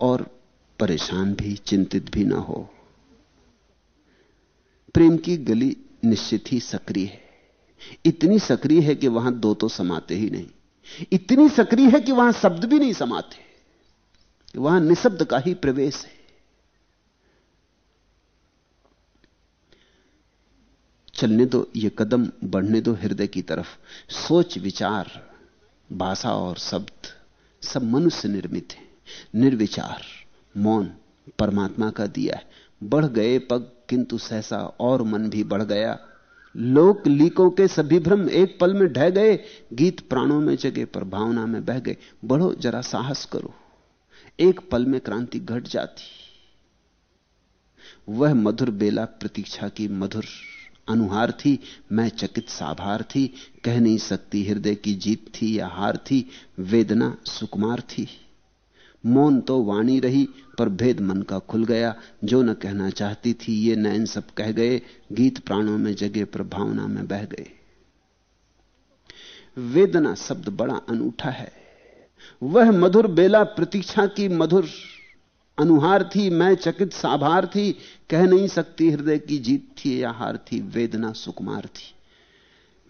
और परेशान भी, चिंतित भी ना हो। प्रेम की गली निश्चित ही सक्रिय है। इतनी सक्रिय है कि वहाँ दो तो समाते ही नहीं। इतनी सक्रिय है कि वहाँ शब्द भी नहीं समाते। वहाँ निशब्द का ही प्रवेश है। चलने दो, ये कदम बढ़ने दो हृदय की तरफ़। सोच, विचार, भाषा और शब्द, सब मनुष्य निर्मित है। निर्विचार, मौन, परमात्मा का दिया है। बढ़ गए पग किंतु सहसा और मन भी बढ़ गया। लोक लीकों के सभी भ्रम एक पल में ढह गए, गीत प्राणों में जगे, पर भावना में बह गए। बढ़ो, जरा साहस करो। एक पल में क्रांति घट जाती। वह मधुर बेला प्रतीक्षा की मधुर अनुहार थी। मैं चकित साभार थी। कह नहीं सकती हृदय की जीत थी या हार थी। वेदना सुकुमार थी। मौन तो वाणी रही, पर भेद मन का खुल गया। जो न कहना चाहती थी, ये नैन सब कह गए। गीत प्राणों में जगे, पर भावना में बह गए। वेदना शब्द बड़ा अनूठा है। वह मधुर बेला प्रतीक्षा की मधुर अनुहार थी। मैं चकित साभार थी। कह नहीं सकती हृदय की जीत थी या हार थी। वेदना सुकुमार थी।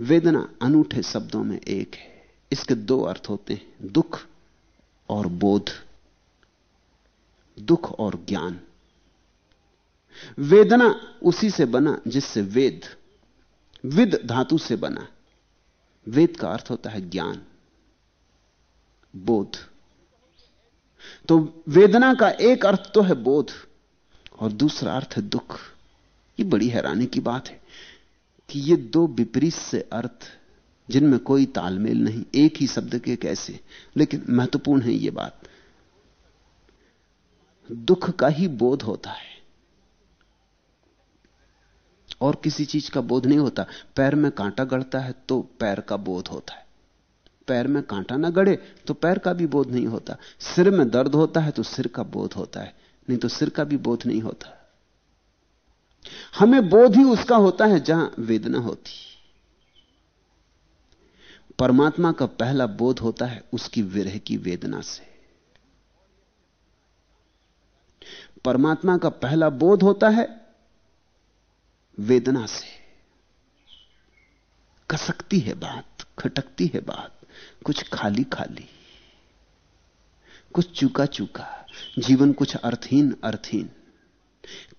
वेदना अनूठे शब्दों में एक है। इसके दो अर्थ होते हैं। दुख और बोध। दुख और ज्ञान। वेदना उसी से बना जिससे वेद, विद धातु से बना। वेद का अर्थ होता है ज्ञान, बोध। तो वेदना का एक अर्थ तो है बोध और दूसरा अर्थ है दुख। ये बड़ी हैरानी की बात है कि ये दो विपरीत से अर्थ, जिनमें कोई तालमेल नहीं, एक ही शब्द के कैसे? लेकिन महत्वपूर्ण है ये बात। दुख का ही बोध होता है। और किसी चीज़ का बोध नहीं होता। पैर में कांटा गड़ता है तो पैर का बोध होता है। पैर में कांटा ना गड़े तो पैर का भी बोध नहीं होता। सिर में दर्द होता है तो सिर का बोध होता है, नहीं तो सिर का भी बोध नहीं होता। हमें बोध ही उसका होता है जहाँ वेदना होती। परमात्मा का पहला बोध होता है उसकी विरह की वेदना से। परमात्मा का पहला बोध होता है वेदना से। कसकती है बात, खटकती है बात, कुछ खाली खाली, कुछ चूका चूका, जीवन कुछ अर्थहीन अर्थहीन।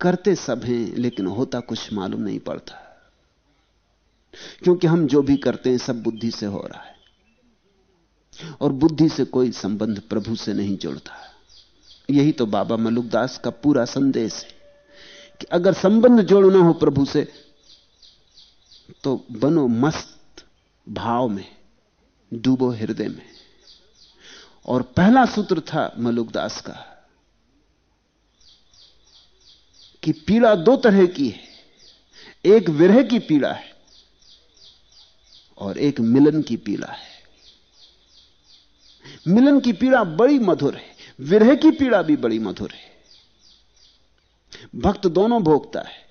करते सब हैं, लेकिन होता कुछ मालूम नहीं पड़ता। क्योंकि हम जो भी करते हैं, सब बुद्धि से हो रहा है। और बुद्धि से कोई संबंध प्रभु से नहीं जुड़ता। यही तो बाबा मलुकदास का पूरा संदेश है कि अगर संबंध जोड़ना हो प्रभु से तो बनो मस्त भाव में, डूबो हृदय में। और पहला सूत्र था मलुकदास का कि पीड़ा दो तरह की है। एक विरह की पीड़ा है और एक मिलन की पीड़ा है। मिलन की पीड़ा बड़ी मधुर है। विरह की पीड़ा भी बड़ी मधुर है। भक्त दोनों भोगता है।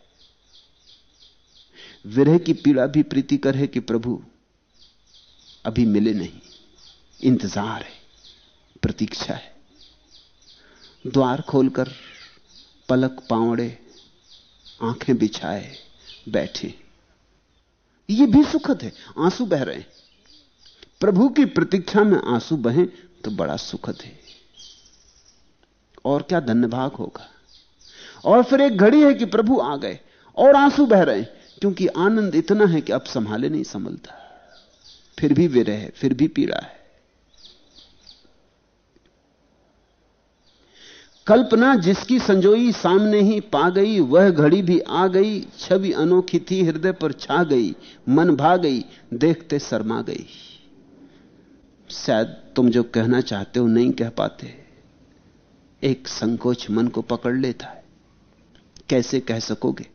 विरह की पीड़ा भी प्रीतिकर है कि प्रभु अभी मिले नहीं। इंतज़ार है। प्रतीक्षा है। द्वार खोलकर पलक पावड़े, आँखें बिछाए बैठे। ये भी सुखद है। आँसू बह रहे हैं। प्रभु की प्रतीक्षा में आँसू बहें तो बड़ा सुखद है। और क्या धन्यभाग होगा? और फिर एक घड़ी है कि प्रभु आ गए और आँसू बह रहे हैं, क्योंकि आनंद इतना है कि अब संभाले नहीं संभलता। फिर भी वे रहे, फिर भी पीड़ा है। कल्पना जिसकी संजोई सामने ही पा गई, वह घड़ी भी आ गई, छवि अनोखी थी, हृदय पर छा गई, मन भा गई, देखते शर्मा गई। शायद तुम जो कहना चाहते हो नहीं कह पाते। एक संकोच मन को पकड़ लेता है। कैसे कह सकोगे?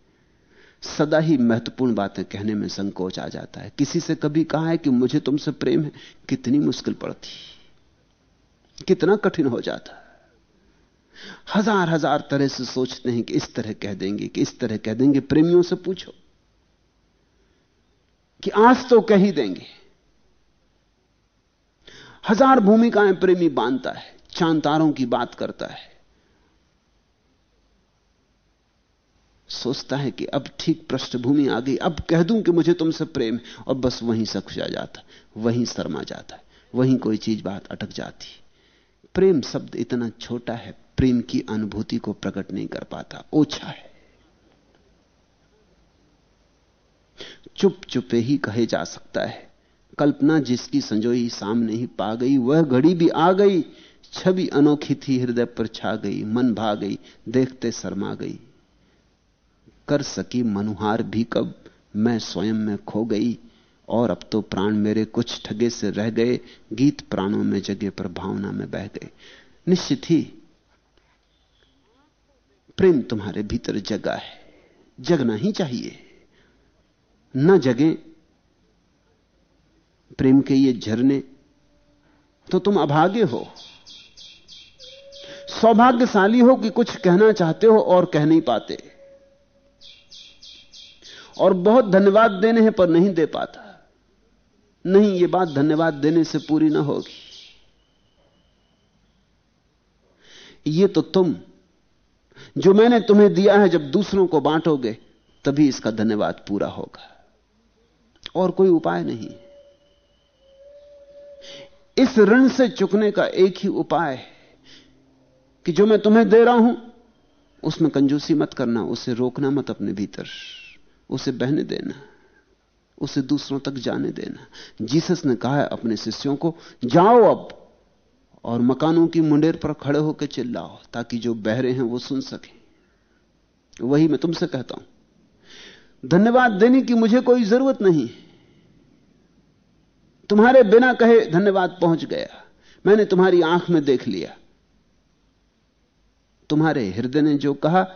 सदा ही महत्वपूर्ण बातें कहने में संकोच आ जाता है। किसी से कभी कहा है कि मुझे तुमसे प्रेम है, कितनी मुश्किल पड़ती कितना कठिन हो जाता हज़ार हज़ार तरह से सोचते हैं कि इस तरह कह देंगे, कि इस तरह कह देंगे। प्रेमियों से पूछो कि आज तो कह ही देंगे। हज़ार भूमिकाएँ प्रेमी बांधता है। चाँद तारों की बात करता है। सोचता है कि अब ठीक पृष्ठभूमि आ गई, अब कह दूँ कि मुझे तुमसे प्रेम और बस वहीं सकुचा जाता वहीं शर्मा जाता है, वहीं कोई चीज़ बात अटक जाती प्रेम शब्द इतना छोटा है, प्रेम की अनुभूति को प्रकट नहीं कर पाता, ओछा है। चुप चुपे ही कहे जा सकता है, कल्पना जिसकी संजोई सामने ही पा गई, वह घड़ी भी आ गई छवि अनोखी थी, हृदय पर छा गई, मन भा गई, देखते शर्मा गई। कर सकी मनुहार भी कब, मैं स्वयं में खो गई, और अब तो प्राण मेरे कुछ ठगे से रह गए, गीत प्राणों में जगह पर भावना में बह गए। निश्चित ही, प्रेम तुम्हारे भीतर जगा है, जगना ही चाहिए। न जगे, प्रेम के ये झरने तो तुम अभागे हो। सौभाग्यशाली हो कि कुछ कहना चाहते हो और कह नहीं पाते। और बहुत धन्यवाद देने हैं पर नहीं दे पाता। नहीं, ये बात धन्यवाद देने से पूरी ना होगी। ये तो तुम, जो मैंने तुम्हें दिया है, जब दूसरों को बांटोगे, तभी इसका धन्यवाद पूरा होगा। और कोई उपाय नहीं। इस ऋण से चुकने का एक ही उपाय है। कि जो मैं तुम्हें दे रहा हूँ, उसमें कंजूसी मत करना, उसे रोकना मत अपने भीतर, उसे बहने देना, उसे दूसरों तक जाने देना। जीसस ने कहा है अपने शिष्यों को, जाओ अब और मकानों की मुंडेर पर खड़े होकर चिल्लाओ, ताकि जो बहरे हैं वो सुन सके। वही मैं तुमसे कहता हूँ। धन्यवाद देने की मुझे कोई ज़रूरत नहीं। तुम्हारे बिना कहे धन्यवाद पहुँच गया। मैंने तुम्हारी आँख में देख लिया। तुम्हारे हृदय ने जो कहा,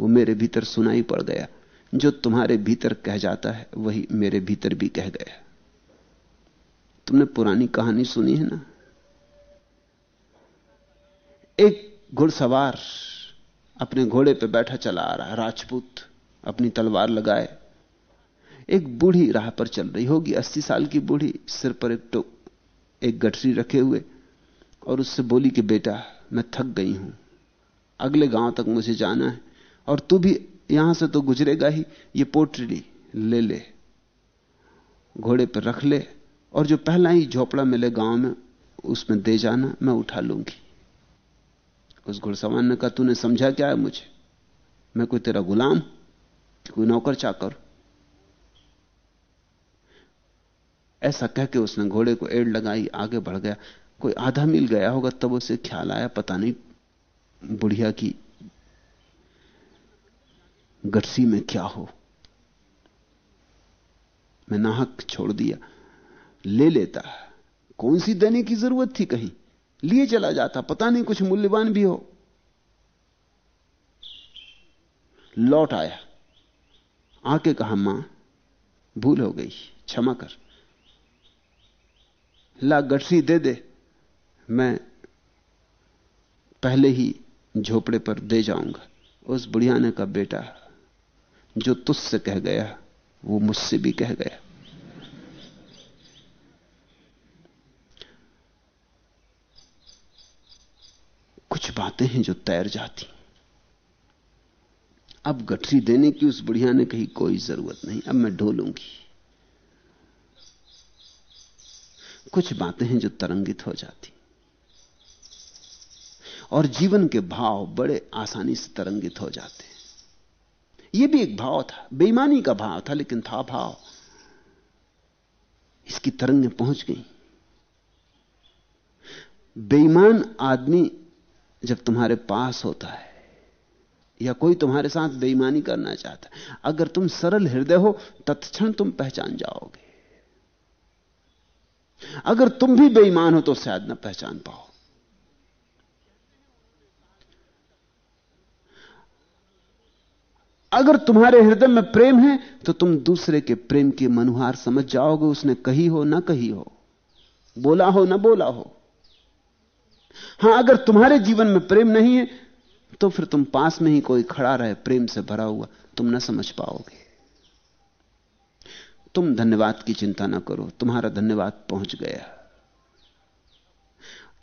वो मेरे भीतर सुनाई पड़ गया। जो तुम्हारे भीतर कह जाता है, वही मेरे भीतर भी कह गया। तुमने पुरानी कहानी सुनी है ना? एक घुड़सवार अपने घोड़े पे बैठा चला आ रहा राजपूत अपनी तलवार लगाए। एक बूढ़ी राह पर चल रही होगी, अस्सी साल की बूढ़ी, सिर पर एक टो, एक गठरी रखे हुए, और उससे बोली कि, बेटा, मैं थक गई हूँ। अगले गाँव तक मुझे जाना है। और तू भी यहाँ से तो गुजरेगा ही, ये पोटरी ले ले, घोड़े पर रख ले, और जो पहला ही झोपड़ा मिले गाँव में, उसमें दे जाना, मैं उठा लूँगी। उस घुड़सवार ने कहा, तूने समझा क्या है मुझे? मैं कोई तेरा गुलाम, कोई नौकर चाकर ऐसा कह के उसने घोड़े को एड़ लगाई, आगे बढ़ गया। कोई आधा मील गया होगा, तब उसे ख्याल आया, पता नहीं बुढ़िया की गटसी में क्या हो? मैं नाहक छोड़ दिया। ले लेता। कौन सी देने की ज़रूरत थी कहीं? लिए चला जाता। पता नहीं कुछ मूल्यवान भी हो। लौट आया। आके कहा, माँ, भूल हो गई। क्षमा कर। ला गठसी दे दे। मैं पहले ही झोपड़े पर दे जाऊँगा। उस बुढ़िया ने का बेटा जो तुझसे कह गया, वो मुझसे भी कह गया। कुछ बातें हैं जो तैर जाती। अब गठरी देने की उस बुढ़िया ने कही कोई ज़रूरत नहीं। अब मैं ढोलूँगी कुछ बातें हैं जो तरंगित हो जाती। और जीवन के भाव बड़े आसानी से तरंगित हो जाते यह भी एक भाव था, बेईमानी का भाव था, लेकिन था भाव। इसकी तरंगें पहुँच गई। बेईमान आदमी जब तुम्हारे पास होता है, या कोई तुम्हारे साथ बेईमानी करना चाहता है, अगर तुम सरल हृदय हो, तत्क्षण तुम पहचान जाओगे। अगर तुम भी बेईमान हो तो शायद ना पहचान पाओ। अगर तुम्हारे हृदय में प्रेम है तो तुम दूसरे के प्रेम की मनुहार समझ जाओगे, उसने कही हो, ना कही हो। बोला हो, ना बोला हो। हाँ, अगर तुम्हारे जीवन में प्रेम नहीं है तो फिर तुम पास में ही कोई खड़ा रहे, प्रेम से भरा हुआ, तुम ना समझ पाओगे। तुम धन्यवाद की चिंता ना करो, तुम्हारा धन्यवाद पहुँच गया।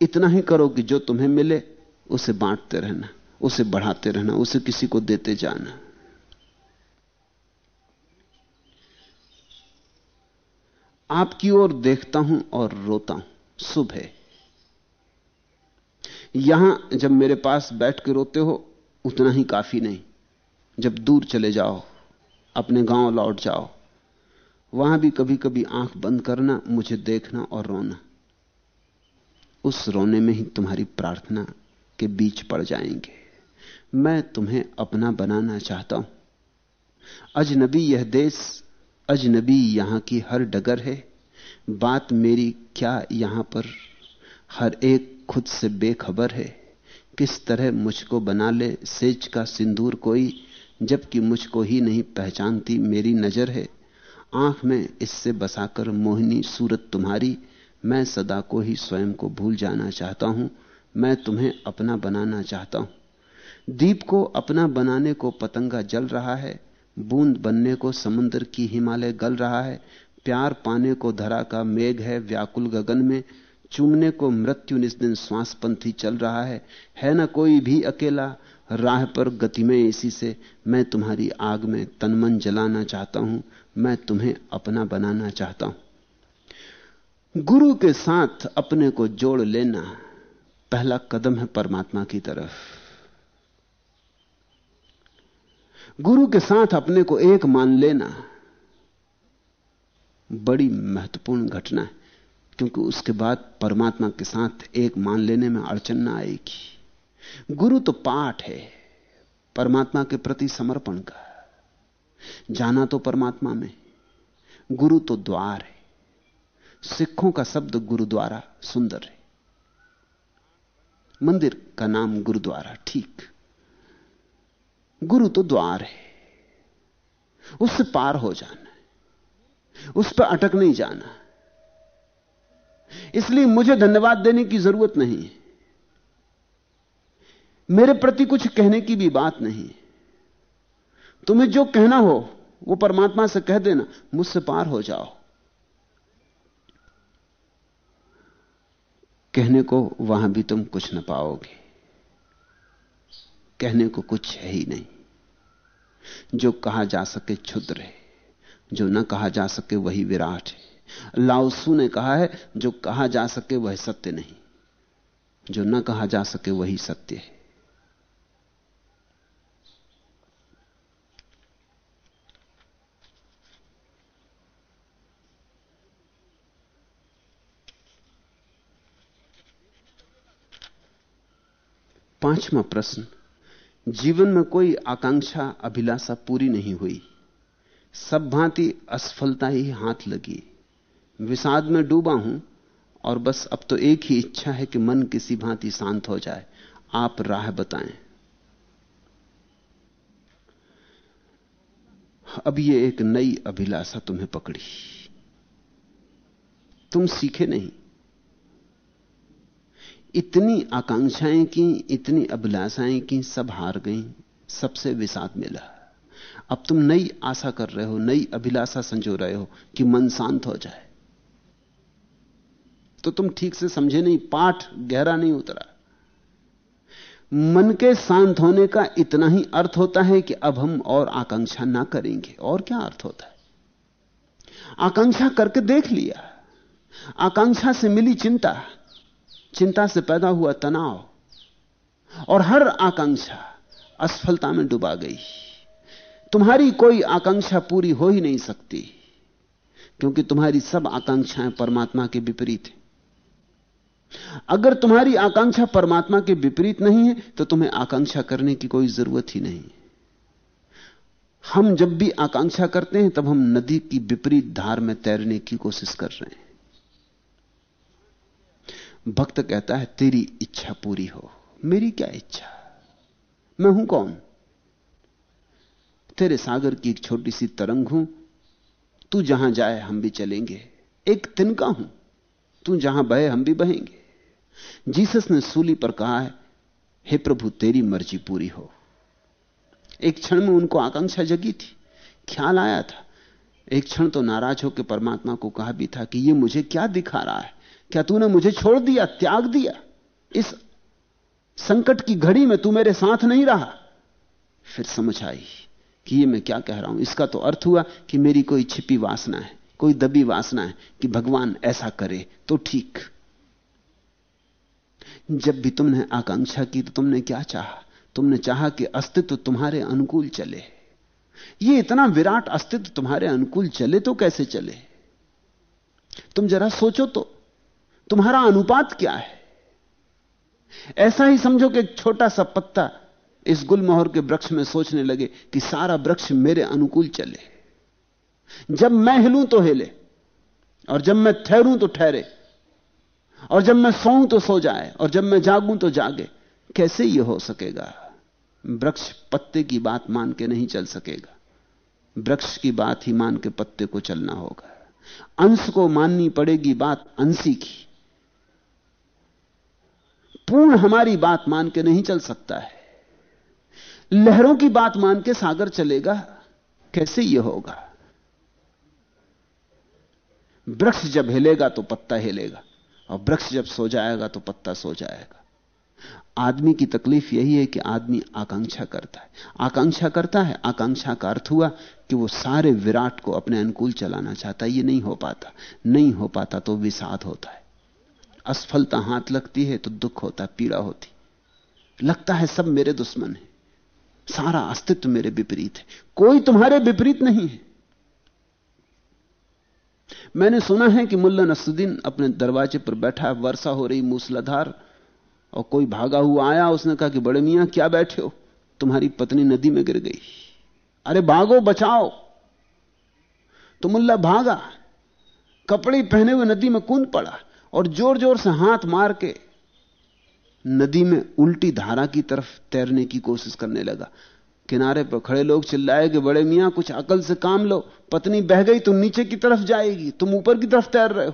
इतना ही करो कि जो तुम्हें मिले, उसे बांटते रहना, उसे बढ़ाते रहना, उसे किसी को देते जाना। आपकी ओर देखता हूँ और रोता हूँ। सुबह यहाँ जब मेरे पास बैठ के रोते हो, उतना ही काफ़ी नहीं। जब दूर चले जाओ, अपने गाँव लौट जाओ, वहाँ भी कभी कभी आँख बंद करना, मुझे देखना और रोना। उस रोने में ही तुम्हारी प्रार्थना के बीच पड़ जाएँगे। मैं तुम्हें अपना बनाना चाहता हूँ। अजनबी यह देश अजनबी यहाँ की हर डगर है। बात मेरी क्या यहाँ पर? हर एक खुद से बेखबर है। किस तरह मुझको बना ले सेज का सिंदूर कोई, जबकि मुझको ही नहीं पहचानती मेरी नज़र है। आँख में इससे बसाकर मोहिनी सूरत तुम्हारी, मैं सदा को ही स्वयं को भूल जाना चाहता हूँ, मैं तुम्हें अपना बनाना चाहता हूँ। दीप को अपना बनाने को पतंगा जल रहा है बूंद बनने को समुद्र की हिमालय गल रहा है। प्यार पाने को धरा का मेघ है व्याकुल गगन में। चूमने को मृत्यु निस्दिन श्वास पंथी चल रहा है। है ना कोई भी अकेला। राह पर गति में इसी से मैं तुम्हारी आग में तनमन जलाना चाहता हूँ। मैं तुम्हें अपना बनाना चाहता हूँ। गुरु के साथ अपने को जोड़ लेना पहला कदम है परमात्मा की तरफ़। गुरु के साथ अपने को एक मान लेना बड़ी महत्वपूर्ण घटना है, क्योंकि उसके बाद परमात्मा के साथ एक मान लेने में अड़चन ना आएगी। गुरु तो पाठ है, परमात्मा के प्रति समर्पण का। जाना तो परमात्मा में, गुरु तो द्वार है। सिखों का शब्द गुरुद्वारा सुंदर है। मंदिर का नाम गुरुद्वारा, ठीक। गुरु तो द्वार है। उससे पार हो जाना है। उस पर अटक नहीं जाना। इसलिए मुझे धन्यवाद देने की ज़रूरत नहीं है। मेरे प्रति कुछ कहने की भी बात नहीं तुम्हें जो कहना हो, वो परमात्मा से कह देना। मुझसे पार हो जाओ। कहने को वहाँ भी तुम कुछ न पाओगे। कहने को कुछ है ही नहीं। जो कहा जा सके क्षुद्र है, जो न कहा जा सके वही विराट है। लाउसू ने कहा है, जो कहा जा सके वह सत्य नहीं, जो न कहा जा सके वही सत्य है। पांचवा प्रश्न जीवन में कोई आकांक्षा, अभिलाषा पूरी नहीं हुई। सब भांति असफलता ही हाथ लगी। विषाद में डूबा हूँ, और बस अब तो एक ही इच्छा है कि मन किसी भांति शांत हो जाए। आप राह बताएँ। अब ये एक नई अभिलाषा तुम्हें पकड़ी। तुम सीखे नहीं। इतनी आकांक्षाएँ की, इतनी अभिलाषाएँ की, सब हार गई, सबसे विषाद मिला। अब तुम नई आशा कर रहे हो, नई अभिलाषा संजो रहे हो कि मन शांत हो जाए। तो तुम ठीक से समझे नहीं, पाठ गहरा नहीं उतरा। मन के शांत होने का इतना ही अर्थ होता है कि अब हम और आकांक्षा ना करेंगे, और क्या अर्थ होता है? आकांक्षा करके देख लिया। आकांक्षा से मिली चिंता। चिंता से पैदा हुआ तनाव और हर आकांक्षा असफलता में डुबा गई। तुम्हारी कोई आकांक्षा पूरी हो ही नहीं सकती, क्योंकि तुम्हारी सब आकांक्षाएँ परमात्मा के विपरीत हैं। अगर तुम्हारी आकांक्षा परमात्मा के विपरीत नहीं है तो तुम्हें आकांक्षा करने की कोई ज़रूरत ही नहीं। हम जब भी आकांक्षा करते हैं, तब हम नदी की विपरीत धार में तैरने की कोशिश कर रहे हैं। भक्त कहता है, तेरी इच्छा पूरी हो। मेरी क्या इच्छा? मैं हूँ कौन? तेरे सागर की एक छोटी सी तरंग हूँ। तू जहाँ जाए, हम भी चलेंगे। एक तिनका हूँ। तू जहाँ बहे, हम भी बहेंगे। जीसस ने सूली पर कहा है, हे प्रभु, तेरी मर्ज़ी पूरी हो। एक क्षण में उनको आकांक्षा जगी थी। ख्याल आया था। एक क्षण तो नाराज़ होकर परमात्मा को कहा भी था कि ये मुझे क्या दिखा रहा है? क्या तूने मुझे छोड़ दिया, त्याग दिया? इस संकट की घड़ी में तू मेरे साथ नहीं रहा। फिर समझ आई कि ये मैं क्या कह रहा हूँ। इसका तो अर्थ हुआ कि मेरी कोई छिपी वासना है, कोई दबी वासना है कि भगवान ऐसा करे तो ठीक। जब भी तुमने आकांक्षा की तो तुमने क्या चाहा? तुमने चाहा कि अस्तित्व तुम्हारे अनुकूल चले। ये इतना विराट अस्तित्व तुम्हारे अनुकूल चले तो कैसे चले? तुम जरा सोचो तो। तुम्हारा अनुपात क्या है? ऐसा ही समझो कि एक छोटा सा पत्ता इस गुलमोहर के वृक्ष में सोचने लगे कि सारा वृक्ष मेरे अनुकूल चले। जब मैं हिलूं तो हिले, और जब मैं ठहरूं तो ठहरे, और जब मैं सोऊं तो सो जाए, और जब मैं जागूं तो जागे। कैसे यह हो सकेगा? वृक्ष पत्ते की बात मान के नहीं चल सकेगा। वृक्ष की बात ही मान के पत्ते को चलना होगा। अंश को माननी पड़ेगी बात अंशी की। पूर्ण हमारी बात मान के नहीं चल सकता है। लहरों की बात मान के सागर चलेगा, कैसे यह होगा? वृक्ष जब हिलेगा तो पत्ता हिलेगा, और वृक्ष जब सो जाएगा तो पत्ता सो जाएगा। आदमी की तकलीफ़ यही है कि आदमी आकांक्षा करता है। आकांक्षा करता है, आकांक्षा का अर्थ हुआ कि वो सारे विराट को अपने अनुकूल चलाना चाहता है, ये नहीं हो पाता। नहीं हो पाता तो विषाद होता है। असफलता हाथ लगती है तो दुख होता पीड़ा होती। लगता है सब मेरे दुश्मन है। सारा अस्तित्व मेरे विपरीत है। कोई तुम्हारे विपरीत नहीं है। मैंने सुना है कि मुल्ला नसुद्दीन अपने दरवाजे पर बैठा है वर्षा हो रही, मूसलाधार, और कोई भागा हुआ आया, उसने कहा कि, बड़े मियाँ, क्या बैठे हो? तुम्हारी पत्नी नदी में गिर गई। अरे, भागो, बचाओ। तो मुल्ला भागा। कपड़े पहने हुए नदी में कूद पड़ा। और ज़ोर ज़ोर से हाथ मार के नदी में उल्टी धारा की तरफ़ तैरने की कोशिश करने लगा। किनारे पर खड़े लोग चिल्लाए कि, बड़े मियाँ, कुछ अकल से काम लो। पत्नी बह गई तो नीचे की तरफ़ जाएगी। तुम ऊपर की तरफ़ तैर रहे हो।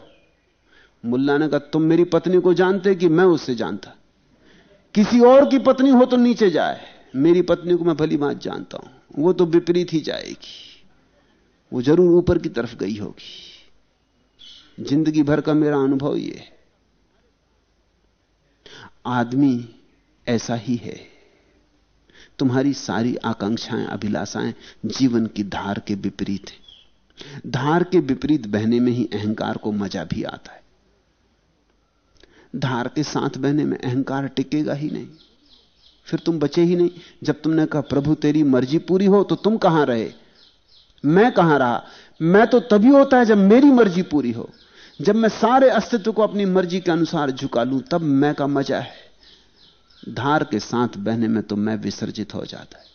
मुल्ला ने कहा, तुम मेरी पत्नी को जानते कि मैं उससे जानता। किसी और की पत्नी हो तो नीचे जाए। मेरी पत्नी को मैं भली बात जानता हूँ। वो तो विपरीत ही जाएगी। वो ज़रूर ऊपर की तरफ़ गई होगी। ज़िंदगी भर का मेरा अनुभव ये आदमी ऐसा ही है। तुम्हारी सारी आकांक्षाएँ, अभिलाषाएँ जीवन की धार के विपरीत है। धार के विपरीत बहने में ही अहंकार को मज़ा भी आता है। धार के साथ बहने में अहंकार टिकेगा ही नहीं। फिर तुम बचे ही नहीं। जब तुमने कहा, प्रभु, तेरी मर्ज़ी पूरी हो तो तुम कहाँ रहे? मैं कहाँ रहा? मैं तो तभी होता है जब मेरी मर्ज़ी पूरी हो। जब मैं सारे अस्तित्व को अपनी मर्ज़ी के अनुसार झुका लूँ, तब मैं का मज़ा है। धार के साथ बहने में तो मैं विसर्जित हो जाता है।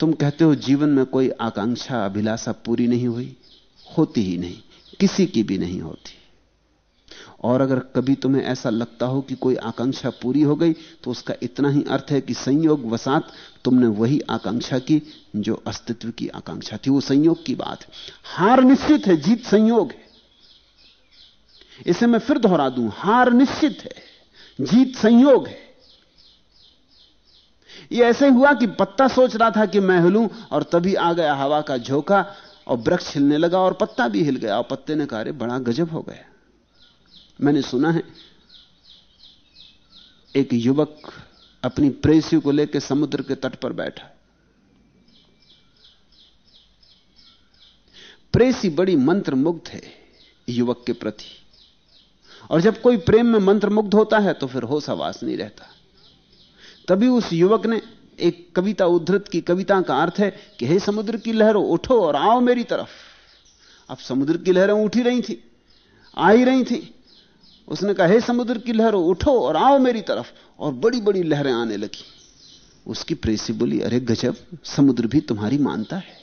तुम कहते हो, जीवन में कोई आकांक्षा, अभिलाषा पूरी नहीं हुई। होती ही नहीं। किसी की भी नहीं होती। और अगर कभी तुम्हें ऐसा लगता हो कि कोई आकांक्षा पूरी हो गई तो उसका इतना ही अर्थ है कि संयोग वसात तुमने वही आकांक्षा की, जो अस्तित्व की आकांक्षा थी। वो संयोग की बात है। हार निश्चित है, जीत संयोग है। इसे मैं फिर दोहरा दूँ। हार निश्चित है। जीत संयोग है। यह ऐसे हुआ कि पत्ता सोच रहा था कि मैं हिलूं और तभी आ गया हवा का झोंका और वृक्ष हिलने लगा और पत्ता भी हिल गया और पत्ते ने कहा बड़ा गजब हो गया। मैंने सुना है, एक युवक अपनी प्रेसी को लेकर समुद्र के तट पर बैठा। प्रेसी बड़ी मंत्र मुग्ध है युवक के प्रति। और जब कोई प्रेम में मंत्र मुग्ध होता है तो फिर होश आवास नहीं रहता। तभी उस युवक ने एक कविता उद्धृत की। कविता का अर्थ है कि हे समुद्र की लहरों, उठो और आओ मेरी तरफ़। अब समुद्र की लहरें उठी रही थी आ ही रही थी। उसने कहा, हे समुद्र की लहरों, उठो और आओ मेरी तरफ़। और बड़ी बड़ी लहरें आने लगी। उसकी प्रेसी बोली, अरे गजब, समुद्र भी तुम्हारी मानता है।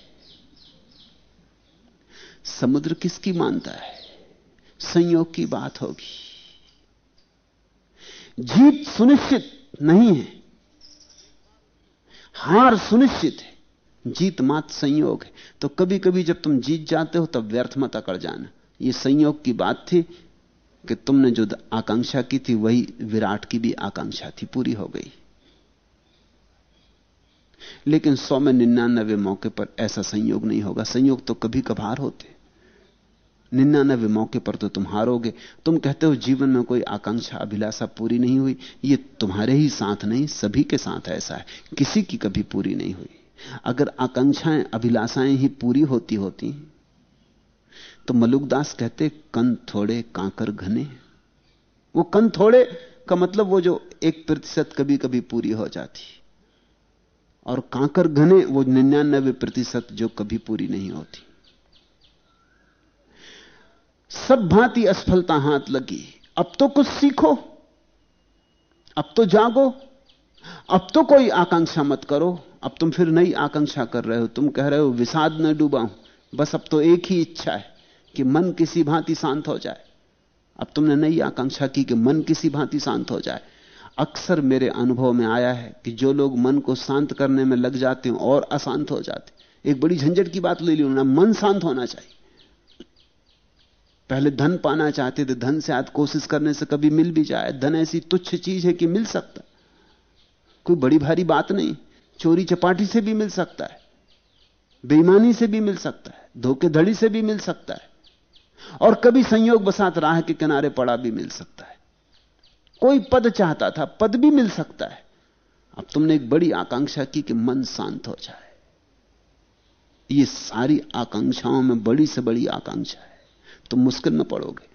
समुद्र किसकी मानता है? संयोग की बात होगी। जीत सुनिश्चित नहीं है। हार सुनिश्चित है। जीत मात संयोग है। तो कभी कभी जब तुम जीत जाते हो, तब व्यर्थ मत अकड़ जाना। यह संयोग की बात थी कि तुमने जो आकांक्षा की थी, वही विराट की भी आकांक्षा थी। पूरी हो गई। लेकिन सौ में निन्यानबे मौके पर ऐसा संयोग नहीं होगा। संयोग तो कभी कभार होते। निन्यानबे मौके पर तो तुम हारोगे। तुम कहते हो, जीवन में कोई आकांक्षा, अभिलाषा पूरी नहीं हुई। ये तुम्हारे ही साथ नहीं, सभी के साथ ऐसा है। किसी की कभी पूरी नहीं हुई। अगर आकांक्षाएँ, अभिलाषाएँ ही पूरी होती होती तो मलुकदास कहते कन थोड़े, कांकर घने। वो कन थोड़े का मतलब वो जो एक प्रतिशत कभी कभी पूरी हो जाती। और कांकर घने, वो निन्यानबे प्रतिशत जो कभी पूरी नहीं होती। सब भांति असफलता हाथ लगी। अब तो कुछ सीखो, अब तो जागो, अब तो कोई आकांक्षा मत करो। अब तुम फिर नई आकांक्षा कर रहे हो। तुम कह रहे हो, विषाद न डूबा हूँ। बस अब तो एक ही इच्छा है कि मन किसी भांति शांत हो जाए। अब तुमने नई आकांक्षा की कि मन किसी भांति शांत हो जाए। अक्सर मेरे अनुभव में आया है कि जो लोग मन को शांत करने में लग जाते हैं और अशांत हो जाते एक बड़ी झंझट की बात ले ली उन्होंने, मन शांत होना चाहिए। पहले धन पाना चाहते थे, धन से आज कोशिश करने से कभी मिल भी जाए। धन ऐसी तुच्छ चीज़ है कि मिल सकता कोई बड़ी भारी बात नहीं, चोरी चपाटी से भी मिल सकता है, बेईमानी से भी मिल सकता है, धोखेधड़ी से भी मिल सकता है, और कभी संयोग बसात राह के किनारे पड़ा भी मिल सकता है। कोई पद चाहता था, पद भी मिल सकता है। अब तुमने एक बड़ी आकांक्षा की कि मन शांत हो जाए। ये सारी आकांक्षाओं में बड़ी से बड़ी आकांक्षा है। तुम मुश्किल में पड़ोगे।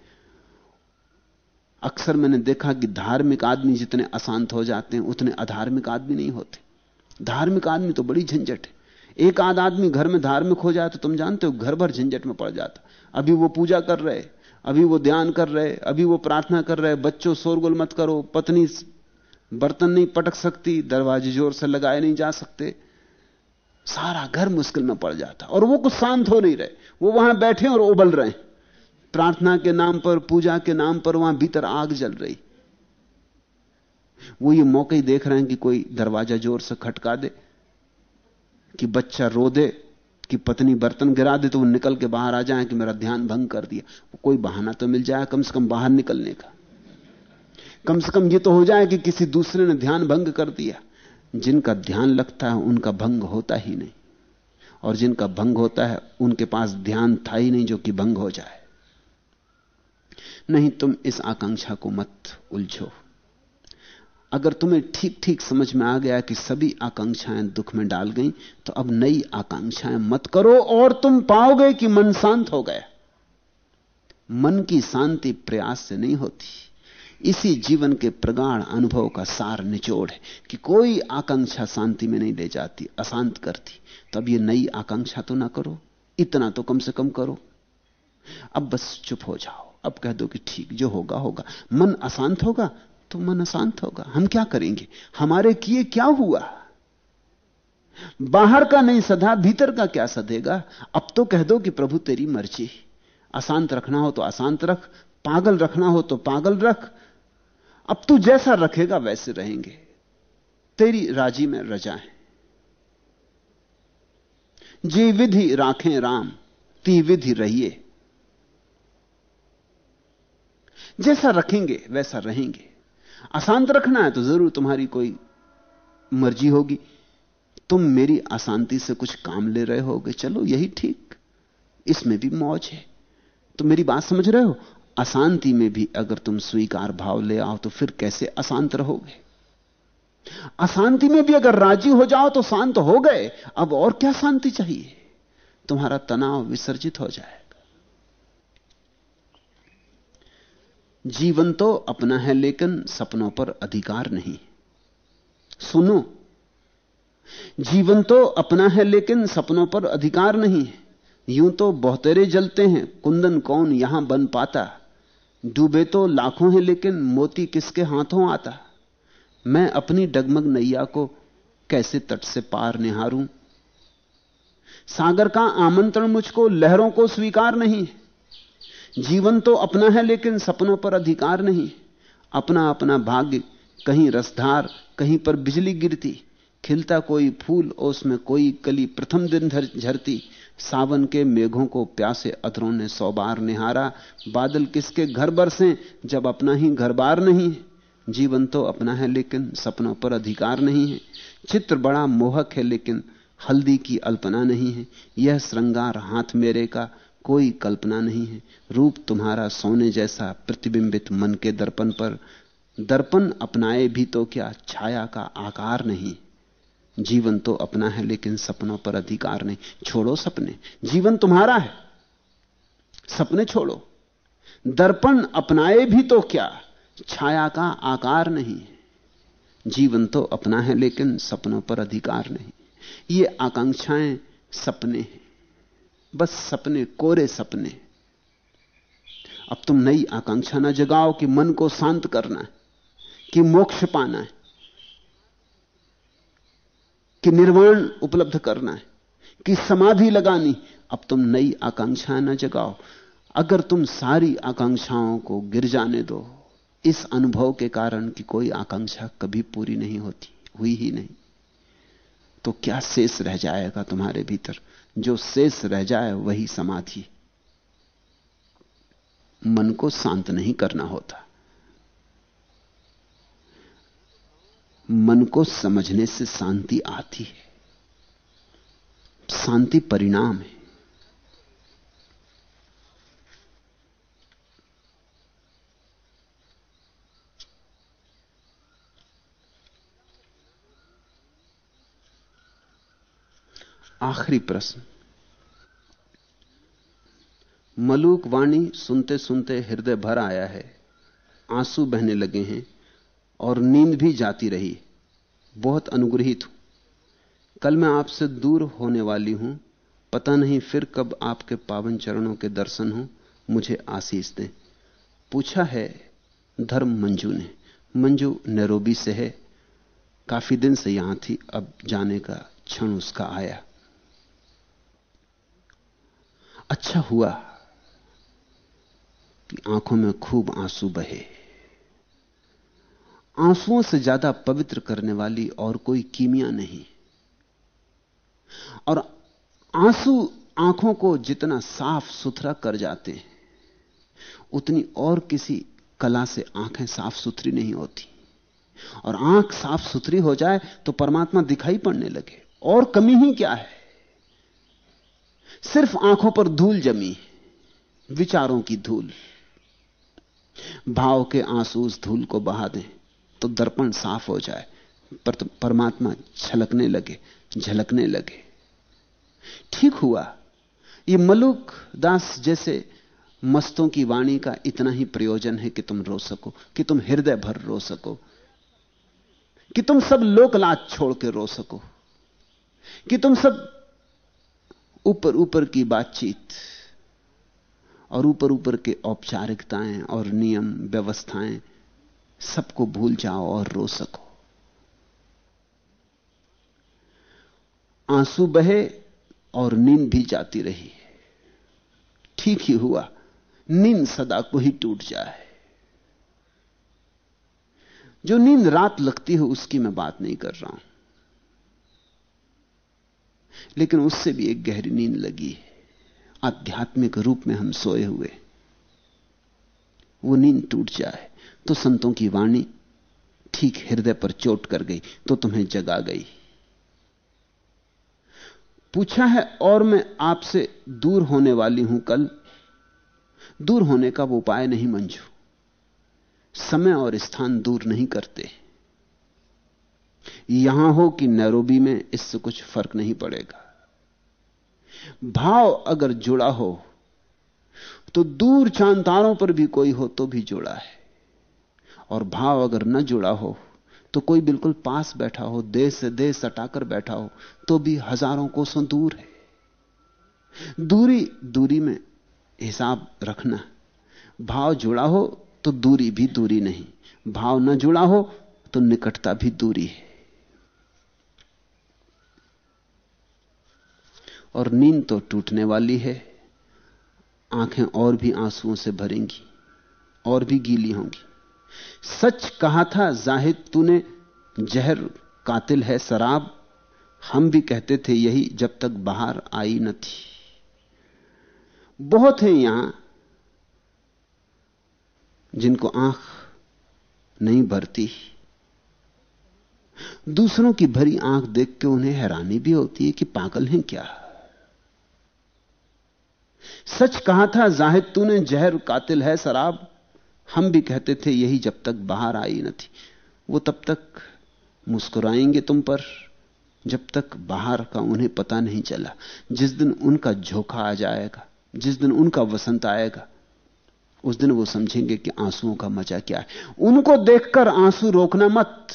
अक्सर मैंने देखा कि धार्मिक आदमी जितने अशांत हो जाते हैं, उतने अधार्मिक आदमी नहीं होते। धार्मिक आदमी तो बड़ी झंझट है। एक आध आदमी घर में धार्मिक हो जाए तो तुम जानते हो घर भर झंझट में पड़ जाता। अभी वो पूजा कर रहे, अभी वो ध्यान कर रहे, अभी वो प्रार्थना कर रहे, बच्चों, शोरगुल मत करो, पत्नी बर्तन नहीं पटक सकती, दरवाजे ज़ोर से लगाए नहीं जा सकते। सारा घर मुश्किल में पड़ जाता और वो कुछ शांत हो नहीं रहे। वो वहाँ बैठे और उबल रहे। प्रार्थना के नाम पर, पूजा के नाम पर वहाँ भीतर आग जल रही। वो ये मौके ही देख रहे हैं कि कोई दरवाज़ा ज़ोर से खटका दे, कि बच्चा रो दे, कि पत्नी बर्तन गिरा दे तो वो निकल के बाहर आ जाए कि मेरा ध्यान भंग कर दिया। कोई बहाना तो मिल जाए कम से कम बाहर निकलने का। कम से कम ये तो हो जाए कि किसी दूसरे ने ध्यान भंग कर दिया। जिनका ध्यान लगता है उनका भंग होता ही नहीं। और जिनका भंग होता है, उनके पास ध्यान था ही नहीं जो कि भंग हो जाए। नहीं तुम इस आकांक्षा को मत उलझो। अगर तुम्हें ठीक ठीक समझ में आ गया कि सभी आकांक्षाएँ दुख में डाल गई तो अब नई आकांक्षाएँ मत करो और तुम पाओगे कि मन शांत हो गया। मन की शांति प्रयास से नहीं होती। इसी जीवन के प्रगाढ़ अनुभव का सार निचोड़ है कि कोई आकांक्षा शांति में नहीं ले जाती, अशांत करती। तो अब ये नई आकांक्षा तो ना करो, इतना तो कम से कम करो। अब बस चुप हो जाओ। अब कह दो कि ठीक, जो होगा होगा। मन अशांत होगा तो मन अशांत होगा। हम क्या करेंगे? हमारे किए क्या हुआ? बाहर का नहीं सधा भीतर का क्या सधेगा? अब तो कह दो कि प्रभु तेरी मर्ज़ी। अशांत रखना हो तो अशांत रख, पागल रखना हो तो पागल रख। अब तू जैसा रखेगा, वैसे रहेंगे। तेरी राज़ी में रजा है। जी विधि राखें राम, ती विधि रहिए। जैसा रखेंगे, वैसा रहेंगे। अशांत रखना है तो ज़रूर तुम्हारी कोई मर्ज़ी होगी। तुम मेरी अशांति से कुछ काम ले रहे होगे। चलो, यही ठीक। इसमें भी मौज है। तो मेरी बात समझ रहे हो? अशांति में भी अगर तुम स्वीकार भाव ले आओ तो फिर कैसे अशांत रहोगे? अशांति में भी अगर राज़ी हो जाओ तो शांत हो गए। अब और क्या शांति चाहिए? तुम्हारा तनाव विसर्जित हो जाएगा जीवन तो अपना है, लेकिन सपनों पर अधिकार नहीं। सुनो, जीवन तो अपना है, लेकिन सपनों पर अधिकार नहीं है। यूँ तो बहुतेरे जलते हैं, कुंदन कौन यहाँ बन पाता? डूबे तो लाखों हैं, लेकिन मोती किसके हाथों आता? मैं अपनी डगमग नैया को कैसे तट से पार निहारूं? सागर का आमंत्रण मुझको लहरों को स्वीकार नहीं जीवन तो अपना है, लेकिन सपनों पर अधिकार नहीं। अपना अपना भाग्य, कहीं रसधार, कहीं पर बिजली गिरती। खिलता कोई फूल और उसमें कोई कली। प्रथम दिन झरती, सावन के मेघों को प्यासे अधरों ने सौ बार निहारा। बादल किसके घर बरसे, जब अपना ही घर बार नहीं जीवन तो अपना है, लेकिन सपनों पर अधिकार नहीं है। चित्र बड़ा मोहक है, लेकिन हल्दी की अल्पना नहीं है। यह श्रृंगार हाथ मेरे का कोई कल्पना नहीं है। रूप तुम्हारा सोने जैसा प्रतिबिंबित मन के दर्पण पर। दर्पण अपनाए भी तो क्या छाया का आकार नहीं। जीवन तो अपना है, लेकिन सपनों पर अधिकार नहीं। छोड़ो सपने। जीवन तुम्हारा है। सपने छोड़ो। दर्पण अपनाए भी तो क्या छाया का आकार नहीं जीवन तो अपना है, लेकिन सपनों पर अधिकार नहीं। ये आकांक्षाएँ सपने हैं। बस सपने, कोरे सपने। अब तुम नई आकांक्षा ना जगाओ कि मन को शांत करना है, कि मोक्ष पाना है, कि निर्वाण उपलब्ध करना है, कि समाधि लगानी। अब तुम नई आकांक्षाएँ ना जगाओ। अगर तुम सारी आकांक्षाओं को गिर जाने दो, इस अनुभव के कारण कि कोई आकांक्षा कभी पूरी नहीं होती, हुई ही नहीं तो क्या शेष रह जाएगा तुम्हारे भीतर? जो शेष रह जाए वही समाधि। मन को शांत नहीं करना होता। मन को समझने से शांति आती है। शांति परिणाम है। आखिरी प्रश्न। मलूक वाणी सुनते सुनते हृदय भर आया है। आँसू बहने लगे हैं और नींद भी जाती रही। बहुत अनुग्रहित हूँ। कल मैं आपसे दूर होने वाली हूँ। पता नहीं फिर कब आपके पावन चरणों के दर्शन हो। मुझे आशीष दें। पूछा है धर्म मंजू ने। मंजू नैरोबी से है। काफ़ी दिन से यहाँ थी। अब जाने का क्षण उसका आया। अच्छा हुआ कि आँखों में खूब आँसू बहे। आंसुओं से ज़्यादा पवित्र करने वाली और कोई कीमिया नहीं। और आँसू आँखों को जितना साफ़ सुथरा कर जाते हैं, उतनी और किसी कला से आँखें साफ़ सुथरी नहीं होती। और आँख साफ़ सुथरी हो जाए तो परमात्मा दिखाई पड़ने लगे। और कमी ही क्या है? सिर्फ़ आँखों पर धूल जमी, विचारों की धूल। भाव के आँसू उस धूल को बहा दें तो दर्पण साफ़ हो जाए, पर तो परमात्मा छलकने लगे, झलकने लगे। ठीक हुआ, ये मलुक दास जैसे मस्तों की वाणी का इतना ही प्रयोजन है कि तुम रो सको, कि तुम हृदय भर रो सको, कि तुम सब लोकलाज छोड़ के रो सको, कि तुम सब ऊपर ऊपर की बातचीत और ऊपर ऊपर के औपचारिकताएँ और नियम, व्यवस्थाएँ सबको भूल जाओ और रो सको। आँसू बहे और नींद भी जाती रही ठीक ही हुआ, नींद सदा को ही टूट जाए। जो नींद रात लगती हो उसकी मैं बात नहीं कर रहा हूँ। लेकिन उससे भी एक गहरी नींद लगी। है आध्यात्मिक रूप में हम सोए हुए। वो नींद टूट जाए तो संतों की वाणी ठीक हृदय पर चोट कर गई तो तुम्हें जगा गई। पूछा है, और मैं आपसे दूर होने वाली हूँ कल। दूर होने का वो उपाय नहीं, मंजू। समय और स्थान दूर नहीं करते। यहाँ हो कि नैरोबी में इससे कुछ फ़र्क नहीं पड़ेगा। भाव अगर जुड़ा हो तो दूर चांतारों पर भी कोई हो तो भी जुड़ा है। और भाव अगर न जुड़ा हो तो कोई बिल्कुल पास बैठा हो, देश से देश सटाकर बैठा हो तो भी हज़ारों कोसों दूर है। दूरी दूरी में हिसाब रखना। भाव जुड़ा हो तो दूरी भी दूरी नहीं। भाव न जुड़ा हो तो निकटता भी दूरी है। और नींद तो टूटने वाली है। आँखें और भी आंसुओं से भरेंगी, और भी गीली होंगी। सच कहा था जाहिद, तूने जहर, कातिल है शराब। हम भी कहते थे यही जब तक बाहर आई न थी। बहुत हैं यहाँ जिनको आँख नहीं भरती। दूसरों की भरी आँख देख के उन्हें हैरानी भी होती है कि पागल हैं क्या? सच कहा था जाहिद तूने जहर कातिल है शराब। हम भी कहते थे, यही जब तक बाहर आई न थी। वो तब तक मुस्कुराएँगे तुम पर, जब तक बाहर का उन्हें पता नहीं चला। जिस दिन उनका झोंका आ जाएगा, जिस दिन उनका वसंत आएगा, उस दिन वो समझेंगे कि आंसुओं का मज़ा क्या है। उनको देखकर आँसू रोकना मत।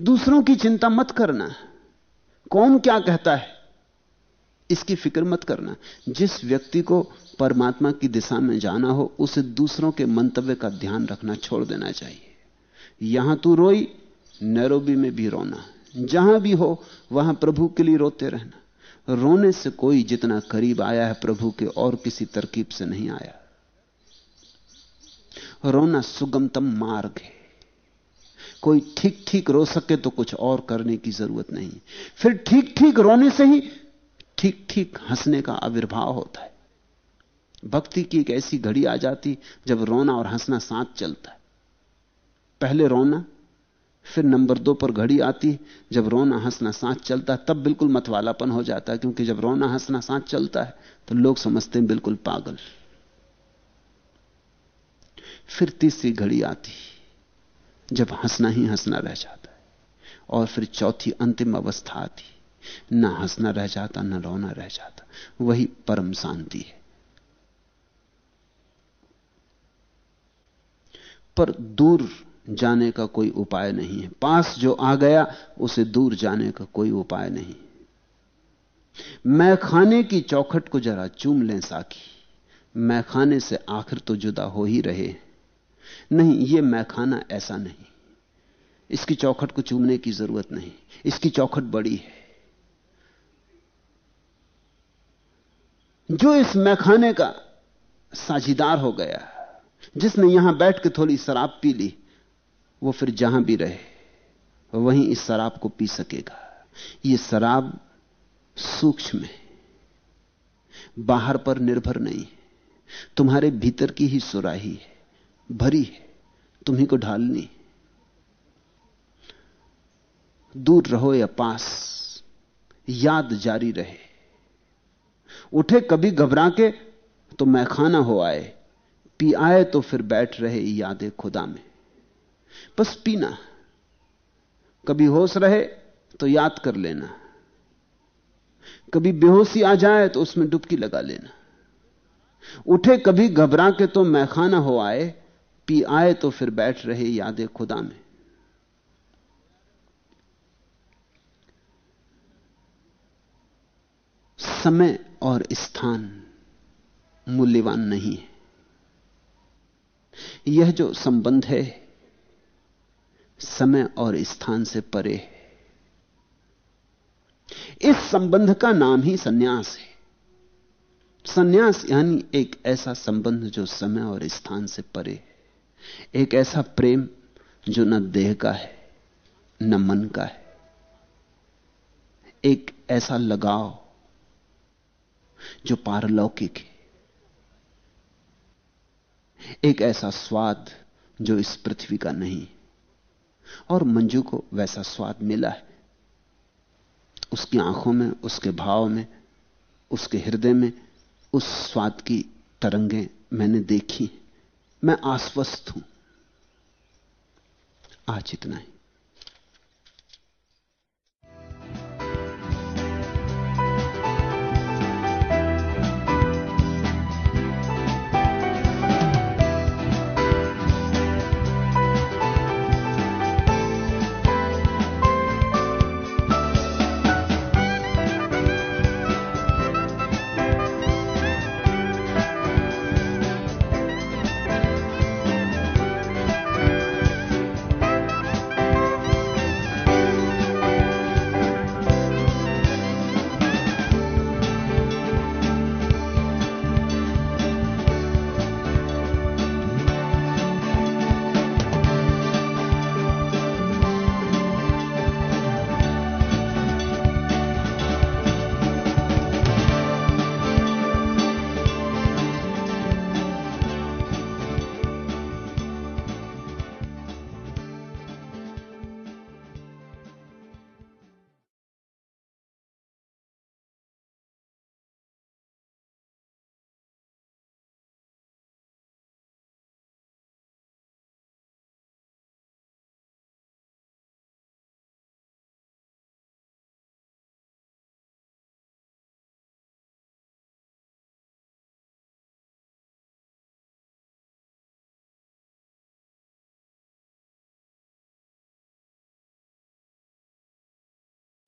दूसरों की चिंता मत करना। कौन क्या कहता है? इसकी फ़िक्र मत करना। जिस व्यक्ति को परमात्मा की दिशा में जाना हो, उसे दूसरों के मंतव्य का ध्यान रखना छोड़ देना चाहिए। यहाँ तू रोई, नैरोबी में भी रोना। जहाँ भी हो, वहाँ प्रभु के लिए रोते रहना। रोने से कोई जितना करीब आया है प्रभु के, और किसी तरकीब से नहीं आया। रोना सुगमतम मार्ग है। कोई ठीक ठीक रो सके तो कुछ और करने की ज़रूरत नहीं। फिर ठीक ठीक रोने से ही ठीक ठीक हंसने का आविर्भाव होता है। भक्ति की एक ऐसी घड़ी आ जाती जब रोना और हंसना साथ चलता है। पहले रोना, फिर नंबर दो पर घड़ी आती, जब रोना हंसना साथ चलता है, तब बिल्कुल मतवालापन हो जाता है, क्योंकि जब रोना हंसना साथ चलता है तो लोग समझते हैं बिल्कुल पागल। फिर तीसरी घड़ी आती, जब हंसना ही हंसना रह जाता है, और फिर चौथी अंतिम अवस्था आती। ना हंसना रह जाता, ना रोना रह जाता। वही परम शांति है। पर दूर जाने का कोई उपाय नहीं है। पास जो आ गया, उसे दूर जाने का कोई उपाय नहीं। मैं खाने की चौखट को जरा चूम लें साकी मैं खाने से आखिर तो जुदा हो ही रहे नहीं, ये मैं खाना ऐसा नहीं। इसकी चौखट को चूमने की ज़रूरत नहीं। इसकी चौखट बड़ी है। जो इस मैखाने का साझीदार हो गया, जिसने यहाँ बैठ के थोड़ी शराब पी ली, वो फिर जहाँ भी रहे, वहीं इस शराब को पी सकेगा। ये शराब सूक्ष्म है, बाहर पर निर्भर नहीं है, तुम्हारे भीतर की ही सुराही है, भरी है, तुम्ही को ढालनी दूर रहो या पास, याद जारी रहे। उठे, कभी घबरा के तो मैखाना हो आए। पी आए तो फिर बैठ रहे यादें खुदा में। बस पीना। कभी होश रहे तो याद कर लेना। कभी बेहोशी आ जाए तो उसमें डुबकी लगा लेना। उठे, कभी घबरा के तो मैखाना हो आए। पी आए तो फिर बैठ रहे यादें खुदा में। समय और स्थान मूल्यवान नहीं है। यह जो संबंध है, समय और स्थान से परे है। इस संबंध का नाम ही सन्यास है। सन्यास यानी एक ऐसा संबंध जो समय और स्थान से परे है। एक ऐसा प्रेम जो न देह का है, न मन का है। एक ऐसा लगाव जो पारलौकिक है। एक ऐसा स्वाद जो इस पृथ्वी का नहीं और मंजू को वैसा स्वाद मिला है। उसकी आँखों में, उसके भाव में, उसके हृदय में, उस स्वाद की तरंगें मैंने देखी मैं आश्वस्त हूँ। आज इतना ही।